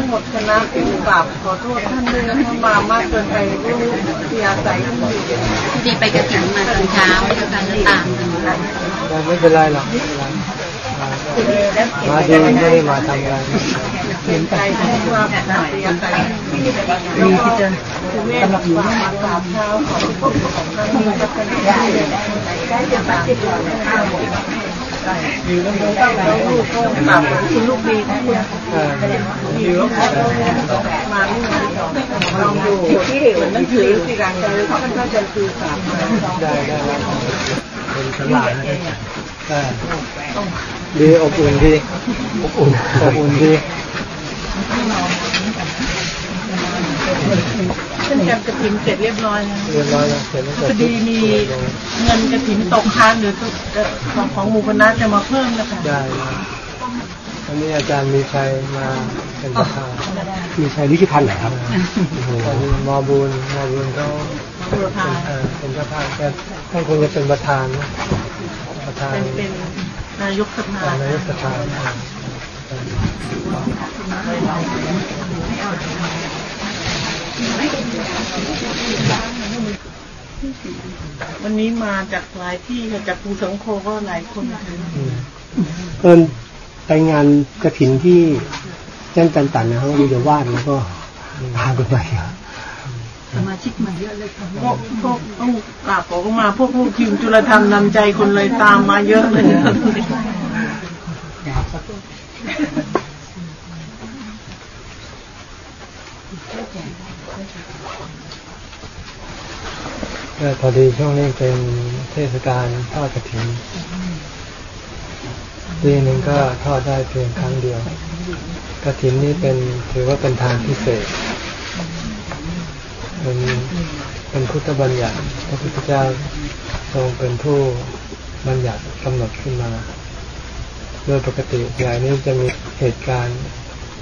ทั้งหมดคณะผู้กราบขอโทษท่านด้วยนะมามากเกินไปรู้ที่อาศัยที่อยู่ดีไปกระถิ่นมาตอนเช้าแล้วกันแล้วตามกันไม่เป็นไรหรอกไม่เป็นไรมาดูไม่ได้มาทำงานเห็นใจที่ว่าแบบไหนใจมีที่จะสำหรับอยู่มากราบเท้าของของท่านมีจะได้ได้จะมาติดต่ อข้วอยู่แล้วลูกก็กราคุณลูกดีนะคุณอยู่มานี่ลองดูที่เหมือนนั่นถือสิการเจอเขาก็จะคือสามได้ได้เป็นสลายนะดีอบอุ่นดีอบอุ่นอบอุ่นดี ขึ้นการกระถิ่นเสร็จเรียบร้อยแล้วเรียบร้อยแล้วเสร็จแล้วพอดีมีเงินกระถิ่นตกค้างหรือของของหมู่คณะจะมาเพิ่มนะคะได้วันนี้อาจารย์มีชัยมาเป็นประธานมีชัยวิชิพันธ์เหรอครับมอบุญมอบุญเขาเป็นประธานแต่ท่านคงจะเป็นประธานประธานเป็นนายกสภานายกสภา วันนี้มาจากหลายที่จากภูสังโคก็หลายคนเพิ่นไปงานกระถินที่เจ้นตันตันนะครับมีเดวาดแล้วก็พาไปไปสมาชิกมาเยอะเลยค่ะพวกพวกต้องกราบขอมาพวกลูกทีมจุลธรรมนำใจคนเลยตามมาเยอะเลย พอดีช่วงนี้เป็นเทศกาลทอดกระถิ่นปีหนึ่งก็ทอดได้เพียงครั้งเดียวกระถิ่นนี้เป็นถือว่าเป็นทางพิเศษเป็นเป็นพุทธบัญญัติพระพุทธเจ้าทรงเป็นผู้บัญญัติกำหนดขึ้นมา โดยปกติอย่างนี้จะมีเหตุการณ์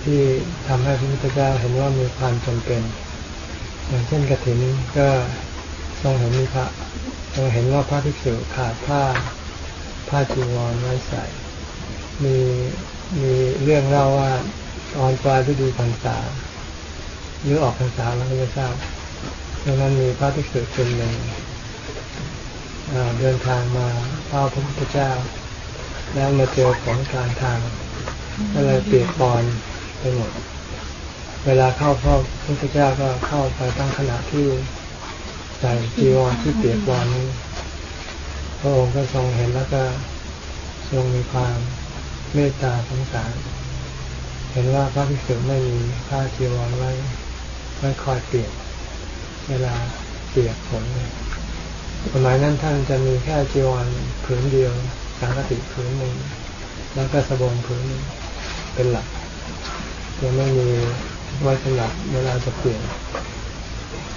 ที่ทำให้พระพุทธเจ้าเห็นว่ามีความจำเป็น อย่างเช่นกระถิ่นก็ ทรงเห็นมีพระทรงเห็นว่าพระภิกษุขาดผ้าผ้าจีวรไว้ใส่ มีมีเรื่องเล่าว่าตอนปลายฤดูพรรษาหรือออกพรรษาแล้วไม่ทราบดังนั้นมีพระภิกษุคนหนึ่งเดินทางมาเฝ้าพระพุทธเจ้า แล้วมาเจอของการทางก็เลยเปียกปอนไปหมด เวลาเข้าพ่อพระพุทธเจ้าก็เข้าไปตั้งขณะที่ ใส่จีวรที่เปียกปอนนี้พระองค์ก็ทรงเห็นแล้วก็ทรงมีความเมตตาสงสาร เห็นว่าพระภิกษุไม่มีผ้าจีวรไว้ไว้คอยเปียก เวลาเปียกฝนสมัยนั้นท่านจะมีแค่จีวรผืนเดียว สังกติผืนหนึ่ง แล้วก็สบงผืนนึงเป็นหลักจะไม่มีไว้สำหรับเวลาจะเปลี่ยน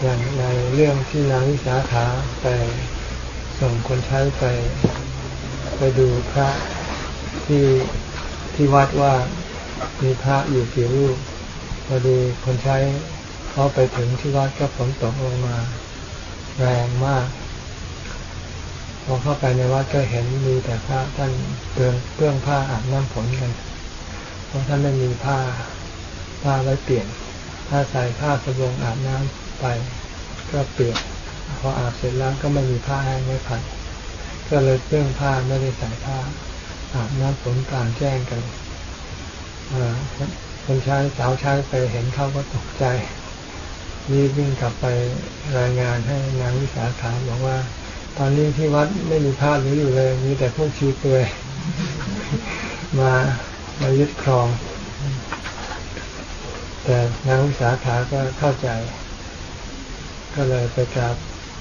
อย่างในเรื่องที่นางวิสาขาไปส่งคนใช้ไปไปดูพระที่ที่วัดว่ามีพระอยู่กี่รูปพอดีคนใช้เขาไปถึงที่วัดก็ฝนตกลงมา แรงมากพอเข้าไปในวัดก็เห็นมีแต่พระท่านเปลืองเปลืองผ้าอาบน้ำฝนกัน เพราะท่านไม่มีผ้าผ้าไว้เปลี่ยน ถ้าใส่ผ้าสบงอาบน้ำ ไปก็เปียกพออาบเสร็จแล้วก็ไม่มีผ้าแห้งไว้ผัดก็เลยเปื้องผ้าไม่ได้ใส่ผ้าอาบน้ำฝนกลางแจ้งกันคนใช้สาวใช้ไปเห็นเขาก็ตกใจรีบวิ่งกลับไปรายงานให้นางวิสาขาบอกว่า ตอนนี้ที่วัดไม่มีผ้าหรืออยู่เลย มีแต่พวกชีเปลือยมามายึดครอง แต่นางวิสาขาก็เข้าใจ ก็เลยไปกราบ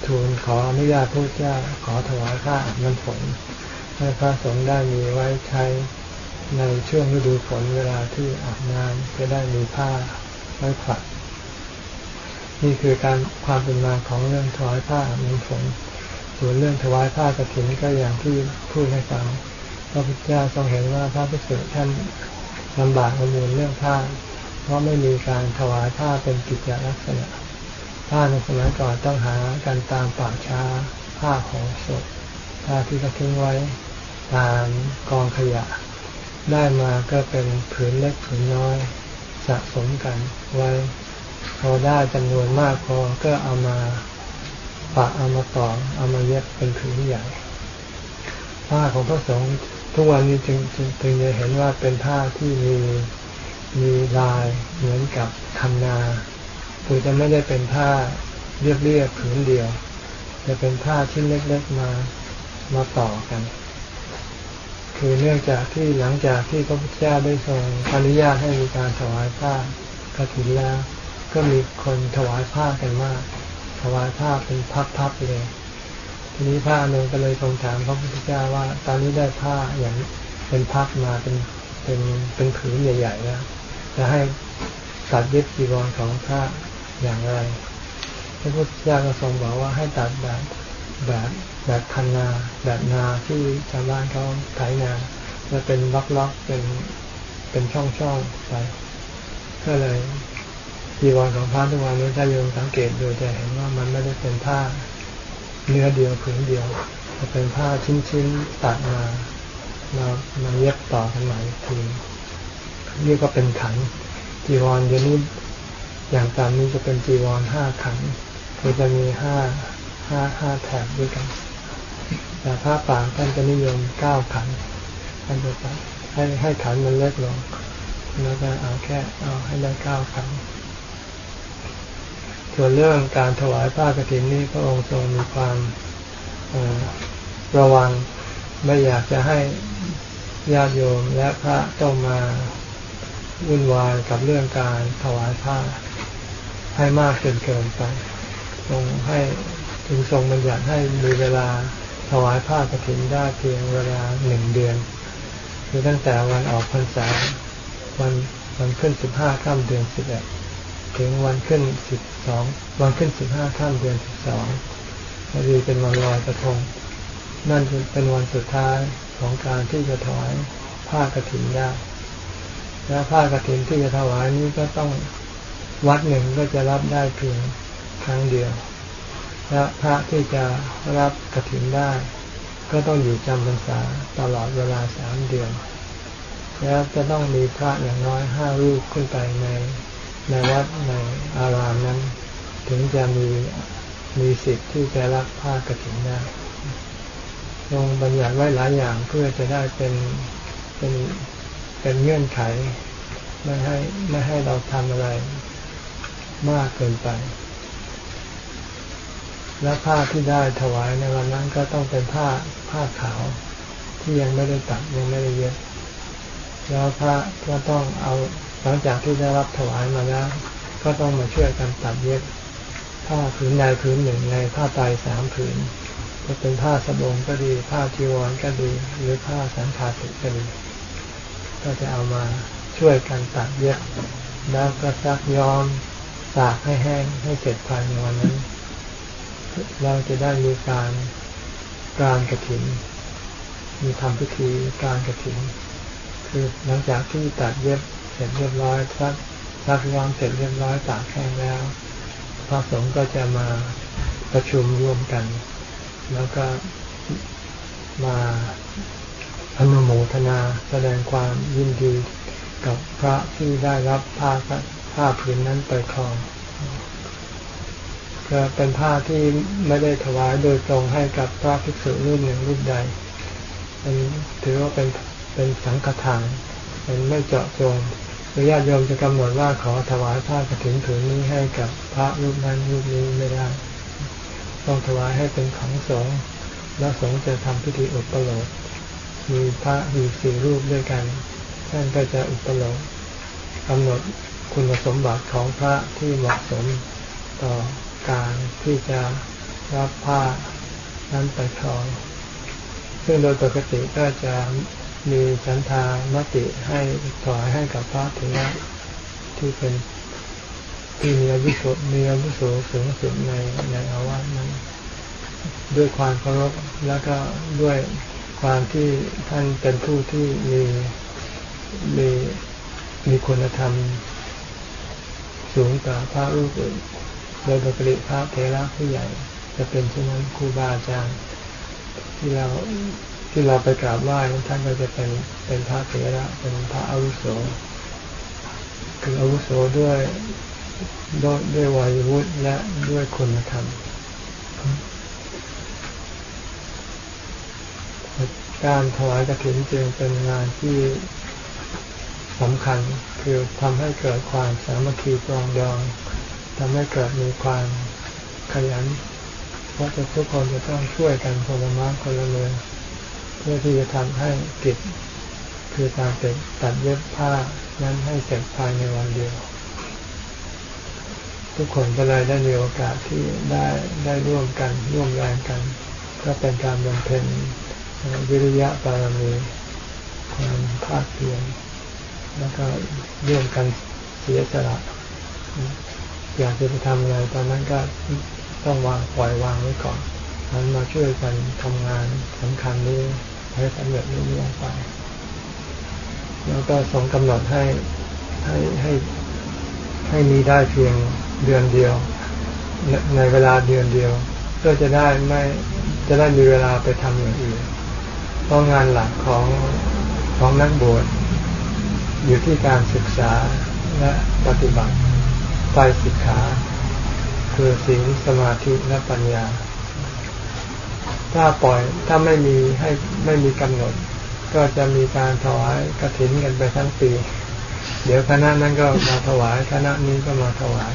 ทูลขออนุญาตพระเจ้าขอถวายผ้าน้ำฝนให้พระสงฆ์ได้มีไว้ใช้ในช่วงฤดูฝนเวลาที่อาบน้ำจะได้มีผ้าไว้ผัดนี่คือการความเป็นมาของเรื่องถวายผ้าน้ำฝนส่วนเรื่องถวายผ้ากระถินก็อย่างที่พูดให้ฟังพระพุทธเจ้าทรงเห็นว่าพระภิกษุท่านลำบากลำบนเรื่องผ้า เพราะไม่มีการถวายผ้าเป็นกิจลักษณะ ผ้าในสมัยก่อนต้องหากันตามป่าช้า ผ้าของศพผ้าที่เขาทิ้งไว้ตามกองขยะ ได้มาก็เป็นผืนเล็กผืนน้อย สะสมกันไว้พอได้จำนวนมากพอก็เอามาปะเอามาต่อเอามาเย็บเป็นผืนใหญ่ผ้าของพระสงฆ์ทุกวันนี้จึงจึงจะเห็นว่าเป็นผ้าที่มีมีลายเหมือนกับคันนา คือจะไม่ได้เป็นผ้าเรียบเรียบผืนเดียว จะเป็นผ้าชิ้นเล็กๆมามาต่อกัน คือเนื่องจากที่หลังจากที่พระพุทธเจ้าได้ทรงอนุญาตให้มีการถวายผ้ากระถินแล้ว ก็มีคนถวายผ้ากันมากถวายผ้าเป็นพับๆเลย ทีนี้พระอนุก็เลยทรงถามพระพุทธเจ้าว่า ตอนนี้ได้ผ้าอย่างเป็นพับมาเป็นเป็นเป็นผืนใหญ่ ๆ แล้วจะให้ตัดเย็บจีวรของพระ อย่างไรพระพุทธเจ้าก็ทรงบอกว่าให้ตัดแบบแบบแบบคันนา แบบนาที่ชาวบ้านเขาไถนาจะเป็นล็อกๆเป็นเป็นช่องๆไปก็เลยจีวรของพระทุกวันนี้ถ้าโยมสังเกตดูจะเห็นว่ามันไม่ได้เป็นผ้าเนื้อเดียวผืนเดียวจะเป็นผ้าชิ้นๆตัดมามามาเย็บต่อกันใหม่ทีนี่ก็เป็นขันจีวรเดี๋ยวนี้ อย่างตามนี้จะเป็นจีวรห้าขันคือจะมีห้าห้าห้าแถบด้วยกัน แต่พระป่าท่านจะนิยมเก้าขันท่านจะให้ให้ขันมันเล็กลงแล้วก็เอาแค่เอาให้ได้เก้าขันส่วนเรื่องการถวายผ้ากฐินนี้พระองค์ทรงมีความระวังไม่อยากจะให้ญาติโยมและพระต้องมาวุ่นวายกับเรื่องการถวายผ้า ให้มากเกินเกินไปทรงให้ถึงทรงบัญญัติให้มีเวลาถวายผ้ากฐินได้เพียงเวลาหนึ่งเดือน คือตั้งแต่วันออกพรรษาวันวันขึ้นสิบห้าค่ำเดือนสิบเอ็ดถึงวันขึ้นสิบสองวันขึ้นสิบห้าค่ำเดือนสิบสองพอดีเป็นวันลอยกระทง นั่นเป็นวันสุดท้ายของการที่จะถวายผ้ากฐินได้และผ้ากฐินที่จะถวายนี้ก็ต้อง วัดหนึ่งก็จะรับได้เพียงครั้งเดียว และพระที่จะรับกฐินได้ ก็ต้องอยู่จำพรรษาตลอดเวลาสามเดือน แล้วจะต้องมีพระอย่างน้อยห้ารูปขึ้นไปในในวัดในอารามนั้น ถึงจะมีมีสิทธิ์ที่จะรับผ้ากฐินได้ลงบัญญัติไว้หลายอย่างเพื่อจะได้เป็นเป็นเป็นเงื่อนไข ไม่ให้ไม่ให้เราทำอะไร มากเกินไป และผ้าที่ได้ถวายในวันนั้นก็ต้องเป็นผ้าผ้าขาวที่ยังไม่ได้ตัดยังไม่ได้เย็บแล้วพระก็ต้องเอาหลังจากที่ได้รับถวายมาแล้ว ก็ต้องมาช่วยกันตัดเย็บผ้าผืนใดผืนหนึ่งในผ้าไตสามผืนจะเป็นผ้าสบงก็ดี ผ้าจีวรก็ดี หรือผ้าสังขาติก็ดี ก็จะเอามาช่วยกันตัดเย็บแล้วก็ซักย้อม ตากให้แห้งให้เสร็จภายในวันนั้น เราจะได้มีการการกระถิน มีทำพิธีการกระถิน คือหลังจากที่ตัดเย็บเสร็จเรียบร้อยซักซักย้อมเสร็จเรียบร้อยตากแห้งแล้ว พระสงฆ์ก็จะมาประชุมรวมกัน แล้วก็มาอนุโมทนาแสดงความยินดีกับพระที่ได้รับผ้า ผ้าผืนนั้นไปครองก็เป็นผ้าที่ไม่ได้ถวายโดยตรงให้กับพระภิกษุรูปหนึ่งรูปใดเป็นถือว่าเป็นเป็นสังฆทานเป็นไม่เจาะจงหรือญาติโยมจะกำหนดว่าขอถวายผ้ากฐินผืนนี้ให้กับพระรูปนั้นรูปนี้ไม่ได้ ต้องถวายให้เป็นของสงฆ์แล้วสงฆ์จะทำพิธีอุปโลกมีพระมีสี่รูปด้วยกันท่านก็จะอุปโลกกำหนด คุณสมบัติของพระที่เหมาะสมต่อการที่จะรับผ้านั้นไปครอง ซึ่งโดยปกติก็จะมีฉันทามติให้ถวายให้กับพระถึงที่เป็นที่มีอายุโสมีอายุโสสูงสุดในในอาวาสนั้น ด้วยความเคารพแล้วก็ด้วยความที่ท่านเป็นผู้ที่มีมีมีคุณธรรม สูงกว่าพระรูปอื่น โดยปกติพระเทระผู้ใหญ่ จะเป็นเช่นนั้นครูบาอาจารย์ที่เราที่เราไปกราบไหว้ท่านก็จะเป็นเป็นพระเทระเป็นพระอาวุโส คืออาวุโสด้วยด้วยด้วยวัยวุฒิและด้วยคุณธรรมการถวายกระถินจึงเป็นงานที่สำคัญ คือทำให้เกิดความสามัคคีปรองดองทำให้เกิดมีความขยันเพราะจะทุกคนจะต้องช่วยกันคนละมาคนละเลยเพื่อที่จะทำให้กิจคือการเสร็จตัดเย็บผ้านั้นให้เสร็จภายในวันเดียว ทุกคนก็เลยได้มีโอกาสที่ได้ได้ร่วมกันร่วมแรงกัน ก็เป็นการบำเพ็ญวิริยะบารมีความภาคเพียรแล้วก็ ร่วมกันเสียสละอยากจะไปทำอะไรตอนนั้นก็ต้องวางปล่อยวางไว้ก่อนนั้นมาช่วยกันทำงานสำคัญนี้ให้สำเร็จรุ่งเรืองไป แล้วก็ส่งกำหนดให้ให้ให้ให้มีได้เพียงเดือนเดียว ในเวลาเดือนเดียวเพื่อจะได้ไม่จะได้มีเวลาไปทำอย่างอื่นเพราะงานหลักของของนักบวช อยู่ที่การศึกษาและปฏิบัติไตรสิกขา คือศีลสมาธิและปัญญา ถ้าปล่อยถ้าไม่มีให้ไม่มีกำหนด ก็จะมีการถวายกระถินกันไปทั้งปี เดี๋ยวคณะนั้นก็มาถวายคณะนี้ก็มาถวาย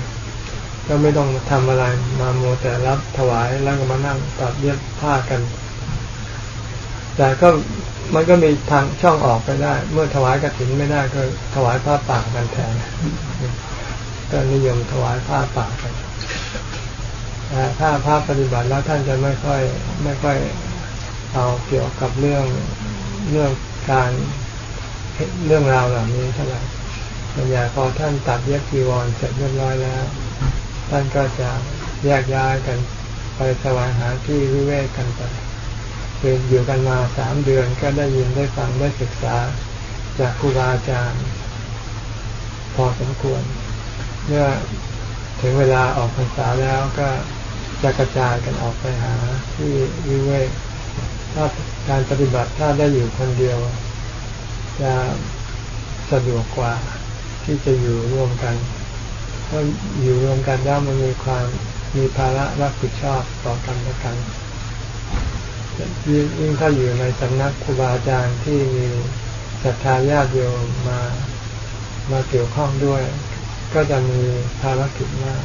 ก็ไม่ต้องทำอะไรมาโมแต่รับถวายแล้วก็มานั่งตัดเย็บผ้ากัน แต่ก็ มันก็มีทางช่องออกไปได้ เมื่อถวายกระถินไม่ได้ก็ถวายผ้าป่ากันแทนก็นิยมถวายผ้าป่ากันแต่ถ้าภาพปฏิบัติแล้วท่านจะไม่ค่อยไม่ค่อยเอาเกี่ยวกับเรื่องเรื่องการเรื่องราวเหล่านี้เท่าไหร่ส่วนใหญ่พอท่านตัดเย็บจีวรเสร็จเรียบร้อยแล้ว ท่านก็จะแยกย้ายกันไปสวายหาที่วิเวกกันไป คืออยู่กันมาสามเดือนก็ได้ยินได้ฟังได้ศึกษาจากครูบาอาจารย์ พอสมควร เมื่อถึงเวลาออกพรรษาแล้วก็จะกระจายกันออกไปหาที่วิเวกถ้าการปฏิบัติถ้าได้อยู่คนเดียว จะสะดวกกว่าที่จะอยู่ร่วมกันเพราะอยู่รวมกันแล้วมันมีความมีภาระรับผิดชอบต่อกันและกัน ยิ่งถ้าอยู่ในสำนักครูบาอาจารย์ที่มีศรัทธาญาติโยมมามาเกี่ยวข้องด้วย ก็จะมีภารกิจมาก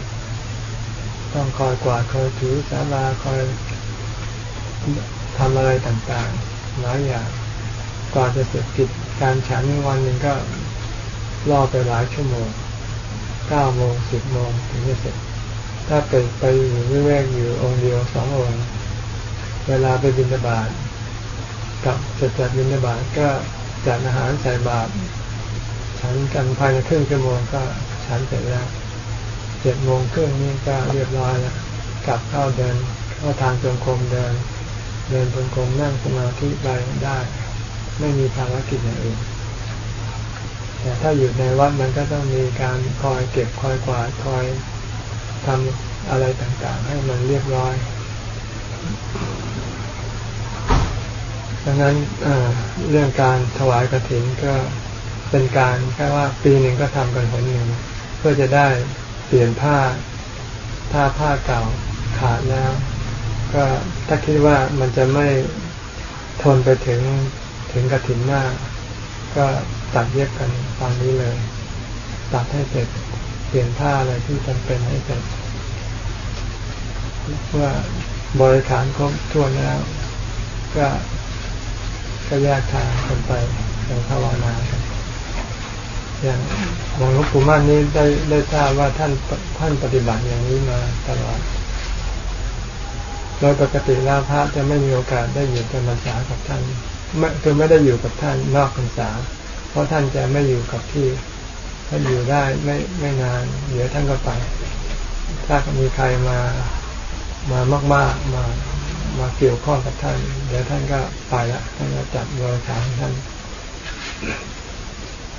ต้องคอยกวาดคอยถือสาราคอยทำอะไรต่างๆหลายอย่างก่อนจะเสร็จกิจการฉันวันหนึ่งก็รอไปหลายชั่วโมงเก้าโมงสิบโมงถึงจะเสร็จ ถ้าเปิดไปอยู่วิเวกอยู่องค์เดียวสององค์ เวลาไปบินบาตกับเสร็จจากบินบาตก็จัดอาหารใส่บาตรฉันกันภายในครึ่งชั่วโมงก็ฉันเสร็จแล้วเจ็ดโมงครึ่งนี่ก็เรียบร้อยแล้วกลับเข้าเดินเข้าทางจงกรมเดิน เดินจงกรมนั่งสมาธิไปได้ ไม่มีภารกิจอย่างอื่นแต่ถ้าอยู่ในวัดมันก็ต้องมีการคอยเก็บคอยกวาดคอยทำอะไรต่างๆ ให้มันเรียบร้อย ดังนั้นเรื่องการถวายกระถินก็เป็นการแค่ว่าปีหนึ่งก็ทำกันคนหนึ่งเพื่อจะได้เปลี่ยนผ้าถ้าผ้าเก่าขาดแล้ว ก็ถ้าคิดว่ามันจะไม่ทนไปถึงถึงกระถินหน้า ก็ตัดเย็บกันตอนนี้เลย ตัดให้เสร็จเปลี่ยนผ้าอะไรที่จำเป็นให้เสร็จเพื่อบริขารครบทั่วแล้ว ก็ ก็แยกทางกันไปในภาวนากันอย่างหลวงปู่มั่นนี้ได้ได้ทราบว่าท่านท่านปฏิบัติอย่างนี้มาตลอดโดยปกติแล้วพระจะไม่มีโอกาสได้อยู่จำพรรษากับท่านไม่คือไม่ได้อยู่กับท่านนอกพรรษา เพราะท่านจะไม่อยู่กับที่ถ้าอยู่ได้ไม่ไม่นานเดี๋ยวท่านก็ไป ถ้ามีใครมา มามากๆมา มาเกี่ยวข้องกับท่าน เดี๋ยวท่านก็ไปละท่านก็จัดบริการท่าน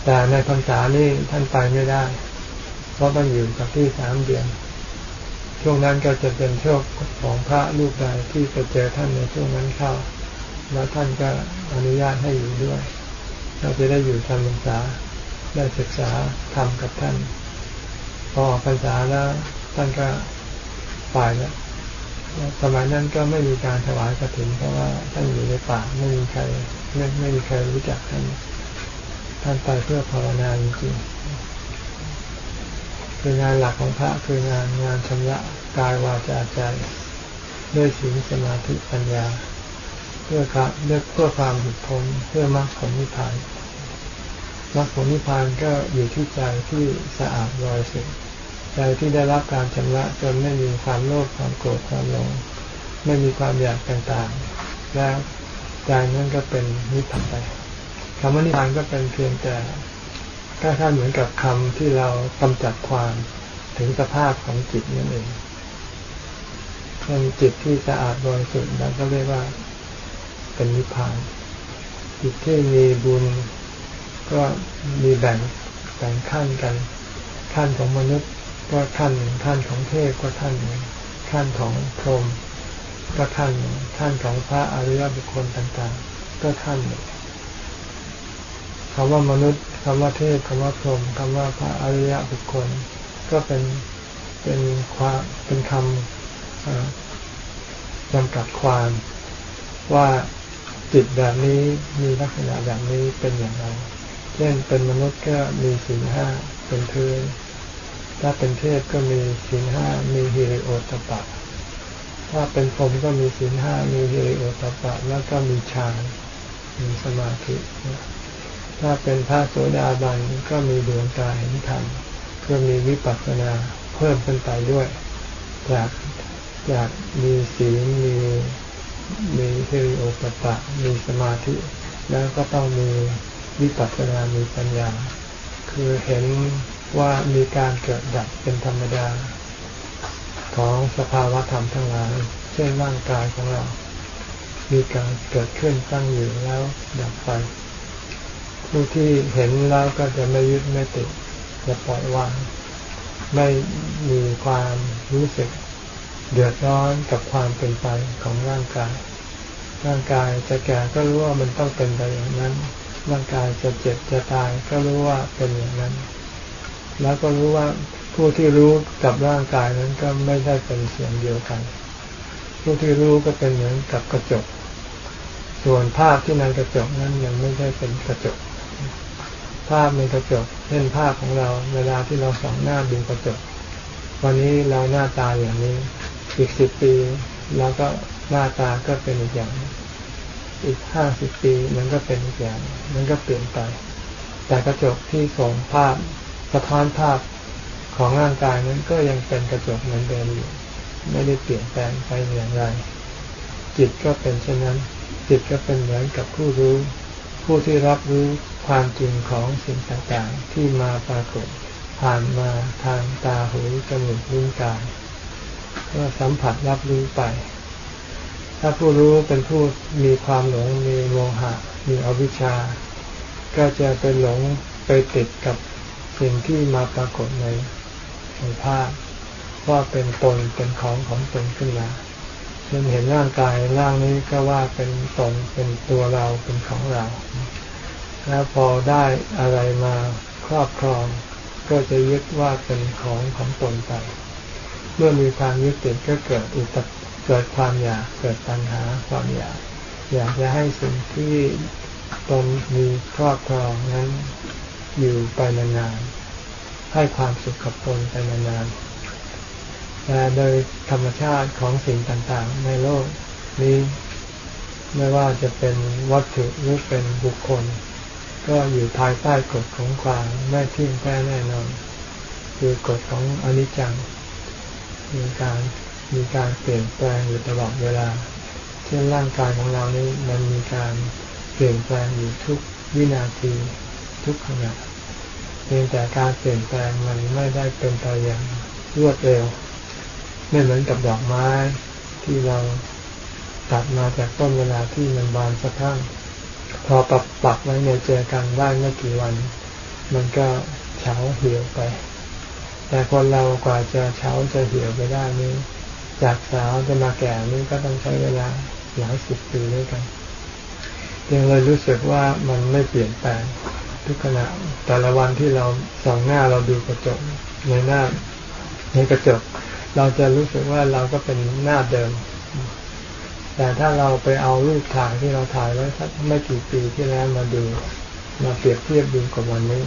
แต่ในพรรษานี่ท่านไปไม่ได้ เพราะต้องอยู่กับที่สามเดือน ช่วงนั้นก็จะเป็นช่วงของพระลูกใดที่จะเจอท่านในช่วงนั้นเข้า แล้วท่านก็อนุญาตให้อยู่ด้วย เราจะได้อยู่จำพรรษาได้ศึกษาธรรมกับท่าน พอออกพรรษาแล้วท่านก็ไปแล้ว สมัยนั้นก็ไม่มีการถวายกระถิ่นเพราะว่าท่านอยู่ในป่าไม่มีใครไม่ไม่มีใครรู้จักท่านท่านไปเพื่อภาวนาจริงๆคืองานหลักของพระคืองานงานชำระกายวาจาใจด้วยศีลสมาธิปัญญา เพื่อครับเเพื่อความหลุดพ้นเพื่อมรรคผลนิพพานมรรคผลนิพพานก็อยู่ที่ใจที่สะอาดบริสุทธิ์ ใจที่ได้รับการชำระจนไม่มีความโลภความโกรธความหลง ไม่มีความอยากต่างๆ แล้วใจนั้นก็เป็นนิพพานไปคำว่านิพพานก็เป็นเพียงแต่ก็ถ้าเหมือนกับคำที่เรากำจัดความถึงสภาพของจิตนั่นเองเป็นจิตที่สะอาดบริสุทธิ์แล้วก็เรียกว่าเป็นนิพพาน จิตที่มีบุญก็มีแบ่งแบ่งขั้นกัน ขั้นของมนุษย์ ก็ขั้นขั้นของเทพก็ขั้นขั้นของพรหมก็ขั้นขั้นของพระอริยบุคคลต่างๆ ก็ขั้นคำว่ามนุษย์คำว่าเทพคำว่าพรหมคำว่าพระอริยบุคคล ก็เป็นเป็นความเป็นคำจำกัดความว่าจิตแบบนี้มีลักษณะแบบนี้เป็นอย่างไร เช่นเป็นมนุษย์ก็มีสีห้าเป็นพื้น ถ้าเป็นเทพก็มีศีลห้ามีฮิริโอตปะ ถ้าเป็นพรหมก็มีศีลห้ามีฮิริโอตปะ แล้วก็มีฌานมีสมาธิ ถ้าเป็นพระโสดาบันก็มีดวงตาเห็นธรรมก็มีวิปัสสนาเพิ่มขึ้นไปด้วย จากจากมีศีลมีมีฮิริโอตปะ มีสมาธิ แล้วก็ต้องมีวิปัสสนา มีปัญญา คือเห็น ว่ามีการเกิดดับเป็นธรรมดา ของสภาวะธรรมทั้งหลาย เช่นร่างกายของเรา มีการเกิดขึ้นตั้งอยู่แล้วดับไป ผู้ที่เห็นแล้วก็จะไม่ยึดไม่ติดจะปล่อยวางไม่มีความรู้สึกเดือดร้อนกับความเป็นไปของร่างกาย ร่างกายจะแก่ก็รู้ว่ามันต้องเป็นไปอย่างนั้น ร่างกายจะเจ็บจะตายก็รู้ว่าเป็นอย่างนั้น แล้วก็รู้ว่าผู้ที่รู้กับร่างกายนั้นก็ไม่ได้เป็นเสียงเดียวกัน ผู้ที่รู้ก็เป็นเหมือนกับกระจก ส่วนภาพที่ในกระจกนั้นยังไม่ได้เป็นกระจก ภาพในกระจกเช่นภาพของเรา เวลาที่เราส่องหน้าดูกระจก วันนี้เราหน้าตาอย่างนี้ อีกสิบปีเราก็หน้าตาก็เป็นอีกอย่าง อีกห้าสิบปีมันก็เป็นอีกอย่าง มันก็เปลี่ยนไป แต่กระจกที่ส่งภาพ สะท้อนภาพของร่างกายนั้นก็ยังเป็นกระจกเหมือนเดิมอยู่ ไม่ได้เปลี่ยนแปลงไปอย่างไร จิตก็เป็นเช่นนั้น จิตก็เป็นเหมือนกับผู้รู้ ผู้ที่รับรู้ความจริงของสิ่งต่างๆ ที่มาปรากฏผ่านมาทางตาหูจมูกลิ้นกายก็สัมผัสรับรู้ไป ถ้าผู้รู้เป็นผู้มีความหลงมีโมหะ มีอวิชชา ก็จะเป็นหลงไปติดกับ สิ่งที่มาปรากฏในในภาพว่าเป็นตนเป็นของของตนขึ้นมาเช่นเห็นร่างกายร่างนี้ก็ว่าเป็นตนเป็นตัวเราเป็นของเรา แล้วพอได้อะไรมาครอบครอง ก็จะยึดว่าเป็นของของตนไป เมื่อมีความยึดติดก็เกิดอุตเกิดความอยากเกิดปัญหาความอยาก อยากจะให้สิ่งที่ตนมีครอบครองนั้นอยู่ไปนานๆ ให้ความสุขกับตนไปนานๆแต่โดยธรรมชาติของสิ่งต่างๆ ในโลกนี้ไม่ว่าจะเป็นวัตถุหรือเป็นบุคคล ก็อยู่ภายใต้กฎของความไม่ทิ้งแท้แน่นอน คือกฎของอนิจจังมีการมีการเปลี่ยนแปลงอยู่ตลอดเวลา เช่นร่างกายของเรานี้มันมีการเปลี่ยนแปลงอยู่ทุกวินาทีทุกขณะ พียงแต่การเปลี่ยนแปลงมันไม่ได้เป็นไปอย่างรวดเร็ว ไม่เหมือนกับดอกไม้ที่เราตัดมาจากต้นเวลาที่มันบานสะพั่งพอปรับปักไว้ในเจอกันได้ไม่กี่วัน มันก็เฉาเหี่ยวไป แต่คนเรากว่าจะเฉาจะเหี่ยวไปได้นี้จากสาวจะมาแก่นี่ก็ต้องใช้เวลาหลายสิบปีด้วยกันยังเลยรู้สึกว่ามันไม่เปลี่ยนแปลง ทุกขณะแต่ละวันที่เราส่องหน้าเราดูกระจกในหน้าในกระจก เราจะรู้สึกว่าเราก็เป็นหน้าเดิม แต่ถ้าเราไปเอารูปถ่ายที่เราถ่ายไว้สักไม่กี่ปีที่แล้วมาดูมาเปรียบเทียบดูกับวันนี้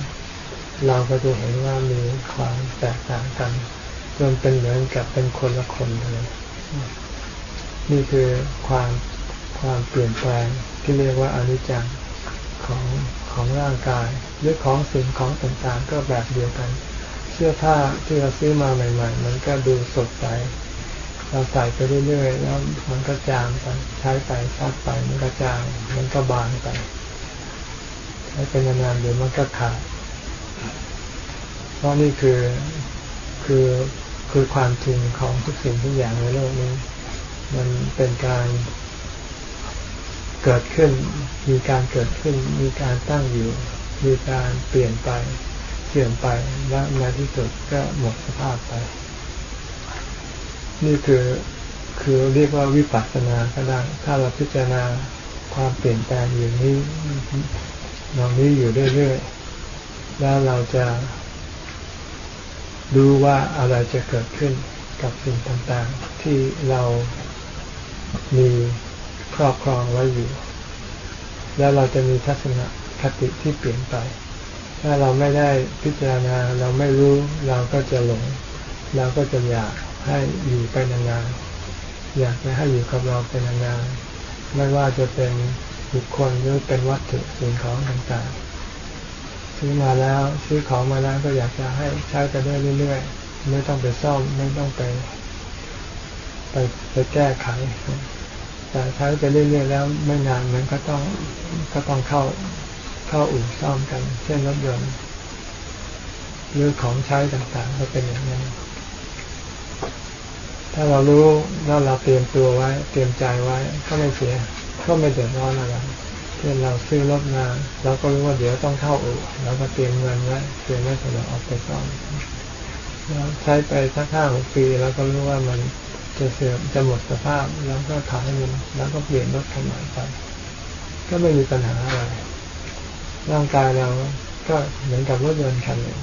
เราก็จะเห็นว่ามีความแตกต่างกันจนเป็นเหมือนกับเป็นคนละคนเลยนี่คือความความเปลี่ยนแปลงที่เรียกว่าอนิจจังของ ของร่างกายหรือของสิ่งของต่างๆ ก็แบบเดียวกัน เสื้อผ้าที่เราซื้อมาใหม่ ๆ มันก็ดูสดใสเราใส่ไปเรื่อยๆแล้วมันก็จางไปใช้ไปซักไปมันก็จาง มันก็บางไปใช้เป็นนานๆเดี๋ยวมันก็ขาดเพราะนี่คือคือคือความจริงของทุกสิ่งทุกอย่างในโลกนี้ มันเป็นการ เกิดขึ้น มีการเกิดขึ้น มีการตั้งอยู่ มีการเปลี่ยนไปเสื่อมไปและในที่สุดก็หมดสภาพไป นี่คือคือเรียกว่าวิปัสสนาก็ได้ถ้าเราพิจารณาความเปลี่ยนแปลงอย่างนี้ล่านี้อยู่เรื่อยๆแล้วเราจะรู้ว่าอะไรจะเกิดขึ้นกับสิ่งต่างๆ ที่เรามี ครอบครองไว้อยู่ แล้วเราจะมีทัศนคติที่เปลี่ยนไป ถ้าเราไม่ได้พิจารณาเราไม่รู้เราก็จะหลง เราก็จะอยากให้อยู่ไปนานๆอยากจะให้อยู่กับเราเป็นนานๆไม่ว่าจะเป็นบุคคลหรือเป็นวัตถุสิ่งของต่างๆ ซื้อมาแล้วซื้อของมาแล้วก็อยากจะให้ใช้ไปได้เรื่อยๆไม่ต้องไปซ่อมไม่ต้องไป ไปไปแก้ไข แต่ใช้ไปเรื่อยๆแล้วไม่นานมันก็ต้องก็ต้องเข้าเข้าอู่ซ่อมกัน เช่นรถยนต์หรือของใช้ต่างๆ ก็เป็นอย่างนั้นถ้าเรารู้แล้วเราเตรียมตัวไว้ เตรียมใจไว้ก็ไม่เสียก็ไม่เดือดร้อนอะไรเช่นเราซื้อรถมาเราก็รู้ว่าเดี๋ยวต้องเข้าอู่เราก็เตรียมเงินไว้เตรียมไว้สำหรับเอาไปซ่อมแล้วใช้ไปสักห้าหกปีแล้วก็รู้ว่ามัน จะเสื่อมจะหมดสภาพแล้วก็ขายมันแล้วก็เปลี่ยนรถคันใหม่ไป ก็ไม่มีปัญหาอะไรร่างกายเราก็เหมือนกับรถยนต์คันหนึ่ง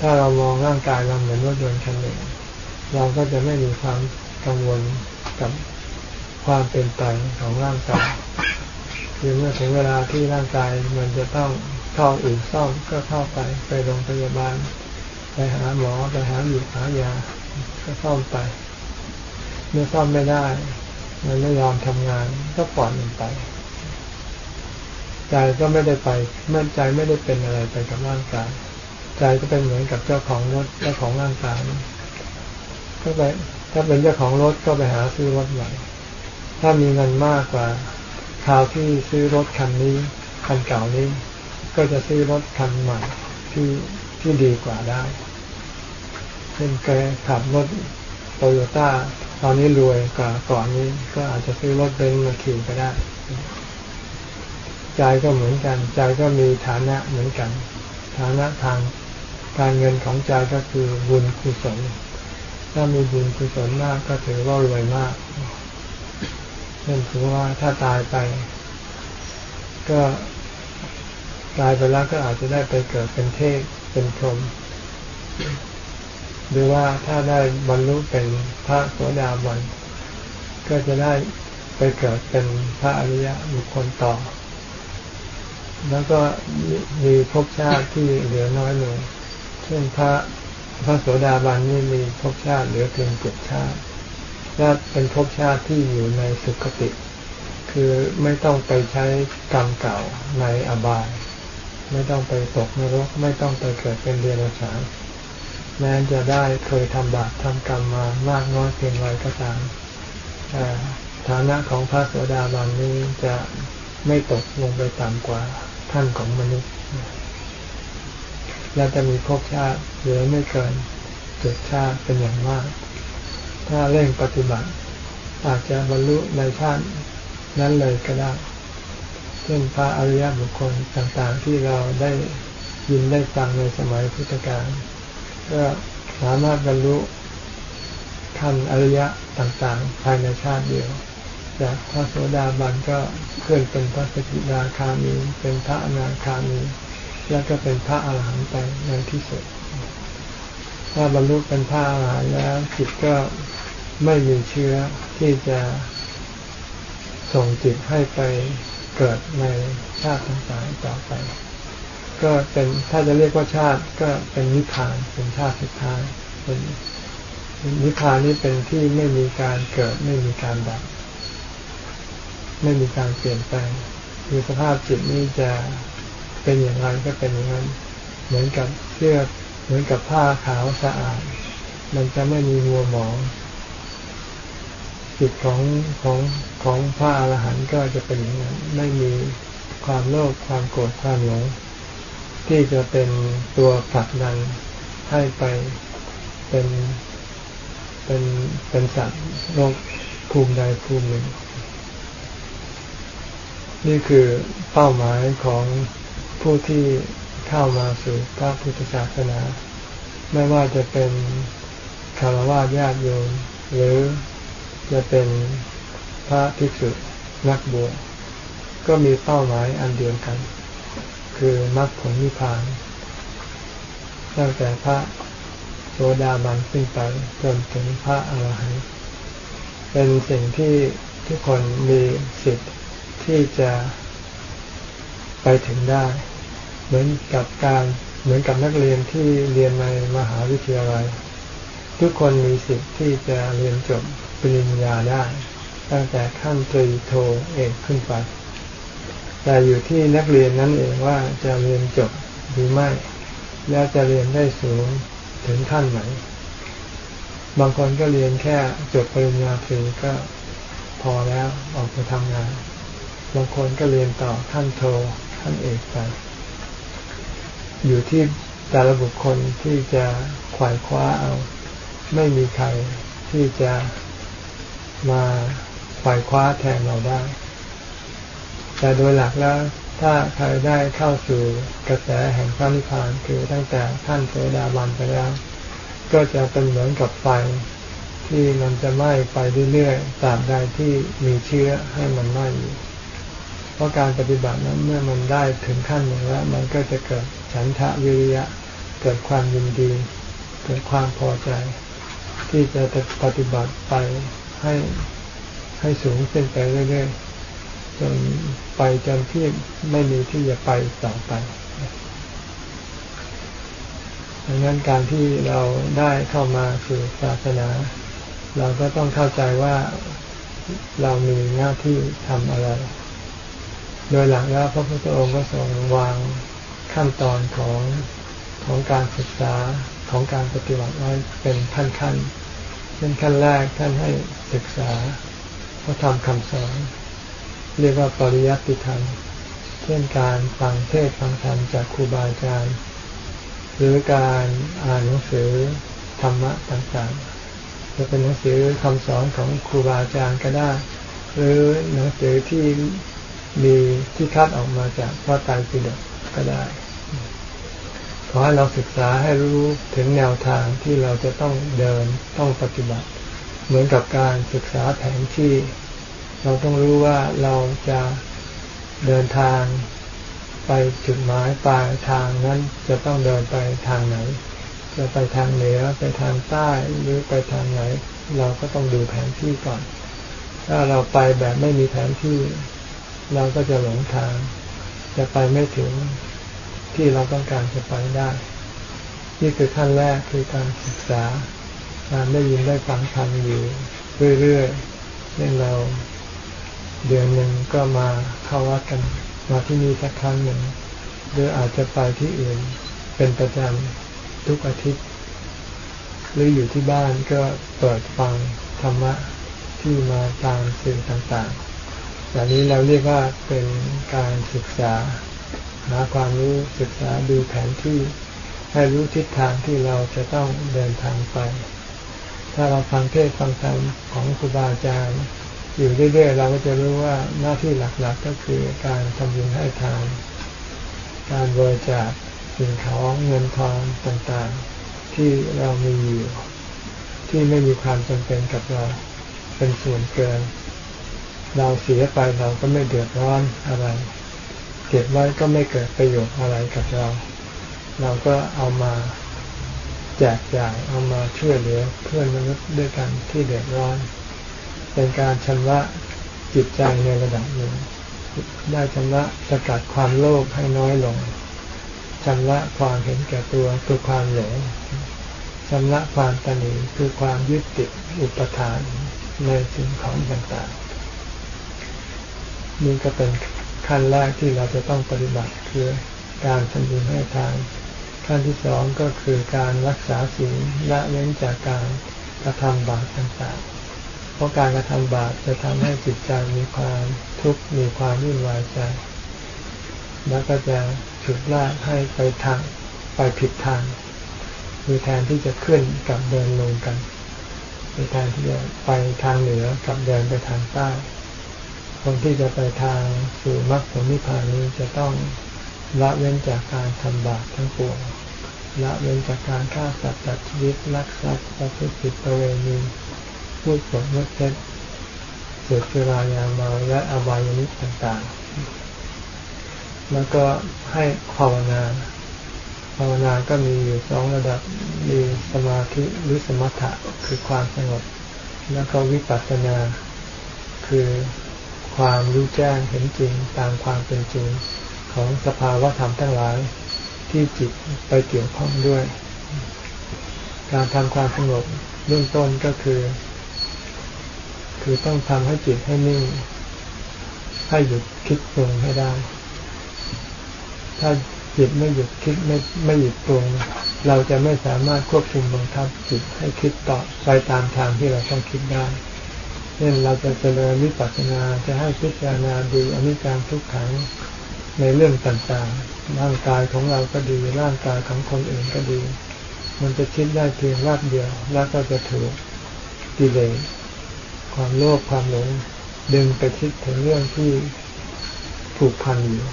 ถ้าเรามองร่างกายเราเหมือนรถยนต์คันหนึ่งเราก็จะไม่มีความกังวลกับความเป็นไปของร่างกายคือเมื่อถึงเวลาที่ร่างกายมันจะต้องเข้าอื่นซ่อมก็เข้าไปไปโรงพยาบาล ไปหาหมอไปหาหยุหายาก็ซ่อมไป เมื่อซ่อมไม่ได้ มันไม่ยอมทำงาน ก็ปล่อยมันไป ใจก็ไม่ได้ไปเมื่อใจไม่ได้เป็นอะไรไปกับร่างกายใจก็เป็นเหมือนกับเจ้าของรถเจ้าของร่างกายก็ไปถ้าเป็นเจ้าของรถก็ไปหาซื้อรถใหม่ถ้ามีเงินมากกว่าคราวที่ซื้อรถคันนี้คันเก่านี้ ก็จะซื้อรถคันใหม่ที่ที่ดีกว่าได้เช่นเคยขับรถโตโยต้า ตอนนี้รวยกว่าก่อนนี้ก็อาจจะซื้อรถเบนซ์มาขี่ก็ได้ใจก็เหมือนกันใจก็มีฐานะเหมือนกัน ฐานะทางการเงินของใจก็คือบุญกุศล ถ้ามีบุญกุศลมากก็ถือว่ารวยมากเช่นถือว่าถ้าตายไป ก็ตายไปแล้วก็อาจจะได้ไปเกิดเป็นเทพเป็นพรหม หรือว่าถ้าได้บรรลุเป็นพระโสดาบันก็จะได้ไปเกิดเป็นพระอริยะบุคคลต่อ แล้วก็มีภพชาติที่เหลือน้อยลงเช่นพระพระโสดาบันนี่มีภพชาติเหลือเพียงเจ็ดชาติและเป็นภพชาติที่อยู่ในสุคติ คือไม่ต้องไปใช้กรรมเก่าในอบาย ไม่ต้องไปตกนรก ไม่ต้องไปเกิดเป็นเดรัจฉาน แม้จะได้เคยทำบาปทำกรรมมามากน้อยเพียงไรก็ตามฐานะของพระโสดาบันนี้จะไม่ตกลงไปต่ำกว่าท่านของมนุษย์และจะมีภพชาติเหลือไม่เกินเจ็ดชาติเป็นอย่างมาก ถ้าเร่งปฏิบัติ อาจจะบรรลุในชาตินั้นเลยก็ได้ เช่นพระอริยบุคคลต่างๆที่เราได้ยินได้ฟังในสมัยพุทธกาล ก็สามารถบรรลุขั้นอริยะต่างๆ ภายในชาติเดียว จากพระโสดาบันก็ขึ้นเป็นพระสกิทาคามี เป็นพระอนาคามี แล้วก็เป็นพระอาหารหันต์ไปในที่สุด ถ้าบรรลุเป็นพระอาหารหันต์แล้วจิตก็ไม่มีเชื้อที่จะส่งจิตให้ไปเกิดในชาติต่างๆต่อไป ก็เป็นถ้าจะเรียกว่าชาติก็เป็นนิพพาน เป็นชาติสุดท้ายเป็นนิพพานนี้เป็นที่ไม่มีการเกิด ไม่มีการดับ ไม่มีการเปลี่ยนแปลงคือสภาพจิตนี้จะเป็นอย่างไรก็เป็นอย่างนั้นเหมือนกับเสื้อเหมือนกับผ้าขาวสะอาด มันจะไม่มีมัวหมอง จิตของของของพระอรหันต์ก็จะเป็นอย่างนั้นไม่มีความโลภความโกรธความหลง ที่จะเป็นตัวผลักดันให้ไปเป็นเป็นเป็นสัตว์โลกภูมิใดภูมิหนึ่ง นี่คือเป้าหมายของผู้ที่เข้ามาสู่พระพุทธศาสนา ไม่ว่าจะเป็นคารวะญาติโยมหรือจะเป็นพระภิกษุนักบวชก็มีเป้าหมายอันเดียวกัน คือมรรคผลนิพพานตั้งแต่พระโสดาบันขึ้นไปจนถึงพระอรหันต์เป็นสิ่งที่ทุกคนมีสิทธิ์ที่จะไปถึงได้ เหมือนกับการเหมือนกับนักเรียนที่เรียนในมหาวิทยาลัย ทุกคนมีสิทธิ์ที่จะเรียนจบปริญญาได้ ตั้งแต่ขั้นตรีโทเอกขึ้นไป แต่อยู่ที่นักเรียนนั้นเองว่าจะเรียนจบหรือไม่ และจะเรียนได้สูงถึงขั้นไหน บางคนก็เรียนแค่จบปริญญาตรีก็พอแล้วออกไปทำงาน บางคนก็เรียนต่อขั้นโทขั้นเอกไปอยู่ที่แต่ละบุคคลที่จะขวายคว้าเอา ไม่มีใครที่จะมาฝ่ายคว้าแทนเราได้ แต่โดยหลักแล้วถ้าใครได้เข้าสู่กระแสแห่งพระนิพพานคือตั้งแต่ท่านโสดาบันไปแล้ว ก็จะเป็นเหมือนกับไฟที่มันจะไหม้ไปเรื่อยๆตราบใดที่มีเชื้อให้มันไหม้อยู่เพราะการปฏิบัตินั้นเมื่อมันได้ถึงขั้นหนึ่งแล้ว มันก็จะเกิดฉันทะวิริยะ เกิดความยินดี เกิดความพอใจ ที่จะปฏิบัติไปให้ให้สูงขึ้นไปเรื่อยๆจน ไปจนที่ไม่มีที่จะไปต่อไปดังนั้นการที่เราได้เข้ามาสู่ศาสนา เราก็ต้องเข้าใจว่าเรามีหน้าที่ทำอะไร โดยหลักแล้วพระพุทธองค์ก็ทรงวางขั้นตอนของของการศึกษาของการปฏิบัติไว้เป็นขั้นๆเช่นขั้นแรกท่านให้ศึกษาพระธรรมคำสอน เรียกว่าปริยัติธรรม เช่นการฟังเทศฟังธรรมจากครูบาอาจารย์ หรือการอ่านหนังสือธรรมะต่างๆ จะเป็นหนังสือคำสอนของครูบาอาจารย์ก็ได้ หรือหนังสือที่มีที่คัดออกมาจากพระไตรปิฎกก็ได้ ขอให้เราศึกษาให้รู้ถึงแนวทางที่เราจะต้องเดินต้องปฏิบัติ เหมือนกับการศึกษาแผนที่ เราต้องรู้ว่าเราจะเดินทางไปจุดหมายปลายทางนั้นจะต้องเดินไปทางไหน จะไปทางเหนือไปทางใต้หรือไปทางไหน เราก็ต้องดูแผนที่ก่อน ถ้าเราไปแบบไม่มีแผนที่ เราก็จะหลงทาง จะไปไม่ถึงที่เราต้องการจะไปได้ นี่คือขั้นแรกคือการศึกษาการได้ยินได้ฟังธรรมอยู่เรื่อยๆเช่นเรา เดือนหนึ่งก็มาเข้าวัดกันมาที่นี่สักครั้งหนึ่งหรืออาจจะไปที่อื่นเป็นประจำทุกอาทิตย์ หรืออยู่ที่บ้านก็เปิดฟังธรรมะที่มาตามสื่อต่างๆแบบนี้เราเรียกว่าเป็นการศึกษาหาความรู้ศึกษาดูแผนที่ให้รู้ทิศทางที่เราจะต้องเดินทางไป ถ้าเราฟังเทศฟังธรรมของครูบาอาจารย์ อยู่เรื่อยๆเราก็จะรู้ว่าหน้าที่หลักๆก็คือการทำบุญให้ทาน การบริจาคสิ่งของเงินทองต่างๆ ที่เรามีอยู่ที่ไม่มีความจำเป็นกับเราเป็นส่วนเกิน เราเสียไปเราก็ไม่เดือดร้อนอะไรเก็บไว้ก็ไม่เกิดประโยชน์อะไรกับเรา เราก็เอามาแจกจ่ายเอามาช่วยเหลือเพื่อนมนุษย์ด้วยกันที่เดือดร้อน เป็นการชำระจิตใจในระดับหนึ่งได้ชำระสกัดความโลภให้น้อยลงชำระความเห็นแก่ตัวคือความหลงชำระความตนีคือความยึดติดอุปทานในสิ่งของต่างๆนี่ก็เป็นขั้นแรกที่เราจะต้องปฏิบัติคือการทำบุญให้ทานขั้นที่สองก็คือการรักษาศีลละเว้นจากการกระทำบาปต่างๆ เพราะการกระทำบาปจะทำให้จิตใจมีความทุกข์มีความวุ่นวายใจ แล้วก็จะฉุดลากให้ไปทางไปผิดทางคือแทนที่จะขึ้นกับเดินลงกันคือแทนที่จะไปทางเหนือกับเดินไปทางใต้คนที่จะไปทางสู่มรรคผลนิพพานนี้จะต้องละเว้นจากการทำบาปทั้งปวงละเว้นจากการฆ่าสัตว์ตัดชีวิตลักทรัพย์ประพฤติผิดประเวณี พูดปดมดเท็จเสพสุรายาเมาและอบายานิต่างๆ แล้วก็ให้ภาวนา ภาวนาก็มีอยู่สองระดับ มีสมาธิหรือสมถะคือความสงบ แล้วก็วิปัสสนาคือความรู้แจ้งเห็นจริงตามความเป็นจริงของสภาวะธรรมทั้งหลายที่จิตไปเกี่ยวข้องด้วย การทำความสงบเบื้องต้นก็คือ คือต้องทำให้จิตให้นิ่ง ให้หยุดคิดปรุงให้ได้ ถ้าจิตไม่หยุดคิดไม่ไม่หยุดปรุง เราจะไม่สามารถควบคุมบังคับจิตให้คิดต่อไปตามทางที่เราต้องคิดได้เช่นเราจะเจริญวิปัสสนาจะให้พิจารณาดูอนิจจังทุกขังในเรื่องต่างๆ ร่างกายของเราก็ดี ร่างกายของคนอื่นก็ดี มันจะคิดได้เพียงรอบเดียว แล้วก็จะถูกกิเลส ความโลภความหลงดึงไปคิดถึงเรื่องที่ผูกพันอยู่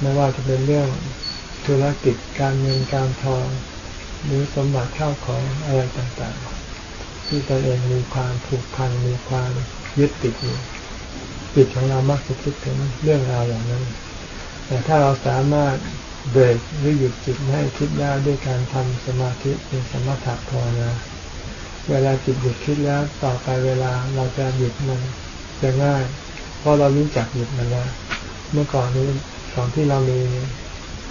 ไม่ว่าจะเป็นเรื่องธุรกิจการเงินการทองหรือสมบัติข้าวของอะไรต่างๆ ที่ตนเองมีความผูกพันมีความยึดติดอยู่จิตของเรามักจะคิดถึงเรื่องราวอย่างนั้น แต่ถ้าเราสามารถเบรกหรือหยุดจิตให้คิดได้ด้วยการทำสมาธิเป็นสมถะภาวนา เวลาจิตหยุดคิดแล้วต่อไปเวลาเราจะหยุดมันจะง่าย เพราะเรารู้จักหยุดมันแล้วเมื่อก่อนนี้ก่อนที่เรามี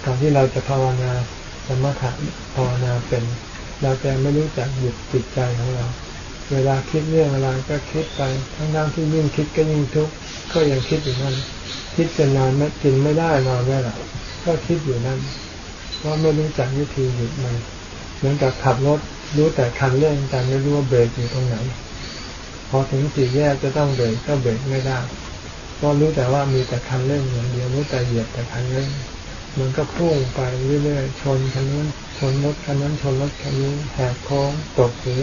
ก่อนที่เราจะภาวนาสมถะภาวนาเป็น เราจะไม่รู้จักหยุดจิตใจของเรา เวลาคิดเรื่องอะไรก็คิดไปทั้งนั้นที่ยิ่งคิดก็ยิ่งทุกข์ก็ยังคิดอยู่นั่นคิดจะนอนไม่กินไม่ได้นอนไม่หลับก็คิดอยู่นั่นเพราะไม่รู้จักวิธีหยุดมันเหมือนกับขับรถ รู้แต่คันเร่งแต่ไม่รู้ว่าเบรกอยู่ตรงไหน พอถึงสี่แยกจะต้องเบรกก็เบรกไม่ได้เพราะรู้แต่ว่ามีแต่คันเร่งอย่างเดียวรู้แต่เหยียบแต่คันเร่งมันก็พุ่งไปเรื่อยๆชนคันนั้นชนรถคันนั้นชนรถคันนี้แหกโค้งตกหรือ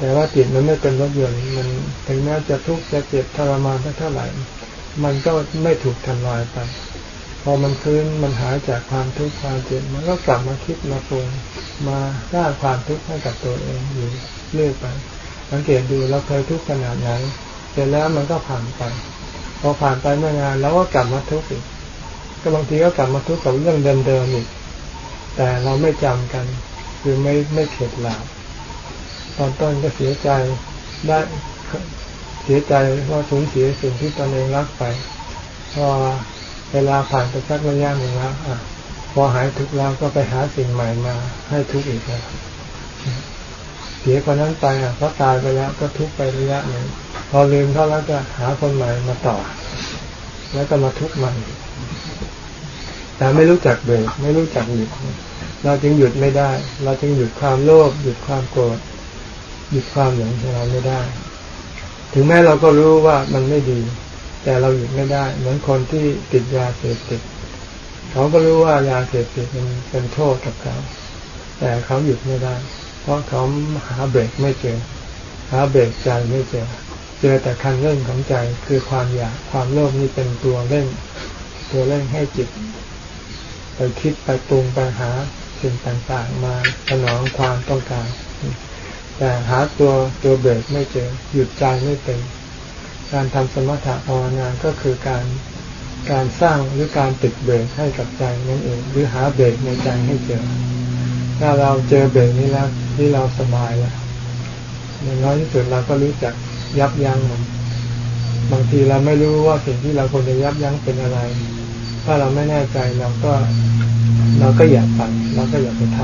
แต่ว่าจิตมันไม่เป็นรถยนต์มันถึงแม้จะทุกข์จะเจ็บทรมานเท่าไหร่ มันก็ไม่ถูกทำลายไป พอมันคืนมันหายจากความทุกข์ความเจ็บมันก็กลับมาคิดมาปรุงมาสร้างความทุกข์ให้กับตัวเองอยู่เรื่อยไป สังเกตดูเราเคยทุกข์ขนาดไหนเสร็จแล้วมันก็ผ่านไป พอผ่านไปเมื่องานแล้วก็กลับมาทุกข์อีกก็บางทีก็กลับมาทุกข์กับเรื่องเดิมๆอีก แต่เราไม่จำกันคือไม่ไม่เข็ดหลาบตอนต้นก็เสียใจได้เสียใจว่าสูญเสียสิ่งที่ตนเองรักไป พอ เวลาผ่านไปสักระยะหนึ่งแล้วอพอหายทุกข์แล้วก็ไปหาสิ่งใหม่มาให้ทุกข์อีกแล้วเสียคนนั้นไปอะเขาตายไปแล้วก็ทุกข์ไประยะหนึ่งพอลืมเขาแล้วก็หาคนใหม่มาต่อ แล้วก็มาทุกข์ใหม่แต่ไม่รู้จักเบรกไม่รู้จักหยุดเราจึงหยุดไม่ได้ เราจึงหยุดความโลภหยุดความโกรธหยุดความหลงของเราไม่ได้ ถึงแม้เราก็รู้ว่ามันไม่ดี แต่เราหยุดไม่ได้ เหมือนคนที่ติดยาเสพติด เขาก็รู้ว่ายาเสพติดมันเป็นโทษกับเขา แต่เขาหยุดไม่ได้ เพราะเขาหาเบรกไม่เจอ หาเบรกใจไม่เจอ เจอแต่คันเร่งของใจคือความอยากความโลภนี่เป็นตัวเร่ง ตัวเร่งให้จิต ไปคิดไปปรุงไปหาสิ่งต่างๆ มาสนองความต้องการ แต่หาตัวตัวเบรกไม่เจอ หยุดใจไม่เป็น การทำสมถะภาวนาก็คือการการสร้างหรือการติดเบรกให้กับใจนั่นเอง หรือหาเบรกในใจให้เจอ ถ้าเราเจอเบรกนี้แล้วที่เราสบายแล้วอย่างน้อยที่สุดเราก็รู้จักยับยั้งมันบางทีเราไม่รู้ว่าสิ่งที่เราควรจะยับยั้งเป็นอะไร ถ้าเราไม่แน่ใจเราก็เราก็อยากไปเราก็อยากไปท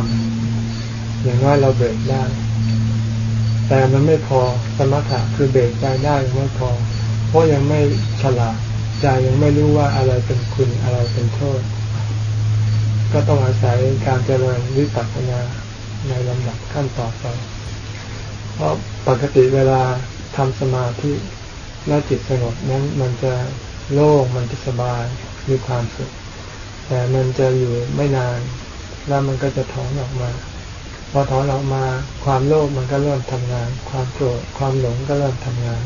ำอย่างน้อยเราเบรกได้ แต่มันไม่พอสมถะคือเบรกใจได้ไม่พอ เพราะยังไม่ฉลาดใจยังไม่รู้ว่าอะไรเป็นคุณอะไรเป็นโทษ ก็ต้องอาศัยการเจริญวิปัสสนาในลำดับขั้นต่อไป เพราะปกติเวลาทำสมาธิแล้วจิตสงบนั้นมันจะโล่งมันจะสบายมีความสุข แต่มันจะอยู่ไม่นาน แล้วมันก็จะถอนออกมา พอถอนออกมาความโลภมันก็เริ่มทำงาน ความโกรธความหลงก็เริ่มทำงาน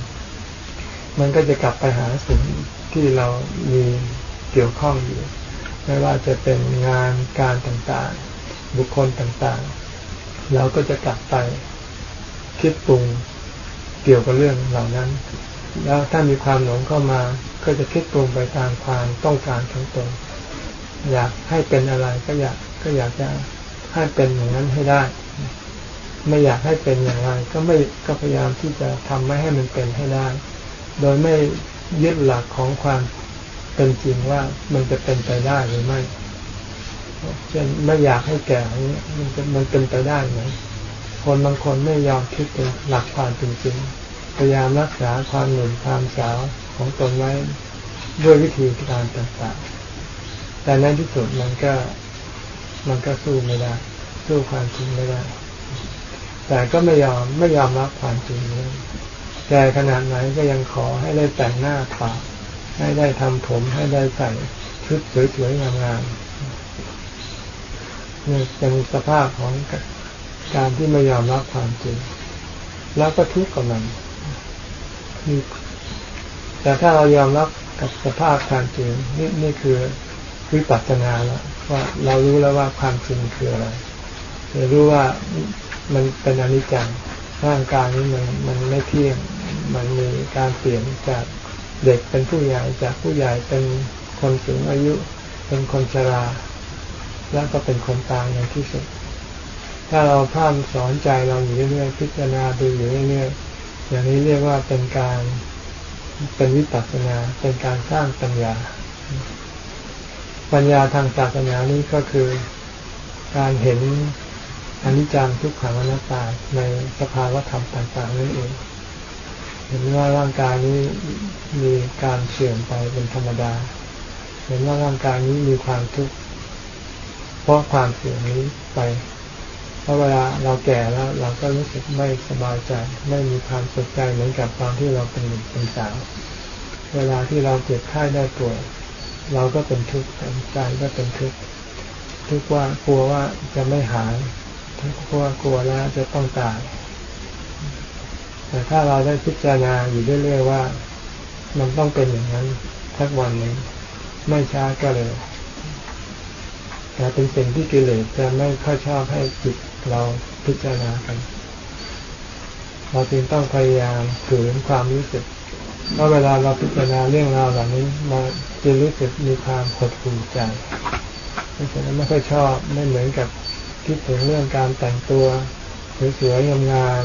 มันก็จะกลับไปหาสิ่งที่เรามีเกี่ยวข้องอยู่ ไม่ว่าจะเป็นงานการต่างๆ บุคคลต่างๆ เราก็จะกลับไปคิดปรุงเกี่ยวกับเรื่องเหล่านั้น แล้วถ้ามีความหลงเข้ามาก็จะคิดปรุงไปตามความต้องการของตนอยากให้เป็นอะไรก็อยากก็อยากจะให้เป็นอย่างนั้นให้ได้ ไม่อยากให้เป็นอย่างไรก็ไม่ก็พยายามที่จะทำไม่ให้มันเป็นให้ได้ โดยไม่ยึดหลักของความเป็นจริงว่ามันจะเป็นไปได้หรือไม่เช่นไม่อยากให้แก่มันจะมันเป็นไปได้ไหมคนบางคนไม่ยอมคิดเป็นหลักความจริงพยายามรักษาความหนุ่มความสาวของตนไว้ด้วยวิธีการต่างๆ แต่ในที่สุดมันก็มันก็สู้ไม่ได้ สู้ความจริงไม่ได้ แต่ก็ไม่ยอมไม่ยอมรับความจริงนี้ แก่ขนาดไหนก็ยังขอให้ได้แต่งหน้าปากให้ได้ทำผมให้ได้ใส่ชุดสวยๆงามๆนี่เป็นสภาพของการที่ไม่ยอมรับความจริง แล้วก็ทุกข์กับมันแต่ถ้าเรายอมรับกับสภาพความจริงนี่นี่คือวิปัสสนาแล้วว่าเรารู้แล้วว่าความจริงคืออะไรเรารู้ว่ามันเป็นอนิจจัง ร่างกายนี้มันมันไม่เที่ยง มันมีการเปลี่ยนจากเด็กเป็นผู้ใหญ่จากผู้ใหญ่เป็นคนสูงอายุ เป็นคนชรา แล้วก็เป็นคนตายในที่สุด ถ้าเราพร่ำสอนใจเราอยู่เรื่อยๆพิจารณาดูอยู่เรื่อยๆอย่างนี้เรียกว่าเป็นการเป็นวิปัสสนาเป็นการสร้างปัญญา ปัญญาทางศาสนานี้ก็คือการเห็น อนิจจังทุกขังอนัตตาในสภาวธรรมต่างๆนั่นเอง เห็นว่าร่างกายนี้มีการเสื่อมไปเป็นธรรมดา เห็นว่าร่างกายนี้มีความทุกข์เพราะความเสื่อมนี้ไปเพราะเวลาเราแก่แล้ว เราก็รู้สึกไม่สบายใจไม่มีความสุขใจเหมือนกับตอนที่เราเป็นหนุ่มเป็นสาว เวลาที่เราเจ็บไข้ได้ป่วยเราก็เป็นทุกข์ใจก็เป็นทุกข์ทุกว่ากลัวว่าจะไม่หาย ทุกว่ากลัวแล้วจะต้องตาย แต่ถ้าเราได้พิจารณาอยู่เรื่อยๆว่า มันต้องเป็นอย่างนั้นทักวันหนึ่งไม่ช้าก็เลยแต่เป็นสิ่งที่กิเลสจะไม่ค่อยชอบให้จิตเราพิจารณากัน เราจึงต้องพยายามฝืนความรู้สึกเพราะเวลาเราพิจารณาเรื่องราวเหล่านี้เราจะรู้สึกมีความหดหู่ใจเพราะฉะนั้นไม่ค่อยชอบไม่เหมือนกับ คิดถึงเรื่องการแต่งตัวสวยๆงาม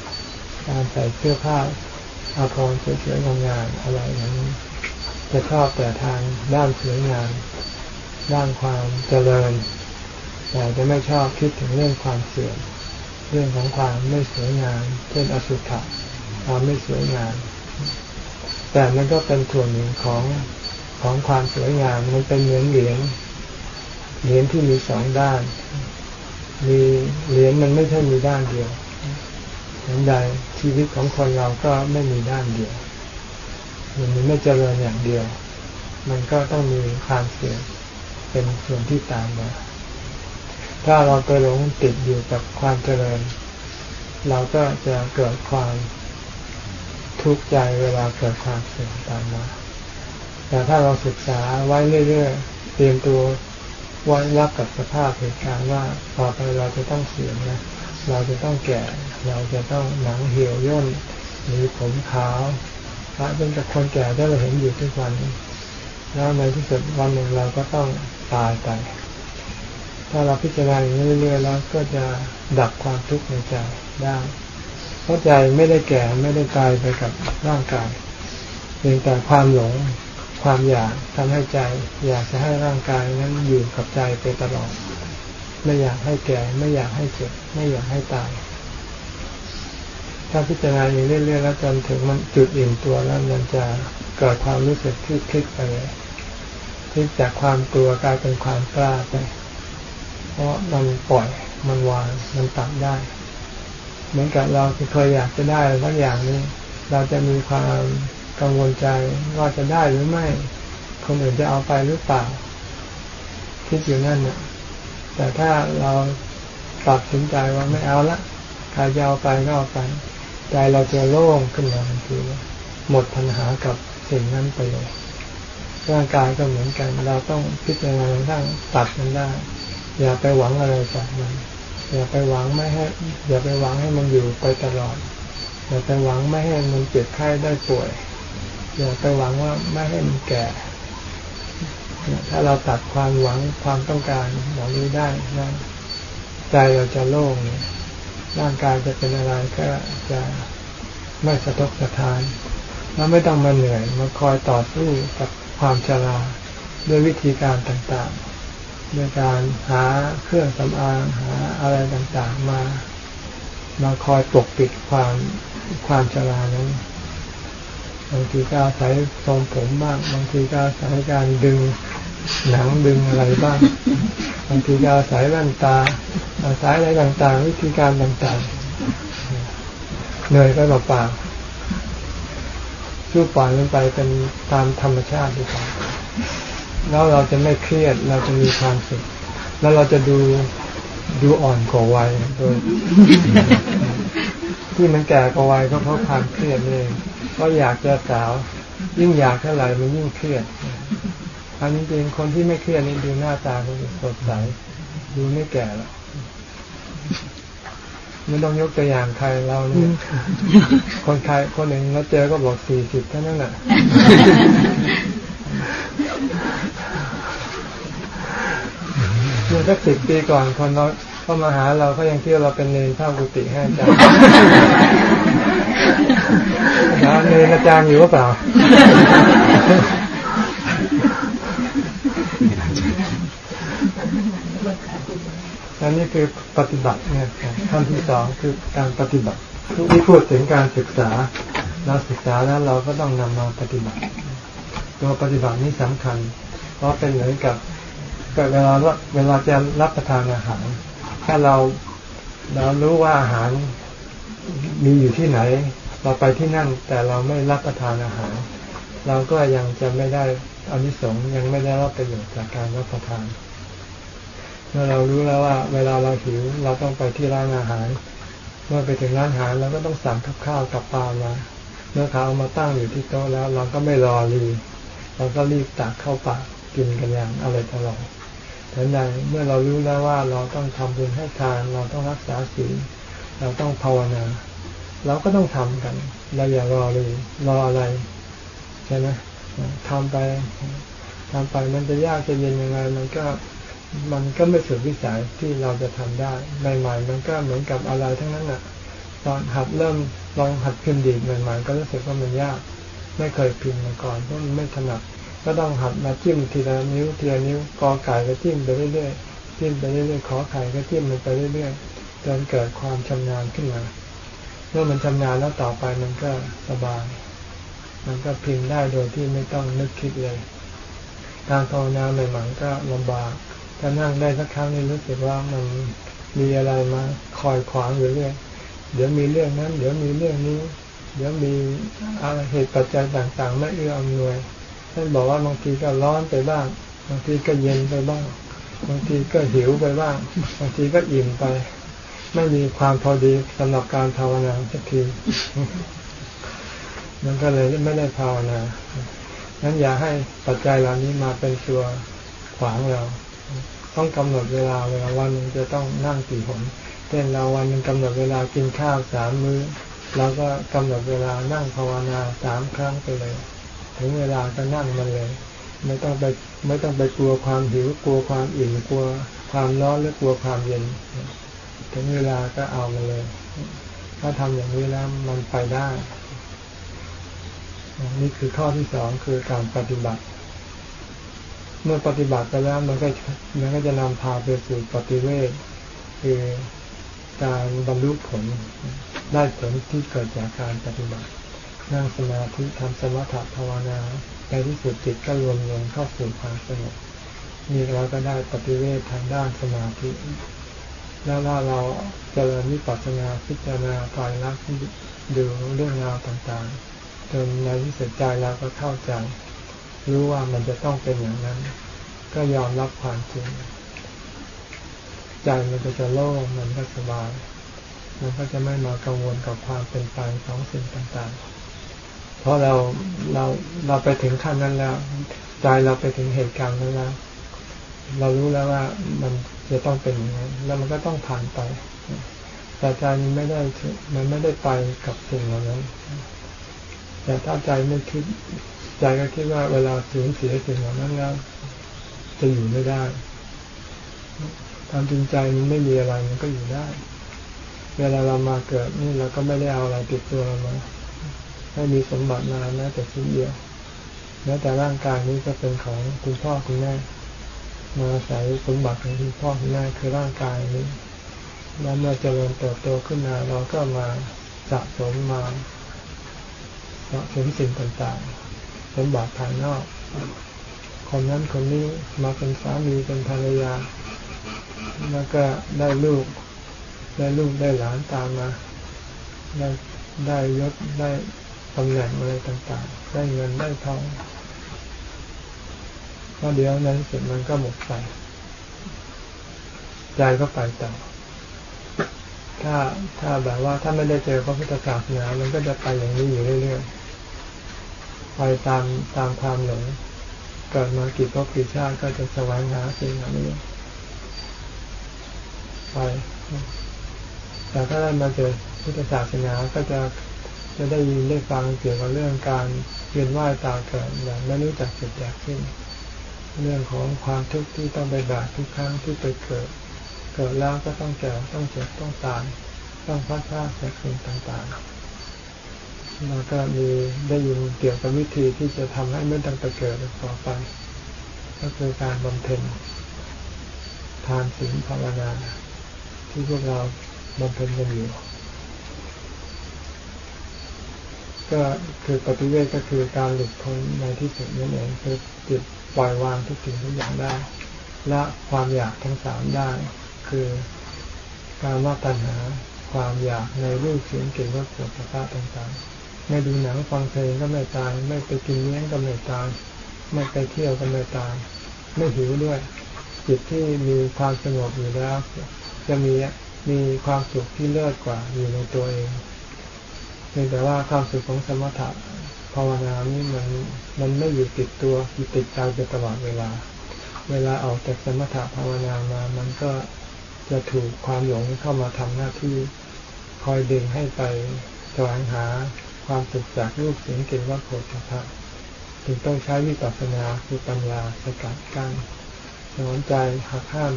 ๆการใส่เสื้อผ้าอาภรณ์สวยๆงามๆอะไรอย่างนี้จะชอบแต่ทางด้านสวยงามด้านความเจริญแต่จะไม่ชอบคิดถึงเรื่องความเสื่อมเรื่องของความไม่สวยงามเช่นอสุภะความไม่สวยงามแต่มันก็เป็นส่วนหนึ่งของของความสวยงามมันเป็นเหมือนเหรียญเหรียญที่มีสองด้าน มีเหรียญมันไม่ใช่มีด้านเดียวเหมือนใดชีวิตของคนเราก็ไม่มีด้านเดียว มันไม่เจริญอย่างเดียว มันก็ต้องมีความเสื่อมเป็นส่วนที่ตามมา ถ้าเราไปหลงติดอยู่กับความเจริญ เราก็จะเกิดความทุกข์ใจเวลาเกิดความเสื่อมตามมา แต่ถ้าเราศึกษาไว้เรื่อยๆ เตรียมตัว ไว้รับกับสภาพเหตุการณ์ว่าต่อไปเราจะต้องเสื่อมนะ เราจะต้องแก่ เราจะต้องหนังเหี่ยวย่นมีผมขาวพระเป็นกับคนแก่ที่เราเห็นอยู่ทุกวัน แล้วในที่สุดวันหนึ่งเราก็ต้องตายไป ถ้าเราพิจารณาอย่างนี้เรื่อยๆแล้วก็จะดับความทุกข์ในใจได้เพราะใจไม่ได้แก่ไม่ได้ตายไปกับร่างกายเพียงแต่ความหลง ความอยากทำให้ใจ อยากจะให้ร่างกายนั้นอยู่กับใจไปตลอด ไม่อยากให้แก่ ไม่อยากให้เจ็บ ไม่อยากให้ตาย ถ้าพิจารณาอย่างเรื่อยๆแล้วจนถึงมันจุดอิ่มตัวแล้วมันจะเกิดความรู้สึกที่คลิกไปเลยคลิกจากความกลัวกลายเป็นความกล้าไป เพราะมันปล่อย มันวาง มันตัดได้ เหมือนกับเราเคยอยากจะได้สักอย่างนี้ เราจะมีความ กังวลใจว่าจะได้หรือไม่ คนอื่นจะเอาไปหรือเปล่า คิดอยู่นั่นเนี่ยแต่ถ้าเราตัดสินใจว่าไม่เอาละใครจะเอาไปก็เอาไป ใจเราจะโล่งขึ้นมาทันทีหมดปัญหากับสิ่งนั้นไปเลยร่างกายก็เหมือนกัน เราต้องพิจารณาทั้งตัดมันได้ อย่าไปหวังอะไรจากมัน อย่าไปหวังไม่ให้ อย่าไปหวังให้มันอยู่ไปตลอด อย่าไปหวังไม่ให้มันเจ็บไข้ได้ป่วย อย่าไปหวังว่าไม่ให้มันแก่ ถ้าเราตัดความหวังความต้องการเหล่านี้ได้นะใจเราจะโล่งร่างกายจะเป็นอะไรก็จะไม่สะทกสะทาน แล้วไม่ต้องมาเหนื่อยมาคอยต่อสู้กับความชราด้วยวิธีการต่างๆด้วยการหาเครื่องสำอางหาอะไรต่างๆมา มาคอยปกปิดความความชรานั้น บางทีก็อาศัยทรงผมบ้าง บางทีก็อาศัยการดึงหนังดึงอะไรบ้าง บางทีก็อาศัยแว่นตา อาศัยอะไรต่างๆ วิธีการต่างๆเหนื่อยก็เปล่าช่วยปล่อยมันไปเป็นตามธรรมชาติดีกว่าแล้วเราจะไม่เครียดเราจะมีความสุขแล้วเราจะดูดูอ่อนกว่าวัยโดย ที่มันแก่กว่าวัยก็เพราะความเครียดเองก็อยากจะสาว ยิ่งอยากเท่าไหร่มันยิ่งเครียดอันนี้จริงคนที่ไม่เครียดนี่ดูหน้าตาเขาสดใสดูไม่แก่หรอกไม่ต้องยกตัวอย่างใครเราเนี่ยคนใครคนหนึ่งเราเจอก็บอกสี่สิบเท่านั้นแหละเมื่อสักสิบปีก่อนคนเรา เข้ามาหาเราเขายังเที่ยวเราเป็นเนรเท่ากุฏิให้อาจารย์นะเนรอาจารย์อยู่หรือเปล่าอันนี้คือปฏิบัติเนี่ยขั้นที่สองคือการปฏิบัติทุกที่พูดถึงการศึกษาเราศึกษาแล้วเราก็ต้องนำมาปฏิบัติ ตัวปฏิบัตินี้สำคัญ เพราะเป็นเหมือนกับเวลาเวลาจะรับประทานอาหาร ถ้าเราเรารู้ว่าอาหารมีอยู่ที่ไหน เราไปที่นั่นแต่เราไม่รับประทานอาหาร เราก็ยังจะไม่ได้อานิสงส์ยังไม่ได้รับประโยชน์จากการรับประทาน เมื่อเรารู้แล้วว่า เวลาเราหิวเราต้องไปที่ร้านอาหาร เมื่อไปถึงร้านอาหารเราก็ต้องสั่งกับข้าวกับปลามาเมื่อเขาเอามาตั้งอยู่ที่โต๊ะแล้ว เราก็ไม่รอรีเราก็รีบตักเข้าปากกินกันอย่างอร่อยอร่อย แต่ในเมื่อเรารู้แล้วว่าเราต้องทำบุญให้ทาน เราต้องรักษาศีลเราต้องภาวนา เราก็ต้องทำกัน เราอย่ารอเลยรออะไรใช่ไหมทำไปทำไปมันจะยากจะเย็นยังไง มันก็มันก็ไม่สุดวิสัยที่เราจะทำได้ใหม่ๆมันก็เหมือนกับอะไรทั้งนั้นน่ะตอนหัดเริ่มลองหัดพิมพ์ดีดใหม่ๆก็รู้สึกว่ามันยาก ไม่เคยพิมพ์มาก่อนเพราะมันไม่ถนัด ก็ต้องหัดมาจิ้มทีละนิ้วทีละนิ้วกอไก่ก็จิ้มไปเรื่อยๆจิ้มไปเรื่อยๆขอไข่ก็จิ้มมันไปเรื่อยๆจนเกิดความชำนาญขึ้นมาเมื่อมันชำนาญแล้วต่อไปมันก็สบายมันก็พิมพ์ได้โดยที่ไม่ต้องนึกคิดเลย การภาวนาใหม่ๆก็ลำบากถ้านั่งได้สักครั้งนี่รู้สึกว่ามันมีอะไรมาคอยขวางอยู่เรื่อยเดี๋ยวมีเรื่องนั้น เดี๋ยวมีเรื่องนี้ เดี๋ยวมีอะไรเหตุปัจจัยต่างๆ ไม่เอื้ออำนวย ท่านบอกว่าบางทีก็ร้อนไปบ้าง บางทีก็เย็นไปบ้าง บางทีก็หิวไปบ้าง บางทีก็อิ่มไป ไม่มีความพอดีสำหรับการภาวนาสักที มันก็เลยไม่ได้ภาวนานั้นอย่าให้ปัจจัยเหล่านี้มาเป็นตัวขวางเรา ต้องกำหนดเวลาเวลาวันนึงจะต้องนั่งกี่หนเช่นเราวันนึงกำหนดเวลากินข้าวสามมื้อเราก็กำหนดเวลานั่งภาวนาสามครั้งไปเลย ถึงเวลาก็นั่งมันเลย ไม่ต้องไปไม่ต้องไปกลัวความหิวกลัวความอิ่มกลัวความร้อนหรือกลัวความเย็น ถึงเวลาก็เอามาเลย ถ้าทำอย่างนี้แล้วมันไปได้นี่คือข้อที่สองคือการปฏิบัติ เมื่อปฏิบัติไปแล้วมันก็มันก็จะนำพาไปสู่ปฏิเวทคือการบรรลุผลได้ผลที่เกิดจากการปฏิบัติ นั่งสมาธิทำสมถะภาวนาในที่สุดจิตก็รวมลงเข้าสู่ความสงบนี่เราก็ได้ปฏิเวททางด้านสมาธิ แล้วว่าเราเจริญวิปัสสนาพิจารณาตายรักดูเรื่องราวต่างๆ จนในที่สุดใจเราก็เข้าใจ รู้ว่ามันจะต้องเป็นอย่างนั้น ก็ยอมรับความจริงใจมันก็จะโล่งมันก็สบายมันก็จะไม่มากังวลกับความเป็นไปของสิ่งต่างๆ เพราะเราเราเราไปถึงขั้นนั้นแล้วใจเราไปถึงเหตุการณ์นั้นแล้ว เรารู้แล้วว่ามันจะต้องเป็นอย่างนั้นแล้วมันก็ต้องผ่านไปแต่ใจมันไม่ได้มันไม่ได้ไปกับสิ่งเหล่านั้น แต่ถ้าใจไม่คิด ใจก็คิดว่าเวลาสูญเสียสิ่งเหล่านั้นแล้วจะอยู่ไม่ได้ตามจริงใจมันไม่มีอะไรมันก็อยู่ได้ เวลาเรามาเกิดนี่เราก็ไม่ได้เอาอะไรติดตัวเรามา ไม่มีสมบัติมาแม้แต่ชิ้นเดียวแม้แต่ร่างกายนี้ก็เป็นของคุณพ่อคุณแม่มาอาศัยสมบัติของคุณพ่อคุณแม่คือร่างกายนี้ แล้วเมื่อเจริญเติบโตขึ้นมาเราก็มาสะสมมาสะสมสิ่งต่างๆสมบัติภายนอกคนนั้นคนนี้มาเป็นสามีเป็นภรรยา แล้วก็ได้ลูก ได้ลูกได้หลานตามมา ได้ได้ยศได้ ตำแหน่งอะไรต่างๆ ได้เงินได้ทองก็เดี๋ยวนั้นเสร็จมันก็หมดไปใจก็ไปต่อถ้าถ้าแบบว่าถ้าไม่ได้เจอพระพุทธศาสนา มันก็จะไปอย่างนี้อยู่เรื่อยๆ ไปตามตามความหลง เกิดมากี่พบกี่ชาติก็จะสวงหาสิ่งเหล่านี้ไป แต่ถ้าได้มาเจอพุทธศาสนาก็จะ จะได้ยินได้ฟังเกี่ยวกับเรื่องการเวียนว่ายตายเกิดอย่างไม่รู้จักจุดแยกสิ้นเรื่องของความทุกข์ที่ต้องไปบากทุกครั้งที่ไปเกิด เกิดแล้วก็ต้องแก่ต้องเจ็บต้องตายต้องพัดพลาดจากสิ่งต่างๆแล้วก็มีได้ยินเกี่ยวกับวิธีที่จะทำให้ไม่ต้องไปเกิดต่อไป ก็คือการบำเพ็ญทานศีลภาวนา ที่พวกเราบำเพ็ญกันอยู่ ก็คือปฏิเวทก็คือการหลุดพ้นในที่สุดนั่นเองคือจิตปล่อยวางทุกสิ่งทุกอย่างได้ ละความอยากทั้งสามได้ คือการว่าตัณหาความอยากในรูปเสียงกลิ่นรสสัมผัสต่างๆ ไม่ดูหนังฟังเพลงก็ไม่ตาย ไม่ไปกินเลี้ยงก็ไม่ตาย ไม่ไปเที่ยวก็ไม่ตาย ไม่หิวด้วย จิตที่มีความสงบอยู่แล้ว จะมีมีความสุขที่เลิศกว่าอยู่ในตัวเอง เพียงแต่ว่าความสุขของสมถะภาวนานี้มันมันไม่อยู่ติดตัวอยู่ติดใจไปตลอดเวลา เวลาออกจากสมถะภาวนามา มันก็จะถูกความหลงเข้ามาทำหน้าที่คอยดึงให้ไปแสวงหาความสุขจากรูปเสียงกลิ่นรสโผฏฐะถึงต้องใช้วิปัสสนาคือปัญญาสกัดกั้นสอนใจหักห้าม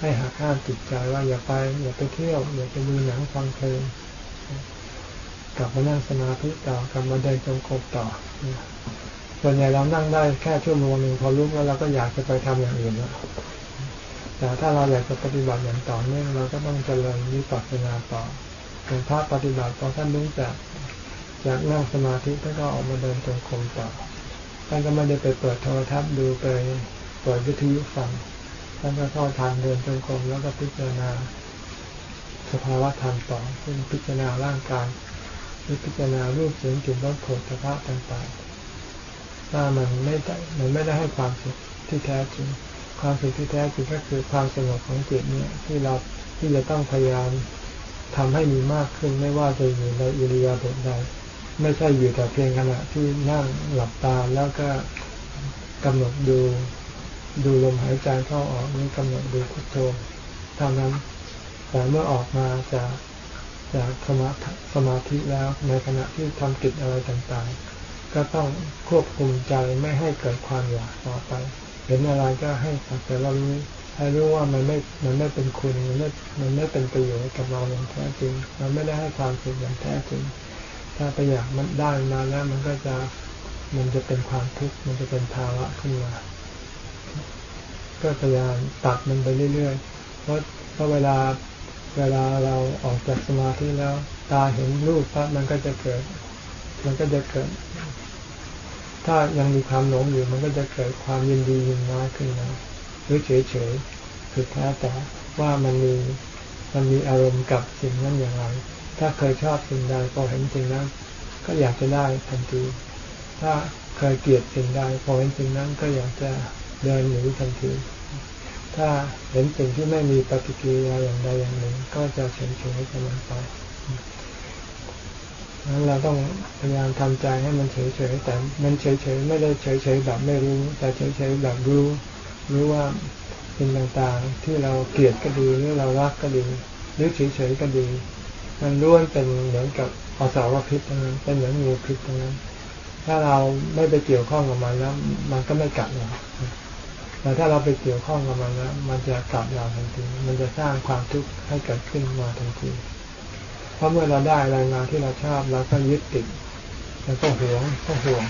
ให้หักห้ามจิตใจว่าอย่าไปอย่าไปเที่ยวอย่าไปดูหนังฟังเพลง กลับมานั่งสมาธิต่อกลับมาเดินจงกรมต่อส่วนใหญ่เรานั่งได้แค่ชั่วโมงหนึ่งพอลุกแล้วเราก็อยากจะไปทำอย่างอื่นแล้วแต่ถ้าเราอยากจะปฏิบัติอย่างต่อเนื่องเราก็ต้องเจริญวิปัสสนาต่อเป็นพระปฏิบัติพอท่านรู้จักจากนั่งสมาธิท่านก็ออกมาเดินจงกรมต่อท่านก็ไม่ได้ไปเปิดโทรทัศน์ดูไปเปิดวิทยุฟังท่านก็เข้าทางเดินจงกรมแล้วก็พิจารณาสภาวะธรรมต่อเช่นพิจารณาร่างกาย พิจารณารูปเสียงกลิ่นรสโผฏฐัพพะต่างๆถ้ามันไม่ได้มันไม่ได้ให้ความสุขที่แท้จริง ความสุขที่แท้จริงก็คือความสงบของจิตเนี่ยที่เราที่จะต้องพยายามทำให้มีมากขึ้นไม่ว่าจะอยู่ในอิริยาบถใดไม่ใช่อยู่แต่เพียงขณะที่นั่งหลับตาแล้วก็กำหนดดูดูลมหายใจเข้าออกนี่กำหนดดูพุทโธเท่านั้นแต่เมื่อออกมาจาก จากสมาสมาธิแล้วในขณะที่ทำกิจอะไรต่างๆ ก็ต้องควบคุมใจไม่ให้เกิดความอยากต่อไป เห็นอะไรก็ให้สักแต่เรารู้ให้รู้ว่ามันไม่มันไม่เป็นคุณมันไม่มันไม่เป็นประโยชน์กับเราอย่างแท้จริง มันไม่ได้ให้ความสุขอย่างแท้จริง ถ้าไปอยากมันได้มาแล้วมันก็จะมันจะเป็นความทุกข์มันจะเป็นภาวะขึ้นมาก็พยายามตัดมันไปเรื่อยๆ เพราะเพราะเวลา เวลาเราออกจากสมาธิแล้ว ตาเห็นรูปปั๊บมันก็จะเกิด มันก็จะเกิด ถ้ายังมีความหลงอยู่ มันก็จะเกิดความยินดียินร้ายขึ้นมาหรือเฉยๆคือแท้แต่ว่ามันมีมันมีอารมณ์กับสิ่งนั้นอย่างไร ถ้าเคยชอบสิ่งใดพอเห็นสิ่งนั้น ก็อยากจะได้ทันที ถ้าเคยเกลียดสิ่งใดพอเห็นสิ่งนั้นก็อยากจะเดินหนีทันที ถ้าเห็นสิ่งที่ไม่มีปฏิกิริยาอย่างใดอย่างหนึ่ง ก็จะเฉยเฉยกับมันไปนั้นเราต้องพยายามทำใจให้มันเฉยเฉยแต่มันเฉยเฉยไม่ได้เฉยเฉยแบบไม่รู้ แต่เฉยเฉยแบบรู้รู้ว่าสิ่งต่างๆ ที่เราเกลียดก็ดีหรือเรารักก็ดีหรือเฉยเฉยก็ดี มันล้วนเป็นเหมือนกับอสาวพิษทั้งนั้นเป็นเหมือนงูพิษทั้งนั้น ถ้าเราไม่ไปเกี่ยวข้องกับมันแล้ว มันก็ไม่กัดเรา แต่ถ้าเราไปเกี่ยวข้องกับมันแล้วมันจะกัดเราทันที มันจะสร้างความทุกข์ให้เกิดขึ้นมาทันที เพราะเมื่อเราได้อะไรมาที่เราชอบเราก็ยึดติดแล้วก็หวงก็ห่วง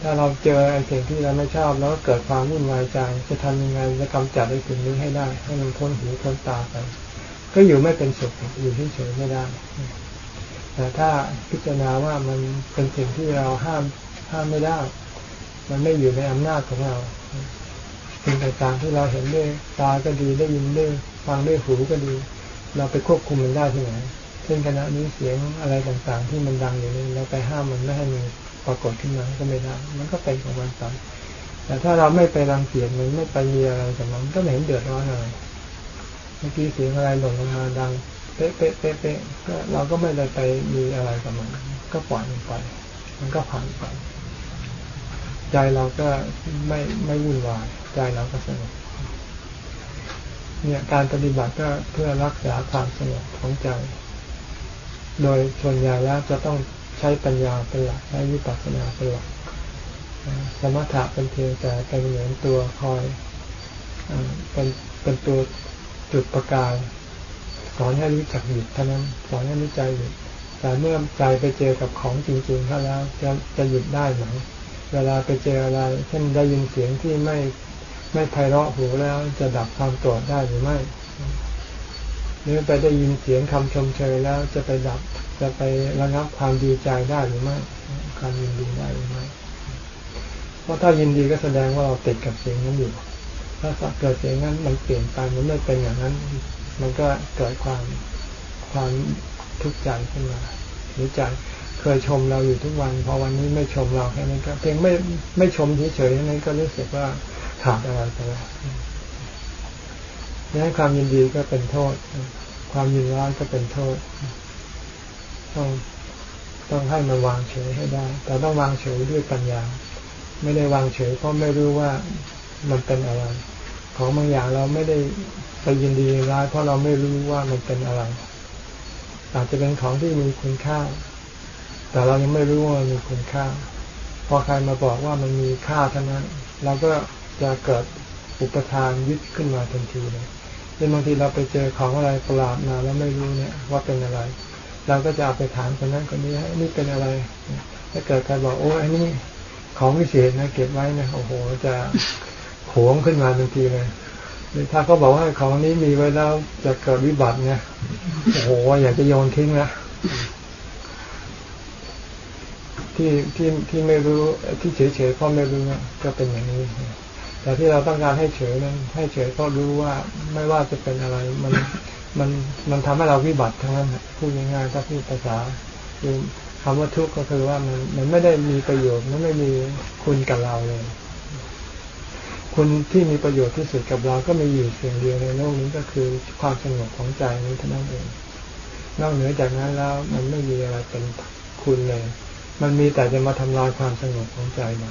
ถ้าเราเจอไอ้สิ่งที่เราไม่ชอบแล้วเกิดความวุ่นวายใจ จะทำยังไงจะกำจัดไอ้สิ่งนี้ให้ได้ ให้มันพ้นหูพ้นตาไป ก็อยู่ไม่เป็นสุขอยู่เฉยๆไม่ได้ แต่ถ้าพิจารณาว่ามันเป็นสิ่งที่เราห้ามห้ามไม่ได้ มันไม่อยู่ในอำนาจของเรา สิ่งต่างๆ ที่เราเห็นด้วยตาก็ดีได้ยินด้วยฟังด้วยหูก็ดี เราไปควบคุมมันได้ที่ไหนเช่นขณะนี้เสียงอะไรต่างๆ ที่มันดังอยู่นี้เราไปห้ามมันไม่ให้มันปรากฏขึ้นมาก็ไม่ได้มันก็เป็นของมันไปแต่ถ้าเราไม่ไปรังเกียจมันไม่ไปมีอะไรกับมันก็ไม่เห็นเดือดร้อนอะไรเมื่อกี้เสียงอะไรหล่นลงมาดังเป๊ะเป๊ะเป๊ะเป๊ะก็เราก็ไม่ได้ไปมีอะไรกับมัน ก็ปล่อยมันไป มันก็ผ่านไป ใจเราก็ไม่ไม่วุ่นวาย ใจเราก็สงบเนี่ยการปฏิบัติก็เพื่อรักษาความสงบของใจ โดยส่วนใหญ่แล้วจะต้องใช้ปัญญาเป็นหลักใช้วิปัสสนาเป็นหลักสมถะเป็นเพียงแต่เป็นเหมือนตัวคอยเป็นเป็นตัวจุดประกายสอนให้รู้จักหยุดเท่านั้นสอนให้รู้ใจหยุดแต่เมื่อใจไปเจอกับของจริงๆเข้าแล้วจะจะหยุดได้ไหมเวลาไปเจออะไรเช่นได้ยินเสียงที่ไม่ ไม่ไพเราะหูแล้วจะดับความโกรธได้หรือไม่หรือไปได้ยินเสียงคำชมเชยแล้วจะไปดับจะไประงับความดีใจได้หรือไม่ความยินดีได้หรือไม่เพราะถ้ายินดีก็แสดงว่าเราติดกับเสียงนั้นอยู่ถ้าเกิดเสียงนั้นมันเปลี่ยนไปมันไม่เป็นอย่างนั้น มันก็เกิดความความทุกข์ใจขึ้นมาหรือใจเคยชมเราอยู่ทุกวัน พอวันนี้ไม่ชมเราแค่นั้นก็เพียงไม่ไม่ชมเฉยๆนั้นก็รู้สึกว่า ขาดอะไรไปแล้วดังความยินดีก็เป็นโทษ ความยินร้ายก็เป็นโทษ ต้องต้องให้มันวางเฉยให้ได้ แต่ต้องวางเฉยด้วยปัญญา ไม่ได้วางเฉยเพราะไม่รู้ว่ามันเป็นอะไร ของบางอย่างเราไม่ได้ไปยินดีร้ายเพราะเราไม่รู้ว่ามันเป็นอะไร อาจจะเป็นของที่มีคุณค่า แต่เรายังไม่รู้ว่ามันมีคุณค่า พอใครมาบอกว่ามันมีค่าเท่านั้น เราก็ จะเกิดอุปทานยึดขึ้นมาทันทีเลยเป็นบางทีเราไปเจอของอะไรประหลาดมาแล้วไม่รู้เนี่ยว่าเป็นอะไร เราก็จะเอาไปถามคนนั้นคนนี้ให้นี่เป็นอะไร ถ้าเกิดใครบอกโอ้อันนี้ของวิเศษนะเก็บไว้นะโอ้โห จะโหงขึ้นมาทันทีเลยหรือถ้าเขาบอกว่าของนี้มีไว้แล้วจะเกิดวิบัติเนี่ยโอ้โหอยากจะโยนทิ้งนะที่ที่ที่ไม่รู้ที่เฉยเฉยเพราะไม่รู้ก็เป็นอย่างนี้ แต่ที่เราต้องการให้เฉยนั้นให้เฉยก็รู้ว่าไม่ว่าจะเป็นอะไร มันมันมันทำให้เราวิบัติทั้งนั้นพูดง่ายๆถ้าพูดภาษาคือคำว่าทุกข์ก็คือว่ามันมันไม่ได้มีประโยชน์มันไม่มีคุณกับเราเลยคุณที่มีประโยชน์ที่สุดกับเราก็มีอยู่เพียงเดียวในโลกนี้ก็คือความสงบของใจนี้เท่านั้นเองนอกเหนือจากนั้นแล้วมันไม่มีอะไรเป็นคุณเลย มันมีแต่จะมาทำลายความสงบของใจเรา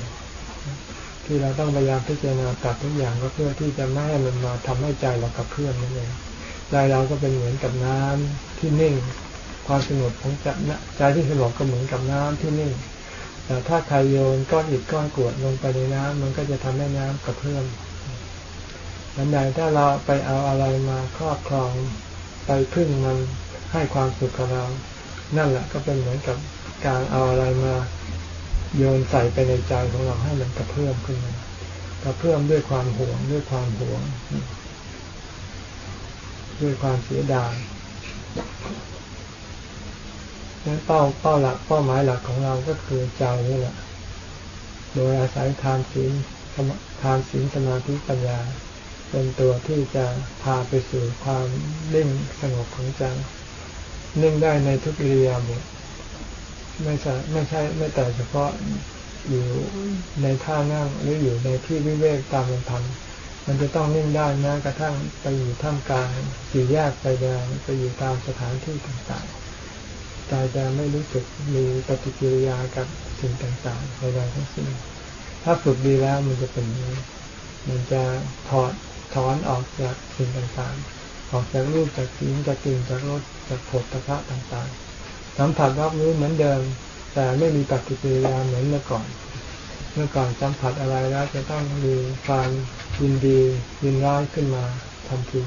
ที่เราต้องพยายามพิจารณาตัดทุกอย่างก็เพื่อที่จะไม่ให้มันมาทำให้ใจเรากับเพื่อนนั่นเองใจเราก็เป็นเหมือนกับน้ำที่นิ่ง ความสงบของใจใจที่สงบก็เหมือนกับน้ำที่นิ่ง แต่ถ้าใครโยนก้อนอิฐก้อนกรวดลงไปในน้ำมันก็จะทำให้น้ำกระเพื่อมดังนั้นถ้าเราไปเอาอะไรมาครอบครองไปพึ่งมันให้ความสุขกับเรา นั่นแหละก็เป็นเหมือนกับการเอาอะไรมา โยนใส่ไปในใจของเราให้มันกระเพื่อมขึ้นมากระเพื่อมด้วยความหวงด้วยความหวง ด้วยความเสียดายนั้นเป้าเป้าหลักเป้าหมายหลักของเราก็คือใจนี่แหละ โดยอาศัยทานศีลทานศีลสมาธิปัญญา เป็นตัวที่จะพาไปสู่ความนิ่งสงบของใจนิ่งได้ในทุกอิริยบถ ไม่ใช่ไม่ใช่ไม่แต่เฉพาะอยู่ในท่านั่งหรืออยู่ในที่วิเวกตามลำพังมันจะต้องนิ่งได้นะกระทั่งไปอยู่ท่ามกลางสี่แยกไปแดงไปอยู่ตามสถานที่ต่างๆใจจะไม่รู้สึกมีปฏิกิริยากับสิ่งต่างๆใดๆทั้งสิ้นถ้าฝึกดีแล้วมันจะเป็นนี้มันจะถอดถอนออกจากสิ่งต่างๆ ออกจากรูปจากสิ่งจากกลิ่นจากรสจากผลตภะต่างๆ สัมผัสรับรู้เหมือนเดิม แต่ไม่มีปฏิกิริยาเหมือนเมื่อก่อน เมื่อก่อนสัมผัสอะไรแล้วจะต้องมีความยินดียินร้ายขึ้นมาทันที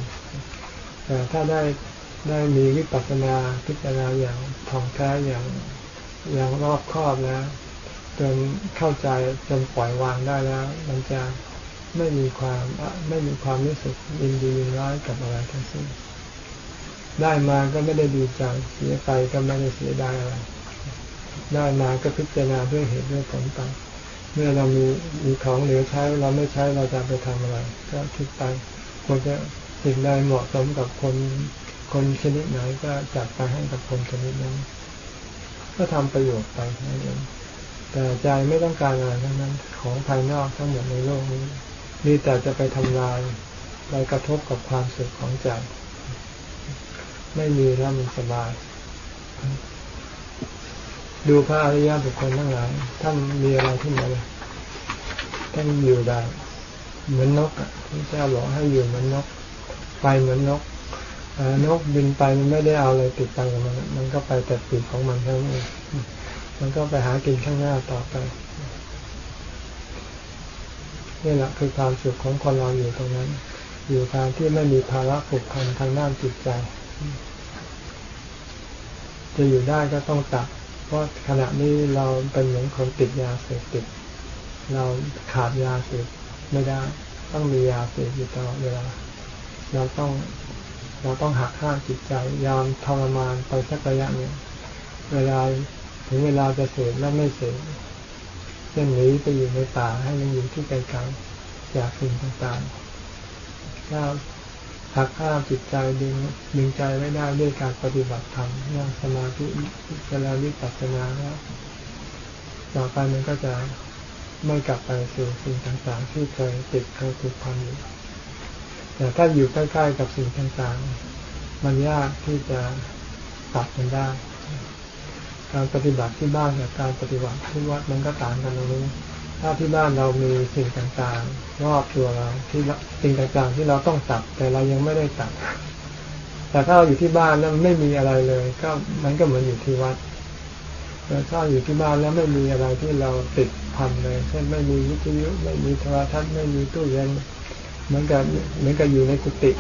แต่ถ้าได้ได้มีวิปัสสนาพิจารณาอย่างท่องแท้อย่างอย่างรอบครอบแล้วจนเข้าใจจนปล่อยวางได้แล้ว มันจะไม่มีความไม่มีความรู้สึกยินดียินร้ายกับอะไรทั้งสิ้น ได้มาก็ไม่ได้ดีใจเสียไปก็ไม่ได้เสียดายอะไร ได้มาก็พิจารณาด้วยเหตุด้วยผลไปเมื่อเรามีมีของเหลือใช้เราไม่ใช้เราจะไปทำอะไร ก็คิดไปควรจะสิ่งใดเหมาะสมกับคนคนชนิดไหนก็จัดไปให้กับคนชนิดนั้น ก็ทำประโยชน์ไปนั่นเองแต่ใจไม่ต้องการอะไรทั้งนั้น ของภายนอกทั้งหมดในโลกนี้มีแต่จะไปทำลายไปกระทบกับความสุขของใจ ไม่มีแล้วมันสบาย ดูพระอริยบุคคลทั้งหลายท่านมีอะไรที่ไหนท่านอยู่ได้เหมือนนกอะพระเจ้าบอกให้อยู่เหมือนนก ไปเหมือนนกนกบินไปมันไม่ได้เอาอะไรติดตังกับมันมันก็ไปแต่ปีกของมันเท่านั้นมันก็ไปหากินข้างหน้าต่อไปนี่แหละคือความสุขของคนเราอยู่ตรงนั้น อยู่การที่ไม่มีภาระผูกพันทางด้านจิตใจ จะอยู่ได้ก็ต้องตัด เพราะขณะนี้เราเป็นเหมือนคนติดยาเสพติด เราขาดยาเสพไม่ได้ ต้องมียาเสพอยู่ตลอดเวลา เราต้องเราต้องหักห้ามจิตใจยอมทรมานไปสักระยะหนึ่งเวลาถึงเวลาจะเสพแล้วไม่เสพเช่นนี้ไปอยู่ในป่าให้มันอยู่ที่ไกลๆจากสิ่งต่างๆถ้า หักห้ามจิตใจดึงดึงใจไว้ได้ด้วยการปฏิบัติธรรมนั่งสมาธิเจริญวิปัสสนาแล้วต่อไปมันก็จะไม่กลับไปสู่สิ่งต่างๆ ที่เคยติดเคยถูกพันอยู่แต่ถ้าอยู่ใกล้ๆกับสิ่งต่างๆ มันยากที่จะตัดมันได้ การปฏิบัติที่บ้านกับการปฏิบัติที่วัดมันก็ต่างกันตรงนี้ ถ้าที่บ้านเรามีสิ่งต่างๆรอบตัวเราที่สิ่งต่างๆ ที่เราต้องตัดแต่เรายังไม่ได้ตัด แต่ถ้าเราอยู่ที่บ้านแล้วไม่มีอะไรเลย ก็มันก็เหมือนอยู่ที่วัดแต่ถ้าอยู่ที่บ้านแล้วไม่มีอะไรที่เราติดพันเลยเช่นไม่มีวิทยุไม่มีโทรทัศน์ไม่มีตู้เย็นเหมือนกับเหมือนกับอยู่ในกุฏิ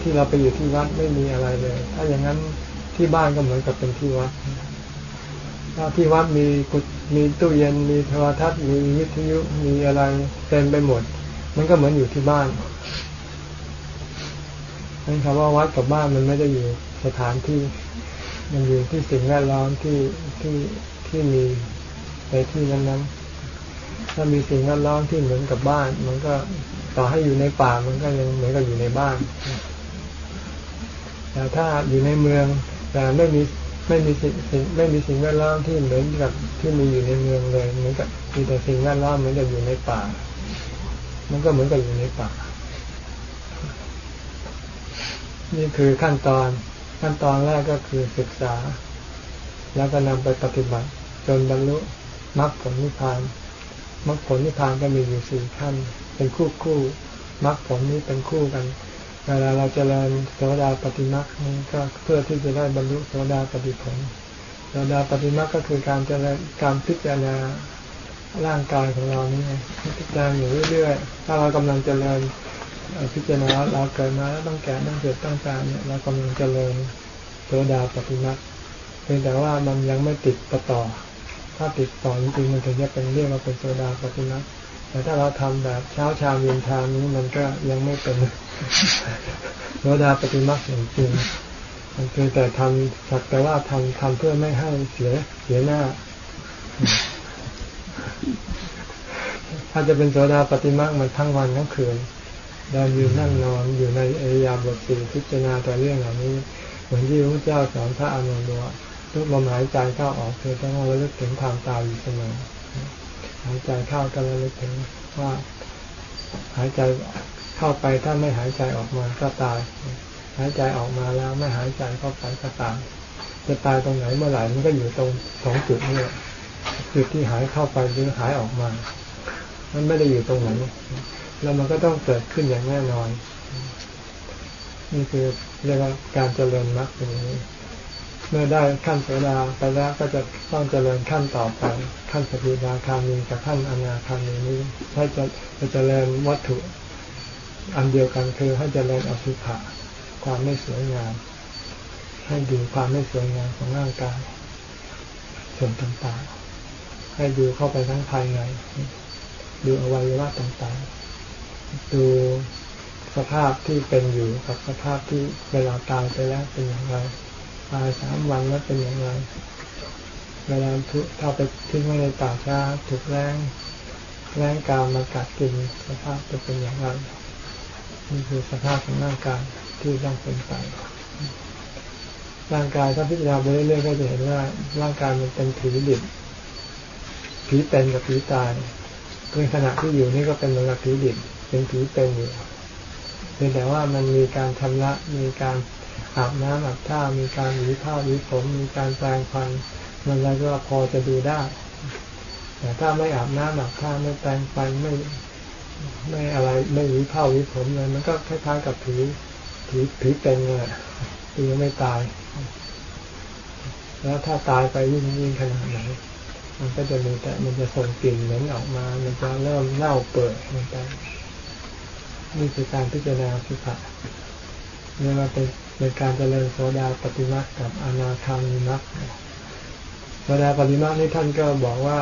ที่เราไปอยู่ที่วัดไม่มีอะไรเลย ถ้าอย่างนั้นที่บ้านก็เหมือนกับเป็นที่วัด ถ้าที่วัดมีกุมีตู้เย็นมีโทรทัศน์มีวิทยุมีอะไรเต็มไปหมด มันก็เหมือนอยู่ที่บ้านนั่นคำว่าวัดกับบ้านมันไม่ได้อยู่สถานที่ มันอยู่ที่สิ่งแวดล้อมที่ที่ที่มีในที่นั้นๆถ้ามีสิ่งแวดล้อมที่เหมือนกับบ้าน มันก็ต่อให้อยู่ในป่ามันก็ยังเหมือนกับอยู่ในบ้านแต่ถ้าอยู่ในเมืองแต่ไม่มี ไม่มีสิ่งไม่มีสิ่งแวดล้อมที่เหมือนกับที่มีอยู่ในเมืองเลยเหมือนกับมีแต่สิ่งแวดล้อมเหมือนกับอยู่ในป่า มันก็เหมือนกับอยู่ในป่า นี่คือขั้นตอน ขั้นตอนแรกก็คือศึกษา แล้วก็นำไปปฏิบัติ จนบรรลุมรรคผลนิพพานมรรคผลนิพพานก็มีอยู่สี่ขั้น เป็นคู่คู่มรรคผลนี้เป็นคู่กัน เวลาเราจเจริญโสดาปฏิมรรคนี้ก็เพื่อที่จะได้บรรลุโสดาปฏิผลโสดาปฏิมาก็คือการเจริญการพิจารณาร่างกายของเรานี่พิจารณาอยู่เรื่อยๆ ถ้าเรากำลังเจริญพิจารณาเราเกิดมาแล้วต้องแก่ต้องเกิดต้องตายเนี่ยเรากำลังเจริญโสดาปฏิมาเพียงแต่ว่ามันยังไม่ติดต่อ ถ้าติดต่อจริงๆมันถึงจะเป็นเรียกว่าเป็นโสดาปฏิมาแต่ถ้าเราทำแบบเช้าชามเย็นชามนี้มันก็ยังไม่เป็น โสดาปฏิมาจริงมันเพียงแต่ทำสักแต่ว่าทำทำเพื่อไม่ให้เสียเสียหน้า ถ้าจะเป็นโสดาปฏิมามันทั้งวันทั้งคืนเดินยืนนั่งนอนอยู่ในเอริยาบทสี่พิจารณาแต่เรื่องเหล่านี้ เหมือนที่พระเจ้าสอนพระอานนท์ว่าทุกลมหายใจเข้าออกเธอต้องระลึกถึงความตายอยู่เสมอหายใจเข้าก็ระลึกถึงว่า หายใจ เข้าไปถ้าไม่หายใจออกมาก็ตาย หายใจออกมาแล้วไม่หายใจเข้าไปก็ตายจะตายตรงไหนเมื่อไหร่มันก็อยู่ตรงสองจุดนี้จุดที่หายเข้าไปหรือหายออกมา มันไม่ได้อยู่ตรงไหนแล้วมันก็ต้องเกิดขึ้นอย่างแน่นอน นี่คือเรียกว่าการเจริญมรรคเป็นอย่างนี้ เมื่อได้ขั้นโสดาไปแล้วก็จะต้องเจริญขั้นต่อไป ขั้นสกิทาคามีกับขั้นอนาคามีนี้ให้จะจะเจริญวัตถุ อันเดียวกันคือให้เจริญอสุภะความไม่สวยงาม ให้ดูความไม่สวยงามของร่างกาย ส่วนต่างๆ ให้ดูเข้าไปทั้งภายใน ดูอวัยวะต่างๆ ดูสภาพที่เป็นอยู่กับสภาพที่เวลาตายไปแล้วเป็นอย่างไรตายสามวันแล้วเป็นอย่างไรเวลาทุถ้าไปทิ้งไว้ในป่าช้าถูกแรงแรงกามากัดกินสภาพจะเป็นอย่างไร นี่คือสภาพของร่างกายที่ต้องเป็นไปร่างกายถ้าพิจารณาไปเรื่อยๆก็จะเห็นว่าร่างกายมันเป็นผีดิบผีเป็นกับผีตายในขณะที่อยู่นี่ก็เป็นเหมือนกับผีดิบเป็นผีเป็นอยู่เพียงแต่ว่ามันมีการชำระมีการอาบน้ำอาบท่ามีการหวีผ้าหวีผมมีการแปรงฟันมันอะไรก็พอจะดูได้แต่ถ้าไม่อาบน้ำอาบท่าไม่แปรงฟันไม่ ไม่อะไรไม่วีผ้าหวีผมเลยมันก็คล้ายๆกับผีผีผีเป็นเลยผียังไม่ตาย แล้วถ้าตายไปยิ่งยิ่งขนาดไหนมันก็จะมีแต่มันจะส่งกลิ่นเหม็นออกมา มันจะเริ่มเน่าเปื่อยลงไปนี่คือการพิจารณาสุภะนี่มาเป็นเป็นการเจริญโสดาปฏิมากับอนาคามิมักโสดาปฏิมานี่ท่านก็บอกว่า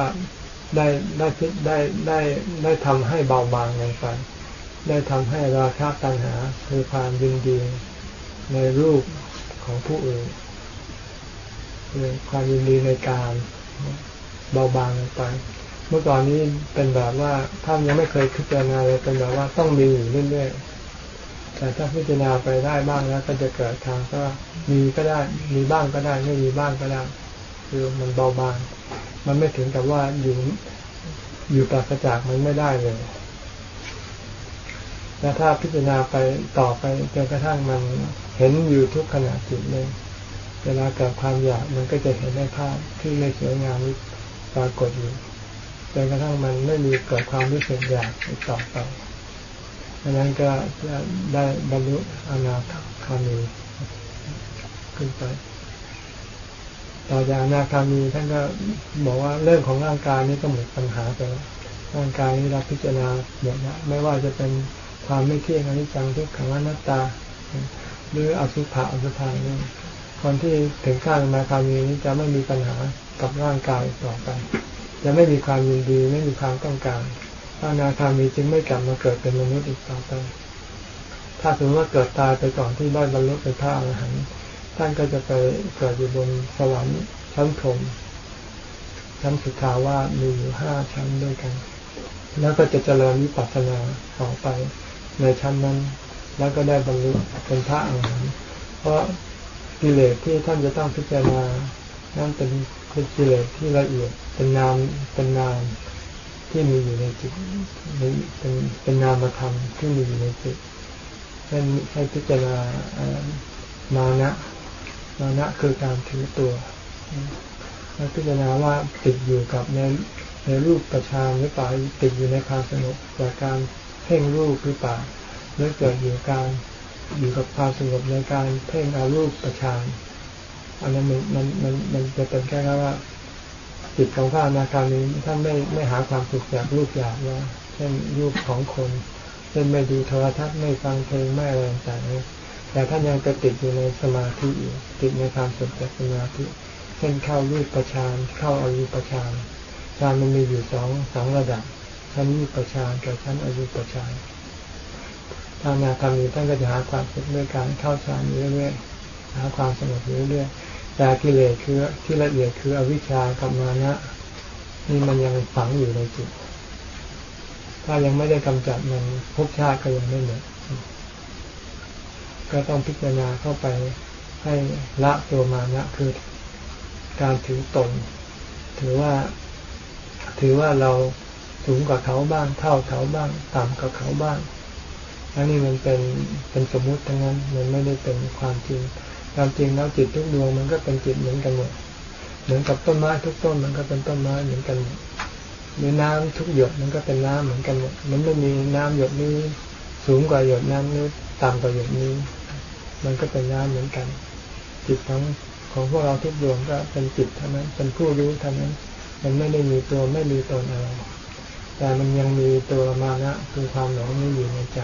ได้ได้ได้ได้ได้ทำให้เบาบางลงไป ได้ทำให้ราคะตัณหาคือความยินดีในรูปของผู้อื่นคือความยินดีในการเบาบางไป เมื่อก่อนนี้เป็นแบบว่าท่านยังไม่เคยพิจารณาเลยเป็นแบบว่าต้องมีอยู่เรื่อยๆแต่ถ้าพิจารณาไปได้บ้างแล้วก็จะเกิดทางก็มีก็ได้ มีบ้างก็ได้ ไม่มีบ้างก็ได้ คือมันเบาบาง มันไม่ถึงกับว่าอยู่อยู่ปราศจากมันไม่ได้เลยแต่ถ้าพิจารณาไปต่อไปจนกระทั่งมันเห็นอยู่ทุกขณะจิตเลยเวลาเกิดความอยากมันก็จะเห็นได้ภาพที่ไม่สวยงามปรากฏอยู่จนกระทั่งมันไม่มีเกิดความรู้สึกอยากต่อไปดังนั้นก็จะได้บรรลุอนาคามีขึ้นไป ต่อจากนาคามีท่านก็บอกว่าเรื่องของร่างกายนี้ก็หมดปัญหาไปแล้วร่างกายนี้เราพิจารณาหมดแล้วไม่ว่าจะเป็นความไม่เที่ยงอนิจจังทุกขังอนัตตา หรืออสุภะอสุภานี่คนที่ถึงขั้นนาคามีนี้จะไม่มีปัญหากับร่างกายต่อไป จะไม่มีความยินดีไม่มีความต้องการพระนาคามีจึงไม่กลับมาเกิดเป็นมนุษย์อีกต่อไป ถ้าสมมติว่าเกิดตายไปก่อนที่ได้บรรลุเป็นพระอรหันต์ ท่านก็จะไปเกิดอยู่บนสวรรค์ชั้นพรหมชั้นสุทาวามีอยู่ห้าชั้นด้วยกัน แล้วก็จะเจริญวิปัสสนาต่อไปในชั้นนั้น แล้วก็ได้บรรลุเป็นพระอรหันต์เพราะกิเลสที่ท่านจะต้องพิจารณานั่นเป็นเป็นกิเลสที่ละเอียดเป็นนามเป็นนามที่มีอยู่ในจิตเป็นเป็นนามธรรมที่มีอยู่ในจิตให้ให้พิจารณามานะ มานะคือการถือตัวแล้วพิจารณาว่าติดอยู่กับในในรูปประชานหรือเปล่าติดอยู่ในความสงบจากการเพ่งรูปหรือเปล่าหรือเกิดอยู่การอยู่กับความสงบในการเพ่งอารูปประชานอันนั้นมันมันมันมันจะเป็นแค่ว่าจิตของพระอนาคามีท่านไม่ไม่หาความสุขจากรูปหยาบแล้วเช่นรูปของคนเช่นไม่ดูโทรทัศน์ไม่ฟังเพลงไม่อะไรต่างๆ แต่ท่านยังจะติดอยู่ในสมาธิอยู่ติดในความสุขจากสมาธิ เช่นเข้ารูปประชานเข้าอายุประชานฌานมันมีอยู่สองสองระดับ ชั้นรูปประชานกับชั้นอายุประชานถ้านาคามีท่านก็จะหาความสุขด้วยการเข้าฌานเรื่อยๆหาความสงบเรื่อยๆแต่กิเลสคือที่ละเอียดคืออวิชชากับมานะนี่มันยังฝังอยู่ในจิต ถ้ายังไม่ได้กำจัดมันภพชาติก็ยังไม่หมด ก็ต้องพิจารณาเข้าไปให้ละตัวมานะคือการถือตน ถือว่า ถือว่าเราสูงกว่าเขาบ้าง เท่าเขาบ้าง ต่ำกว่าเขาบ้างอันนี้มันเป็นเป็นสมมุติทั้งนั้น มันไม่ได้เป็นความจริง ความจริงแล้วจิตทุกดวงมันก็เป็นจิตเหมือนกันหมด เหมือนกับต้นไม้ทุกต้นมันก็เป็นต้นไม้เหมือนกันหมดหรือน้ำทุกหยดมันก็เป็นน้ำเหมือนกันหมด มันไม่มีน้ำหยดนี้สูงกว่าหยดน้ำนี้ต่ำกว่าหยดนี้ มันก็เป็นน้ำเหมือนกัน จิตของของพวกเราทุกดวงก็เป็นจิตเท่านั้น เป็นผู้รู้เท่านั้น มันไม่ได้มีตัวไม่มีตนอะไร แต่มันยังมีตัวมานะคือความหลงนี่อยู่ในใจ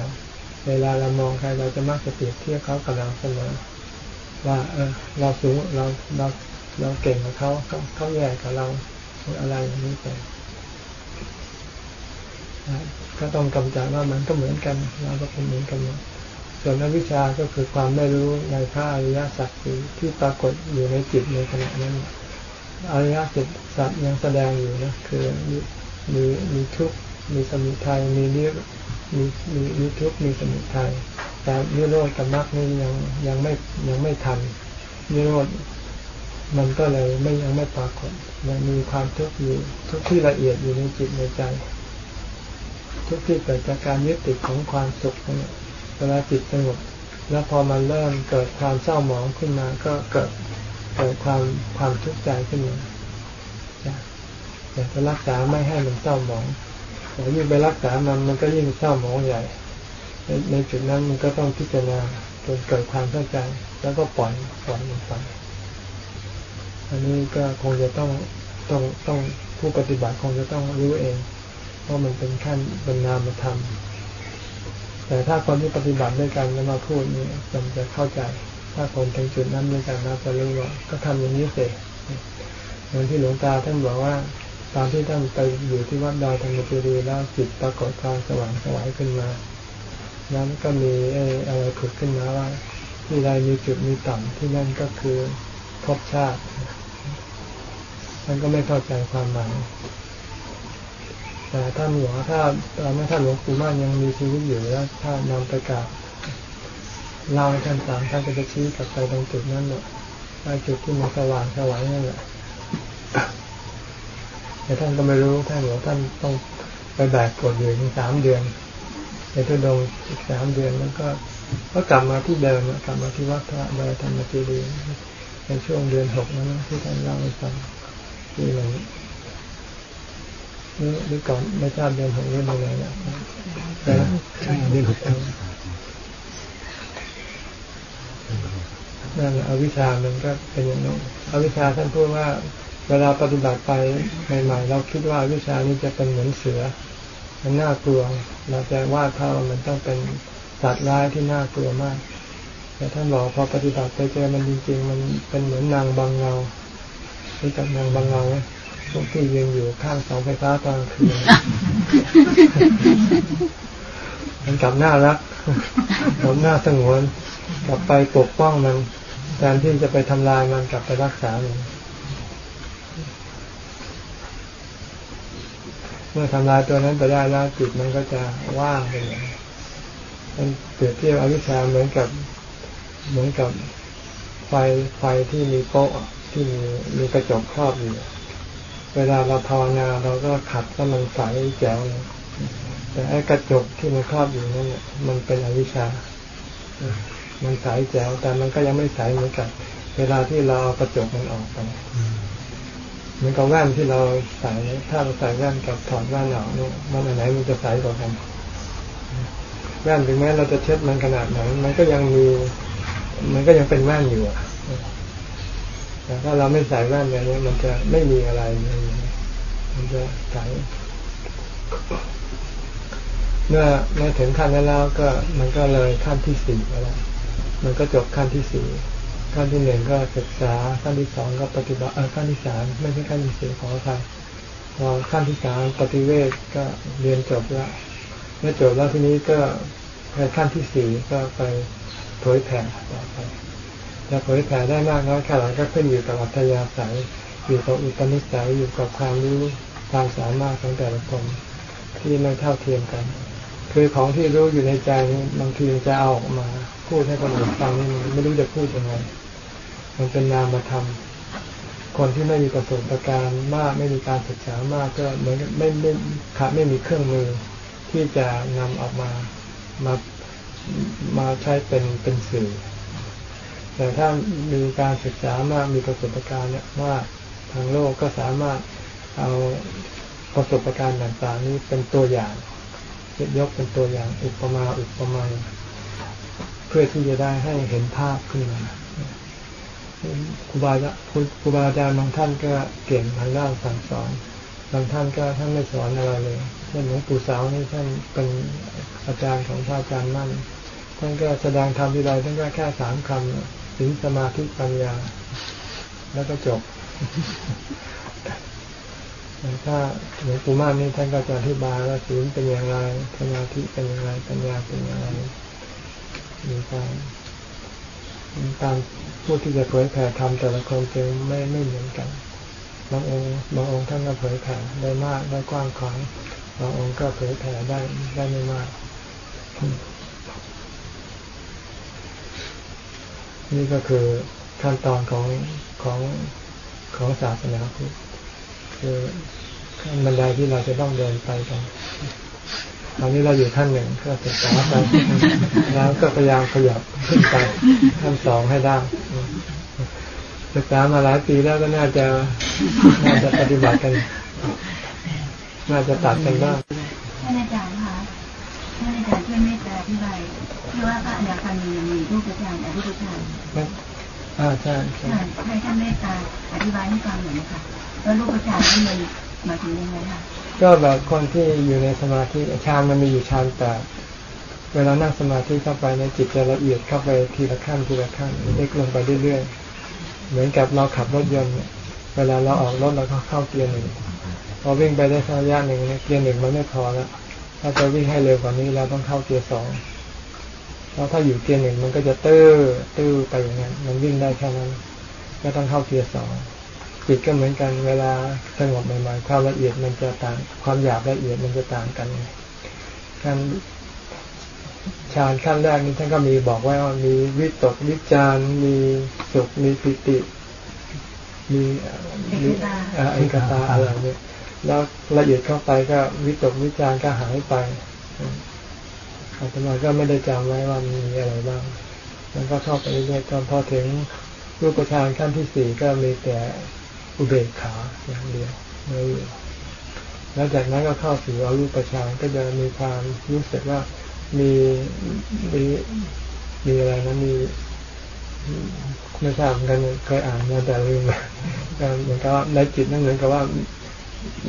เวลาเรามองใครเราจะมักจะเปรียบเทียบเขากับเราเสมอว่า เออ เราสูงเราเราเราเก่งกว่าเขาเขาแย่กับเราอะไรอย่างนี้ไปก็ต้องกำจัดว่ามันก็เหมือนกัน เราก็เป็นเหมือนกัน ส่วนอวิชาก็คือความไม่รู้ในพระอริยสัจที่ปรากฏอยู่ในจิตในขณะนั้นอริยสัจสัจยังแสดงอยู่นะคือมีมีมีทุกข์มีสมุทัยมีนิมีมีมีทุกข์มีสมุทัยแต่นิโรธกับมรรคนี่ยังยังไม่ยังไม่ทันนิโรธมันก็เลยไม่ยังไม่ปรากฏยังมีความทุกข์อยู่ทุกข์ที่ละเอียดอยู่ในจิตในใจ ทุกข์ที่เกิดจากการยึดติดของความสุขนี่ย เวลาจิตสงบแล้วพอมันเริ่มเกิดความเศร้าหมองขึ้นมา ก็เกิดเกิดความความทุกข์ใจขึ้นมาอยากจะรักษาไม่ให้มันเศร้าหมองแต่ยิ่งไปรักษามันมันก็ยิ่งเศร้าหมองใหญ่ ในในจุดนั้นมันก็ต้องพิจารณาจนเกิดความเข้าใจ แล้วก็ปล่อยปล่อยมันไปอันนี้ก็คงจะต้องต้องต้องผู้ปฏิบัติคงจะต้องรู้เองว่ามันเป็นขั้นเป็นนามธรรม แต่ถ้าคนที่ปฏิบัติด้วยกันแล้วมาพูดนี่มันจะเข้าใจ ถ้าคนถึงจุดนั้นด้วยกันนะจะรู้ว่าก็ทำอย่างนี้เสร็จเหมือนที่หลวงตาท่านบอกว่า ตอนที่ท่านไปอยู่ที่วัดดอยธรรมจุรีแล้วจิตปรากฏความสว่างสวายขึ้นมานั้นก็มีอะไรผุดขึ้นมาว่าที่ใดมีจุดมีต่ำที่นั่นก็คือภพชาติท่านก็ไม่เข้าใจความหมาย แต่ถ้านหลวงถ้าตอนนั้นถ้าหลวงปู่ม่านยังมีชีวิตอยู่แล้ว ถ้านำไปกราบเล่าให้ท่านฟังท่านก็จะชี้กลับไปตรงจุดนั้นแหละไปจุดที่มันสว่างสวายนั่นแหละแต่ท่านก็ไม่รู้ท่านบอกท่านต้องไปแบกกดอยู่ถึงสามเดือนในทุดงอีกสามเดือนแล้วก็ก็กลับมาที่เดิมกลับมาที่วัดพระโดยธรรมจีรีในช่วงเดือนหกนั้นที่ท่านเล่าให้ฟังที่หลวง หรือก่อนไม่ทราบเดือนหกเดือนอะไรนะใช่เดือนหกนั่นอวิชามันก็เป็นอย่างนั้นอวิชาท่านพูดว่า เวลาปฏิบัติไปใหม่ๆเราคิดว่าวิชานี้จะเป็นเหมือนเสือ มันน่ากลัว เราจะวาดภาพมันต้องเป็นสัตว์ร้ายที่น่ากลัวมาก แต่ท่านบอกพอปฏิบัติไปเจอมันจริงๆ มันเป็นเหมือนนางบางเงารู้จักนางบางเงาไหม พวกที่ยืนอยู่ข้างเสาไฟฟ้าตอนคืนมันกลับน้ารักกลับหน้าสงวน กลับไปปกป้องมันแทนที่จะไปทำลายมันกลับไปรักษามันเมื่อทำลายตัวนั้นไปได้แล้วจิตมันก็จะว่างไปเลยมันเปรียบเทียบอวิชชาเหมือนกับเหมือนกับไฟไฟที่มีโป๊ะที่มีมีกระจกครอบอยู่ เวลาเราภาวนาเราก็ขัดก็มันใสแจ๋วแต่ไอ้กระจกที่มันครอบอยู่นั่นเนี่ยมันเป็นอวิชชา มันใสแจ๋วแต่มันก็ยังไม่ใสเหมือนกันเวลาที่เรากระจกมันออกไปเหมือนกับแว่นที่เราใส่ถ้าเราใส่แว่นกับถอดแว่นออกนี่มันอันไหนมันจะใสกว่ากันแว่นถึงแม้เราจะเช็ดมันขนาดไหนมันก็ยังมี มันก็ยังเป็นแว่นอยู่อะ แต่ถ้าเราไม่ใส่แว่นอย่างนี้มันจะไม่มีอะไรเลยมันจะใสเมื่อเมื่อถึงขั้นนั้นแล้วก็มันก็เลยขั้นที่สี่แล้ว มันก็จบขั้นที่สี่ขั้นที่หนึ่งก็ศึกษาขั้นที่สองก็ปฏิบัติขั้นที่สามไม่ใช่ขั้นที่สี่ขออภัยพอขั้นที่สามปฏิเวทก็เรียนจบแล้วเมื่อจบแล้วทีนี้ก็ในขั้นที่สี่ก็ไปเผยแผ่ต่อไป จะเผยแผ่ได้มากน้อยแค่ไหนก็ขึ้นอยู่กับอัธยาศัย อยู่กับอุปนิสัยอยู่กับความรู้ความสามารถของแต่ละคนที่ไม่เท่าเทียมกัน คือของที่รู้อยู่ในใจนี้บางทีจะเอาออกมา พูดให้คนอื่นฟังนี่มันไม่รู้จะพูดยังไงมันเป็นนามธรรมคนที่ไม่มีประสบการณ์มากไม่มีการศึกษามากก็เหมือนไม่ไม่ขาดไม่มีเครื่องมือ ที่จะนำออกมามามาใช้เป็นเป็นสื่อ แต่ถ้ามีการศึกษามากมีประสบการณ์เนี่ยมากทางโลกก็สามารถเอาประสบการณ์ต่างๆ นี้เป็นตัวอย่างยกเป็นตัวอย่างอุปมาอุปไมยเพื่อที่จะได้ให้เห็นภาพขึ้นมาครูบาครูบาอาจารย์บางท่านก็เก่งทางด้านสั่งสอนบางท่านก็ท่านไม่สอนอะไรเลยเช่นหลวงปู่สาวนี่ท่านเป็นอาจารย์ของพระอาจารย์มั่นท่านก็แสดงธรรมที่ใดท่านก็แค่สามคำ ถึงสมาธิปัญญา แล้วก็จบถ้าหลวงปู่ม่านนี่ท่านก็จะอธิบายว่าศีลเป็นอย่างไรสมาธิเป็นอย่างไรปัญญาเป็นอย่างไรมีการมีการพูดที่จะเผยแผ่ธรรมแต่ละคนจึงไม่ไม่เหมือนกันบางองค์บางองค์ท่านก็เผยแผ่ได้มากได้กว้างขวางบางองค์ก็เผยแผ่ได้ได้ไม่มาก นี่ก็คือขั้นตอนของของของศาสนาพุทธคือขั้นบันไดที่เราจะต้องเดินไปกันตอนนี้เราอยู่ขั้นหนึ่งก็ศึกษาไปแล้วก็พยายามขยับขึ้นไปขั้นสองให้ได้ศึกษามาหลายปีแล้วก็น่าจะน่าจะปฏิบัติกัน น่าจะตัดกันบ้างท่านอาจาร ว่าพระอนาคามีมีรูปฌานอรูปฌานอ่าใช่ใช่ให้ท่านเมตตาอธิบายให้ฟังหน่อยนะคะว่ารูปฌานนี่มันหมายถึงยังไงคะก็แบบคนที่อยู่ในสมาธิฌานมันมีอยู่ฌานแต่เวลานั่งสมาธิเข้าไปในจิตจะละเอียดเข้าไปทีละขั้นทีละขั้นเล็กลงไปเรื่อยๆเหมือนกับเราขับรถยนต์เนี่ยเวลาเราออกรถเราก็เข้าเกียร์หนึ่งพอวิ่งไปได้สักระยะหนึ่งเนี่ยเกียร์หนึ่งมันไม่พอแล้วถ้าจะวิ่งให้เร็วกว่านี้เราต้องเข้าเกียร์สอง เพราะถ้าอยู่เกียร์หนึ่งมันก็จะตื้อตื้อไปอย่างนั้นมันวิ่งได้แค่นั้น ก็ต้องเข้าเกียร์สองจิตก็เหมือนกันเวลาสงบใหม่ๆความละเอียดมันจะต่าง ความหยาบละเอียดมันจะต่างกันการฌานขั้นแรกนี้ท่านก็มีบอกไว้ว่ามีวิตกวิจารมีสุขมีปิติ มีมีอิกตาอะไรเนี่ยแล้วละเอียดเข้าไปก็วิตกวิจารก็หายไป อาตมาก็ไม่ได้จำไว้ว่ามีอะไรบ้าง มันก็เข้าไปเรื่อยๆจนพอถึงรูปฌานขั้นที่สี่ก็มีแต่อุเบกขาอย่างเดียวไม่อยู่แล้วจากนั้นก็เข้าสู่อรูปฌานก็จะมีความรู้สึกว่ามีมีมีอะไรนะมีไม่ทราบเหมือนกันเคยอ่านมาแต่ลืมเหมือนกับในจิตนั่นเหมือนกับว่า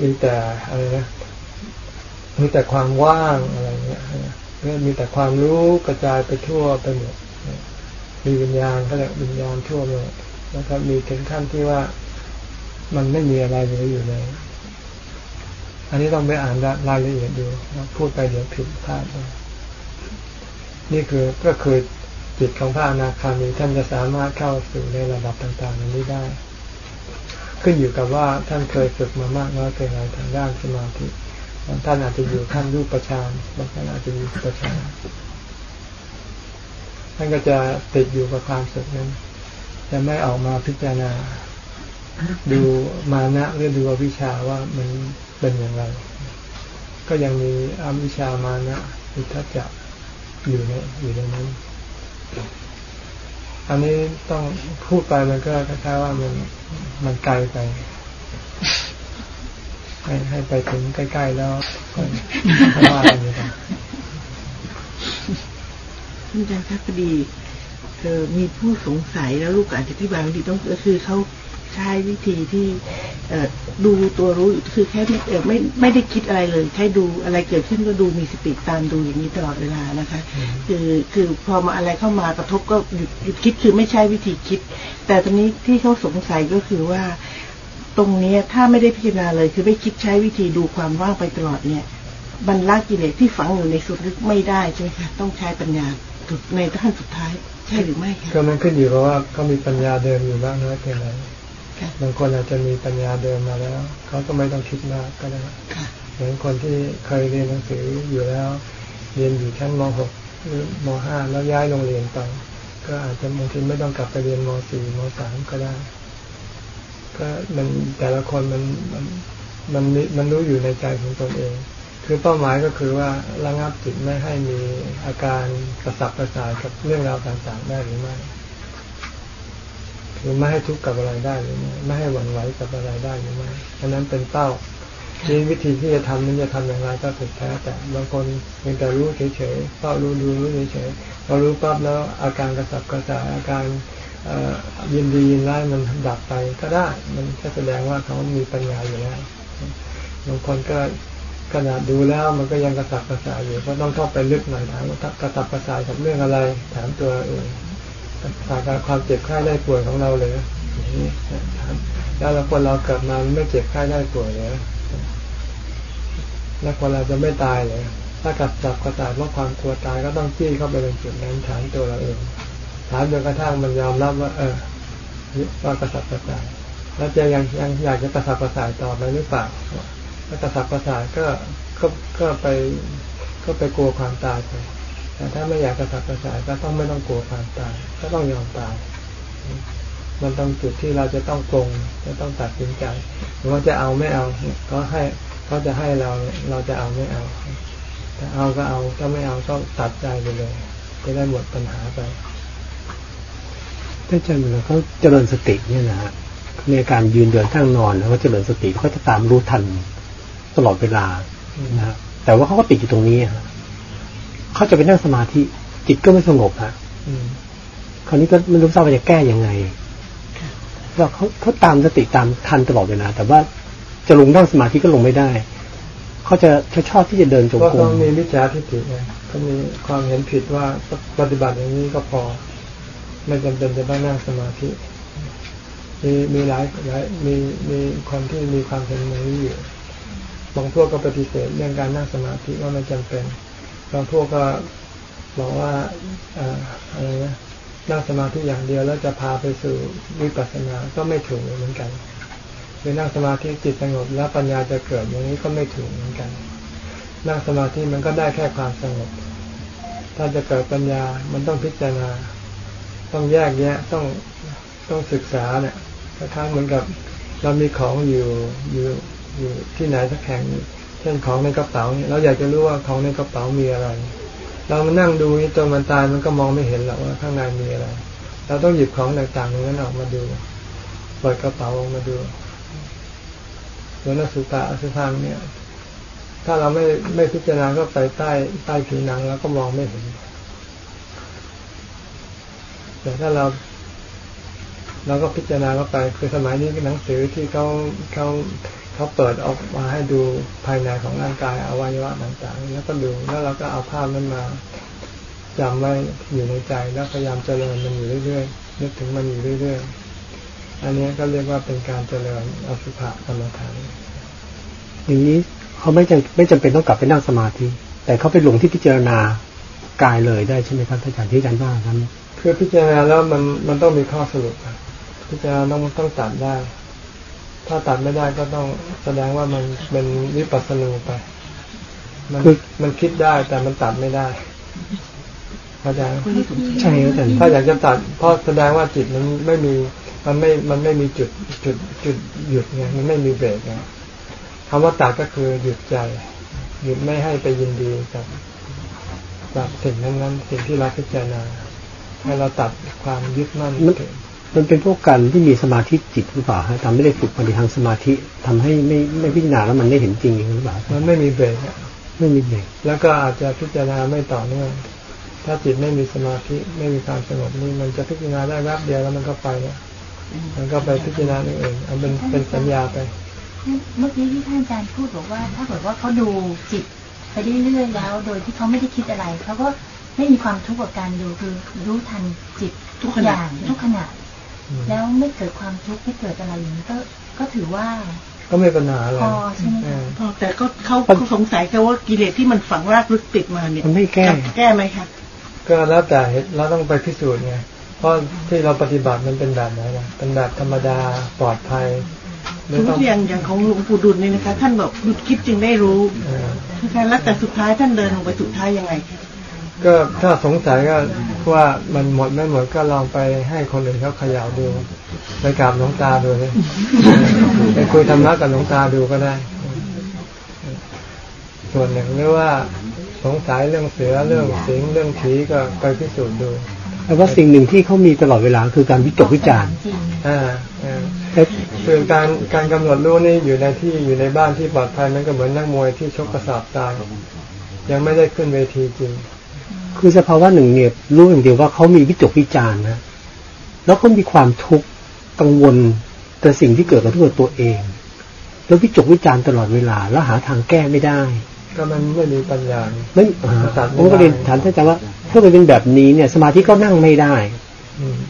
มีแต่อะไรนะมีแต่ความว่างอะไรเงี้ย มีแต่ความรู้กระจายไปทั่วไปหมดมีวิญญาณก็เรียกวิญญาณทั่วเลยแล้วก็มีถึงขั้นที่ว่ามันไม่มีอะไรเหลืออยู่เลย อันนี้ต้องไปอ่านรายละเอียดดูพูดไปเดี๋ยวผิดพลาดนี่คือก็คือจิตของพระอนาคามีท่านจะสามารถเข้าสู่ในระดับต่างๆนี้ได้ ขึ้นอยู่กับว่าท่านเคยฝึกมามากน้อยเพียงไรทางด้านสมาธิ บางท่านอาจจะอยู่ขั้นรูปประชานบางท่านอาจจะอยู่ประชานท่านก็จะติดอยู่กับความสุขนั้น จะไม่ออกมาพิจารณา ดูมานะหรือดูอวิชาว่ามันเป็นอย่างไร ก็ยังมีอวิชามานะอุทจักอยู่ในอยู่ในนั้น อันนี้ต้องพูดไปมันก็คล้ายๆว่ามันมันไกลไป ให้ให้ไปถึงใกล้ๆแล้วก็ว่ากันดีกว่าท่านอาจารย์ครับพอดีเออมีผู้สงสัยแล้วลูกอาจจะอธิบายบางทีต้องก็คือเขาใช้วิธีที่เอ่อดูตัวรู้คือแค่ไม่เออไม่ไม่ได้คิดอะไรเลยแค่ดูอะไรเกิดขึ้นก็ดูมีสติตามดูอย่างนี้ตลอดเวลานะคะ คือคือพอมาอะไรเข้ามากระทบก็หยุดหยุดคิดคือไม่ใช่วิธีคิด แต่ตอนนี้ที่เขาสงสัยก็คือว่า ตรงเนี้ยถ้าไม่ได้พิจารณาเลย คือไม่คิดใช้วิธีดูความว่างไปตลอดเนี่ยบรรลักกิเลสที่ฝังอยู่ในสุดลึกไม่ได้ใช่ไหมคะต้องใช้ปัญญาสุดในขั้นสุดท้าย ใช่หรือไม่คะก็มันขึ้นอยู่กับว่าเขามีปัญญาเดิมอยู่บ้างน้อยเพียงไรค่ะบางคนอาจจะมีปัญญาเดิมมาแล้วเขาก็ไม่ต้องคิดมากก็ได้ค่ะเหมือนคนที่เคยเรียนหนังสืออยู่แล้ว เรียนอยู่ชั้นม .6 หรือม .5 แล้วย้ายโรงเรียนไปก็อาจจะบางทีไม่ต้องกลับไปเรียนม .4 ม .3 ก็ได้ก็ มันแต่ละคนมันมันมันมันรู้อยู่ในใจของตนเอง คือเป้าหมายก็คือว่าระงับจิตไม่ให้มีอาการกระสับกระส่ายกับเรื่องราวต่างๆได้หรือไม่หรือไม่ให้ทุกข์กับอะไรได้หรือไม่ไม่ให้หวั่นไหวกับอะไรได้หรือไม่อันนั้นเป็นเป้าทีวิธีที่จะทำนั้นจะทำอย่างไรก็สุดแท้แต่บางคนเพียงแต่รู้เฉยๆเฝ้ารู้ดูรู้เฉยๆพอรู้ปั๊บแล้วอาการกระสับกระส่ายอาการ ยินดียินร้ายมันดับไปก็ได้ มันก็แสดงว่าเขามีปัญญาอยู่แล้วบางคนก็ขนาดดูแล้วมันก็ยังกระสับกระส่ายอยู่ก็ต้องเข้าไปลึกหน่อยถามว่ากระสับกระส่ายกับเรื่องอะไร ถามตัวเองสาการความเจ็บไข้ได้ป่วยของเราเลยถามแล้วเราคนเราเกิดมาไม่เจ็บไข้ได้ป่วยเลยแล้วคนเราจะไม่ตายเลยถ้ากระสับกระส่ายเพราะความกลัวตายก็ต้องจี้เข้าไปในจุดนั้นถามตัวเราเอง ถามจนกระทั่งมันยอมรับว่า เออว่ากระสับกระส่ายแล้วจะยังยังอยากจะกระสับกระส่ายต่อไปหรือเปล่าถ้ากระสับกระส่ายก็ก็ก็ไปก็ไปกลัวความตายไปแต่ถ้าไม่อยากกระสับกระส่ายก็ต้องไม่ต้องกลัวความตาย ก็ต้องยอมตาย มันต้องจุดที่เราจะต้องปรงจะต้องตัดสินใจหรือว่าจะเอาไม่เอาเขาให้เขาจะให้เราเนี่ยเราจะเอาไม่เอาถ้าเอาก็เอาถ้าไม่เอาก็ตัดใจไปเลย จะได้หมดปัญหาไป ถ้าจำเราเขาเจริญสติเนี่ยนะฮะในการยืนเดินทั้งนอนแล้วก็เจริญสติเขาจะตามรู้ทันตลอดเวลานะฮะแต่ว่าเขาก็ติดอยู่ตรงนี้ฮะเขาจะไปนั่งสมาธิจิตก็ไม่สงบฮะคราวนี้ก็ไม่รู้ทราบว่าจะแก้ยังไงว่าเขาเขาตามสติตามทันตลอดเวลาแต่ว่าจะลงนั่งสมาธิก็ลงไม่ได้ เขาจะเขาชอบที่จะเดินจงก็กรต้อมงมีวิจารทิฏฐิไงก็มีความเห็นผิดว่าปฏิบัติอย่างนี้ก็พอ ไม่จำเป็นจะต้องนั่งสมาธิมีมีหลายหลายมีมีคนที่มีความเห็นอย่างนี้อยู่บางพวกก็ปฏิเสธเรื่องการนั่งสมาธิว่าไม่จำเป็นบางพวกก็บอกว่าอ่าอะไรนะนั่งสมาธิอย่างเดียวแล้วจะพาไปสู่วิปัสสนาก็ไม่ถูกเหมือนกันคือนั่งสมาธิจิตสงบแล้วปัญญาจะเกิดอย่างนี้ก็ไม่ถูกเหมือนกัน นั่งสมาธิมันก็ได้แค่ความสงบ ถ้าจะเกิดปัญญามันต้องพิจารณา ต้องแยกแยะต้องต้องศึกษาเนี่ยคล้ายๆเหมือนกับเรามีของอยู่อยู่อยู่ที่ไหนสักแห่งเช่นของในกระเป๋าเนี่ยเราอยากจะรู้ว่าของในกระเป๋ามีอะไร เรามานั่งดูนี่จนมันตายมันก็มองไม่เห็นหรอกว่าข้างในมีอะไร เราต้องหยิบของต่างๆตรงนั้นออกมาดูเปิดกระเป๋าออกมาดูแล้วนสุตะอสุพังเนี่ย ถ้าเราไม่ไม่พิจารณาก็ไปใต้ใต้ผิวหนังแล้วก็มองไม่เห็น แต่ถ้าเรา เราก็พิจารณาเข้าไปคือสมัยนี้หนังสือที่เขาเขาเขาเปิดออกมาให้ดูภายในของร่างกายอวัยวะต่างๆแล้วก็ดูแล้วเราก็เอาภาพนั้นมาจำไว้อยู่ในใจแล้วพยายามเจริญมันอยู่เรื่อยๆนึกถึงมันอยู่เรื่อยๆ อันนี้ก็เรียกว่าเป็นการเจริญอสุภะกรรมฐานอย่างนี้เขาไม่จำไม่จำเป็นต้องกลับไปนั่งสมาธิ แต่เขาไปหลงที่พิจารณา กายเลยได้ใช่ไหมครับอาจารย์ที่อาจารย์ว่าครับคือพิจารณาแล้วมันมันต้องมีข้อสรุปอะพิจารณาต้องต้องตัดได้ ถ้าตัดไม่ได้ก็ต้องแสดงว่ามันเป็นวิปัสสนูไป มันมันคิดได้แต่มันตัดไม่ได้เข้าใจไหมใช่ครับอาจารย์ถ้าอยากจะตัดเพราะแสดงว่าจิตมันไม่มีมันไม่มันไม่มีจุดจุดจุดหยุดไงมันไม่มีเบรกไงคำว่าตัดก็คือหยุดใจ หยุดไม่ให้ไปยินดีกับ กับสิ่งนั้นนั้นๆสิ่งที่เราพิจารณาให้เราตัดความยึดมั่นถึงมันเป็นพวกกันที่มีสมาธิจิตหรือเปล่าฮะทำไม่ได้ฝึกมาในทางสมาธิทำให้ไม่ไม่พิจารณาแล้วมันไม่เห็นจริงหรือเปล่ามันไม่มีเบรกอะไม่มีเด็กแล้วก็อาจจะพิจารณาไม่ต่อเนื่องถ้าจิตไม่มีสมาธิไม่มีความสงบนี่มันจะพิจารณาได้แวบเดียวแล้วมันก็ไปแล้วมันก็ไปพิจารณาเองเอาเป็นเป็นสัญญาไป เมื่อกี้ที่ท่านอาจารย์พูดบอกว่า ถ้าเกิดว่าเขาดูจิต ไปเรื่อยๆแล้ว โดยที่เขาไม่ได้คิดอะไรเขาก็ไม่มีความทุกข์กับการดูคือรู้ทันจิตทุกอย่างทุกขณะแล้วไม่เกิดความทุกข์ไม่เกิดอะไรอย่างนี้ก็ก็ถือว่า ก็ไม่ปัญหาอะไรพอใช่ไหมเอคะอแต่ก็เขาเขาสงสัยแค่ว่ากิเลสที่มันฝังรากลึกติดมาเนี่ยมันไม่แก้จะแก้ไหมคะก็แล้วแต่เหตุเราต้องไปพิสูจน์ไงเพราะที่เราปฏิบัติมันเป็นแบบไหนนะเป็นแบบธรรมดาปลอดภัยสมมติ อย่างอย่างของหลวงปู่ดุลเนี่ยนะคะ ท่านบอกหยุดคิดจึงได้รู้เออนะคะแล้วแต่สุดท้ายท่านเดินลงไปสุดท้ายยังไงคะก็ถ้าสงสัยก็ว่ามันหมดไม่หมดก็ลองไปให้คนอื่นเขาเขย่าดูไปกราบหลวงตาดูเลยไปคุยธรรมะกับหลวงตาดูก็ได้ ส่วนหนึ่งหรือว่าสงสัยเรื่องเสือเรื่องสิงเรื่องผีก็ไปพิสูจน์ดูแต่ว่าสิ่งหนึ่งที่เขามีตลอดเวลาคือการวิจกวิจารณ์ จริงอ่าอ่าแต่คือการการกำหนดรู้นี่อยู่ในที่อยู่ในบ้านที่ปลอดภัยมันก็เหมือนนักมวยที่ชกกระสอบตายยังไม่ได้ขึ้นเวทีจริง คือสภาวะหนึ่งเนี่ยรู้อย่างเดียวว่าเขามีวิจกวิจารณ์นะแล้วก็มีความทุกข์กังวลแต่สิ่งที่เกิดกับตัวตัวเอง แล้ววิจกวิจารณ์ตลอดเวลา แล้วหาทางแก้ไม่ได้ ก็มันไม่มีปัญญาไม่อ่าตัดไม่ผมก็เรียนได้ถามท่านอาจารย์ว่าถ้ามันเป็นแบบนี้เนี่ย สมาธิก็นั่งไม่ได้อืม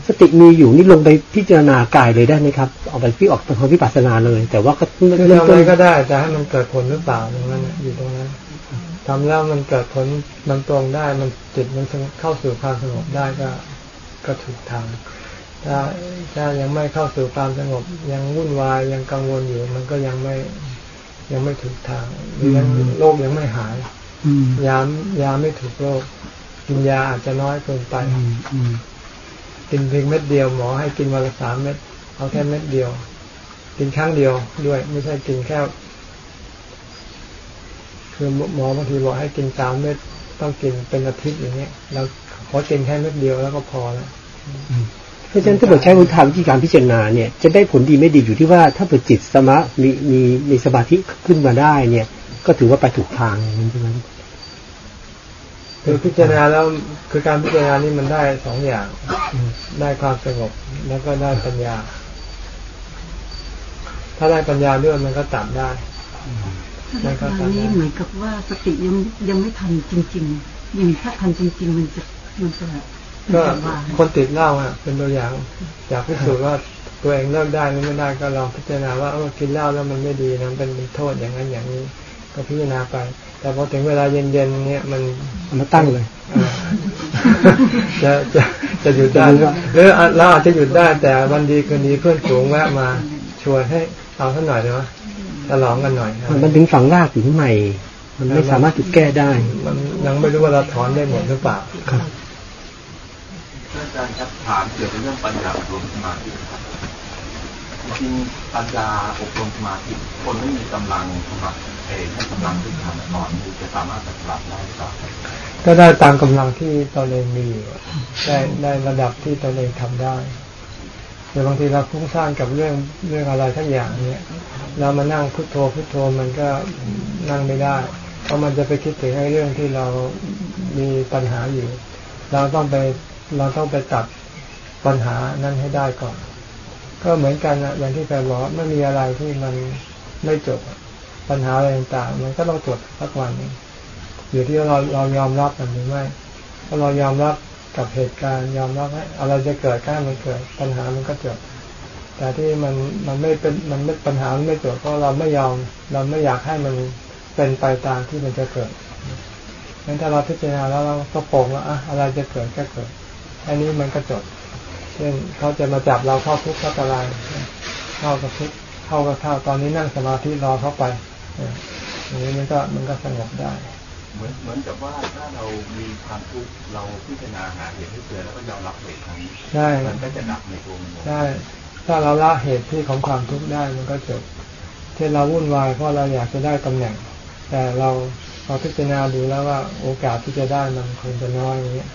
สติมีอยู่นี่ลงไปพิจารณากายเลยได้ไหมครับเอาไปพี่ออกทางวิปัสสนาเลย แต่ว่าก็คือเริ่มทำอะต้ไรนก็ได้แต่ให้มันเกิดผลหรือเปล่าตรงนั้นน่ะอยู่ตรงนั้นทำแล้วมันเกิดผลมันตรงได้มันจิตมันเข้าสู่ความสงบได้ก็ก็ถูกทางถ้าถ้ายังไม่เข้าสู่ความสงบ ยังวุ่นวายยังกังวลอยู่ มันก็ยังไม่ยังไม่ถูกทางหรือยังโรคยังไม่หายอืมยายาไม่ถูกโรคกินยาอาจจะน้อยเกินไปอืมอืม กินเพียงเม็ดเดียวหมอให้กินวันละสามเม็ดเอาแค่เม็ดเดียว กินครั้งเดียวด้วย ไม่ใช่กินแค่คือหมอบางทีบอกให้กินสามเม็ดต้องกินเป็นอาทิตย์อย่างเงี้ยเราขอกินแค่เม็ดเดียวแล้วก็พอแล้วเพราะฉะนั้นถ้าเกิดใช้วิธีวิธีการพิจารณาเนี่ย จะได้ผลดีไม่ดีอยู่ที่ว่าถ้าเกิดจิตสมามีมีมีสมาธิขึ้นมาได้เนี่ย ก็ถือว่าไปถูกทางใช่ไหม คือพิจารณาแล้วคือการพิจารณานี่มันได้สองอย่าง ได้ความสงบแล้วก็ได้ปัญญา ถ้าได้ปัญญาด้วยมันก็ตัดได้ลักษณะนี้เหมือนกับว่าสติยังยังไม่ทันจริงๆอย่างถ้าทันจริง ๆ มันจะมันจะมันก็จะวางคนติดเหล้าอะ เป็นตัวอย่าง อยากพิสูจน์ว่าตัวเองเลิกได้หรือไม่ได้ก็ลองพิจารณาว่าเออกินเหล้าแล้วมันไม่ดีนะเป็นเป็นโทษอย่างนั้นอย่างนี้ ก็พิจารณาไป แต่พอถึงเวลาเย็นๆเนี่ยมันเอามาตั้งเลยเอ่อจะจะจะหยุดได้หรือหรือเราอาจจะหยุดได้ แต่วันดีคืนดีเพื่อนฝูงแวะมาชวนให้เอาสักหน่อยได้ไหมฉลองกันหน่อยนะมันถึงฝังรากอยู่ข้างในมันไม่สามารถจุดแก้ได้ มันยังไม่รู้ว่าเราถอนได้หมดหรือเปล่าครับอาจารย์ครับถามเกี่ยวกับเรื่องปัญญาอบรมสมาธิครับจริงๆปัญญาอบรมสมาธิคนไม่มีกำลังสมัครเอง ให้กำลังที่ทำนอนจะสามารถปฏิบัติได้หรือเปล่าก็ได้ตามกำลังที่ตนเองมีอยู่ได้ได้ระดับที่ตนเองทำได้แต่บางทีเราฟุ้งซ่านกับเรื่องเรื่องอะไรทักอย่างเนี้ยเรามานั่งพุทโธพุทโธมันก็นั่งไม่ได้ เพราะมันจะไปคิดถึงไอ้เรื่องที่เรามีปัญหาอยู่ เราต้องไปเราต้องไปตัดปัญหานั้นให้ได้ก่อน ก็เหมือนกันนะอย่างที่แปบอกว่าไม่มีอะไรที่มันไม่จบ ปัญหาอะไรต่างๆมันก็ต้องจบสักวันนึงอยู่ที่เราเรายอมรับมันหรือไม่ถ้าเรายอมรับกับเหตุการณ์ยอมรับให้อะไรจะเกิดก็มันเกิด ปัญหามันก็จบแต่ที่มันมันไม่เป็นมันไม่ปัญหามันไม่จบเพราะเราไม่ยอมเราไม่อยากให้มันเป็นไปตามที่มันจะเกิดงั้นถ้าเราพิจารณาแล้วเราก็ปร่งว่าอะอะไรจะเกิดก็เกิด อันนี้มันก็จบ เช่นเขาจะมาจับเราเข้าคุกเข้าตารางเข้ากับคุกเข้ากับเข้าตอนนี้นั่งสมาธิรอเข้าไป อออย่างนี้มันก็มันก็สงบได้ เหมือนเหมือนกับว่าถ้าเรามีความทุกข์เราพิจารณาหาเหตุให้เจอแล้วก็ยอมรับเหตุนั้นใช่มันก็จะดับในตัวมันเองใช่ถ้าเราละเหตุที่ของความทุกข์ได้มันก็จบเช่นเราวุ่นวายเพราะเราอยากจะได้ตำแหน่ง แต่เราพอพิจารณาดูแล้วว่าโอกาสที่จะได้มันคงจะน้อยอย่างเงี้ย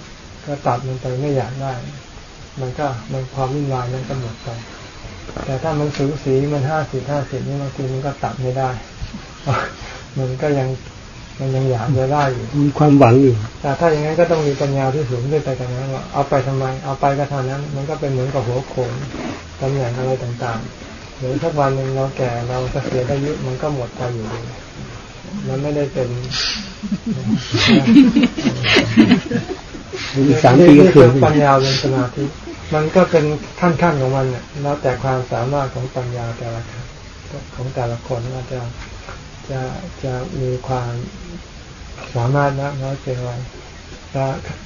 ก็ตัดมันไปไม่อยากได้ มันก็มันความวุ่นวายนั้นก็หมดไปแต่ถ้ามันสูสีมันห้าสิบห้าสิบนี่บางทีมันก็ตัดไม่ได้ มันก็ยังมันยังอยากจะได้อยู่มีความหวังอยู่แต่ถ้าอย่างนั้นก็ต้องมีปัญญาที่สูงขึ้นไปกันนั้นว่าเอาไปทำไม เอาไปก็เท่านั้น มันก็เป็นเหมือนกับหัวโขนตำแหน่งอะไรต่างๆหรือสักวันหนึ่งเราแก่เราเกษียณอายุมันก็หมดไปอยู่ดีมันไม่ได้เป็นอีกสามปีก็คืนปัญญาเป็นสมาธิมันก็เป็นขั้นๆของมันเนี่ยแล้วแต่ความสามารถของปัญญาแต่ละของแต่ละคนว่าจะ จะจะมีความสามารถนะน้อยเพียงไร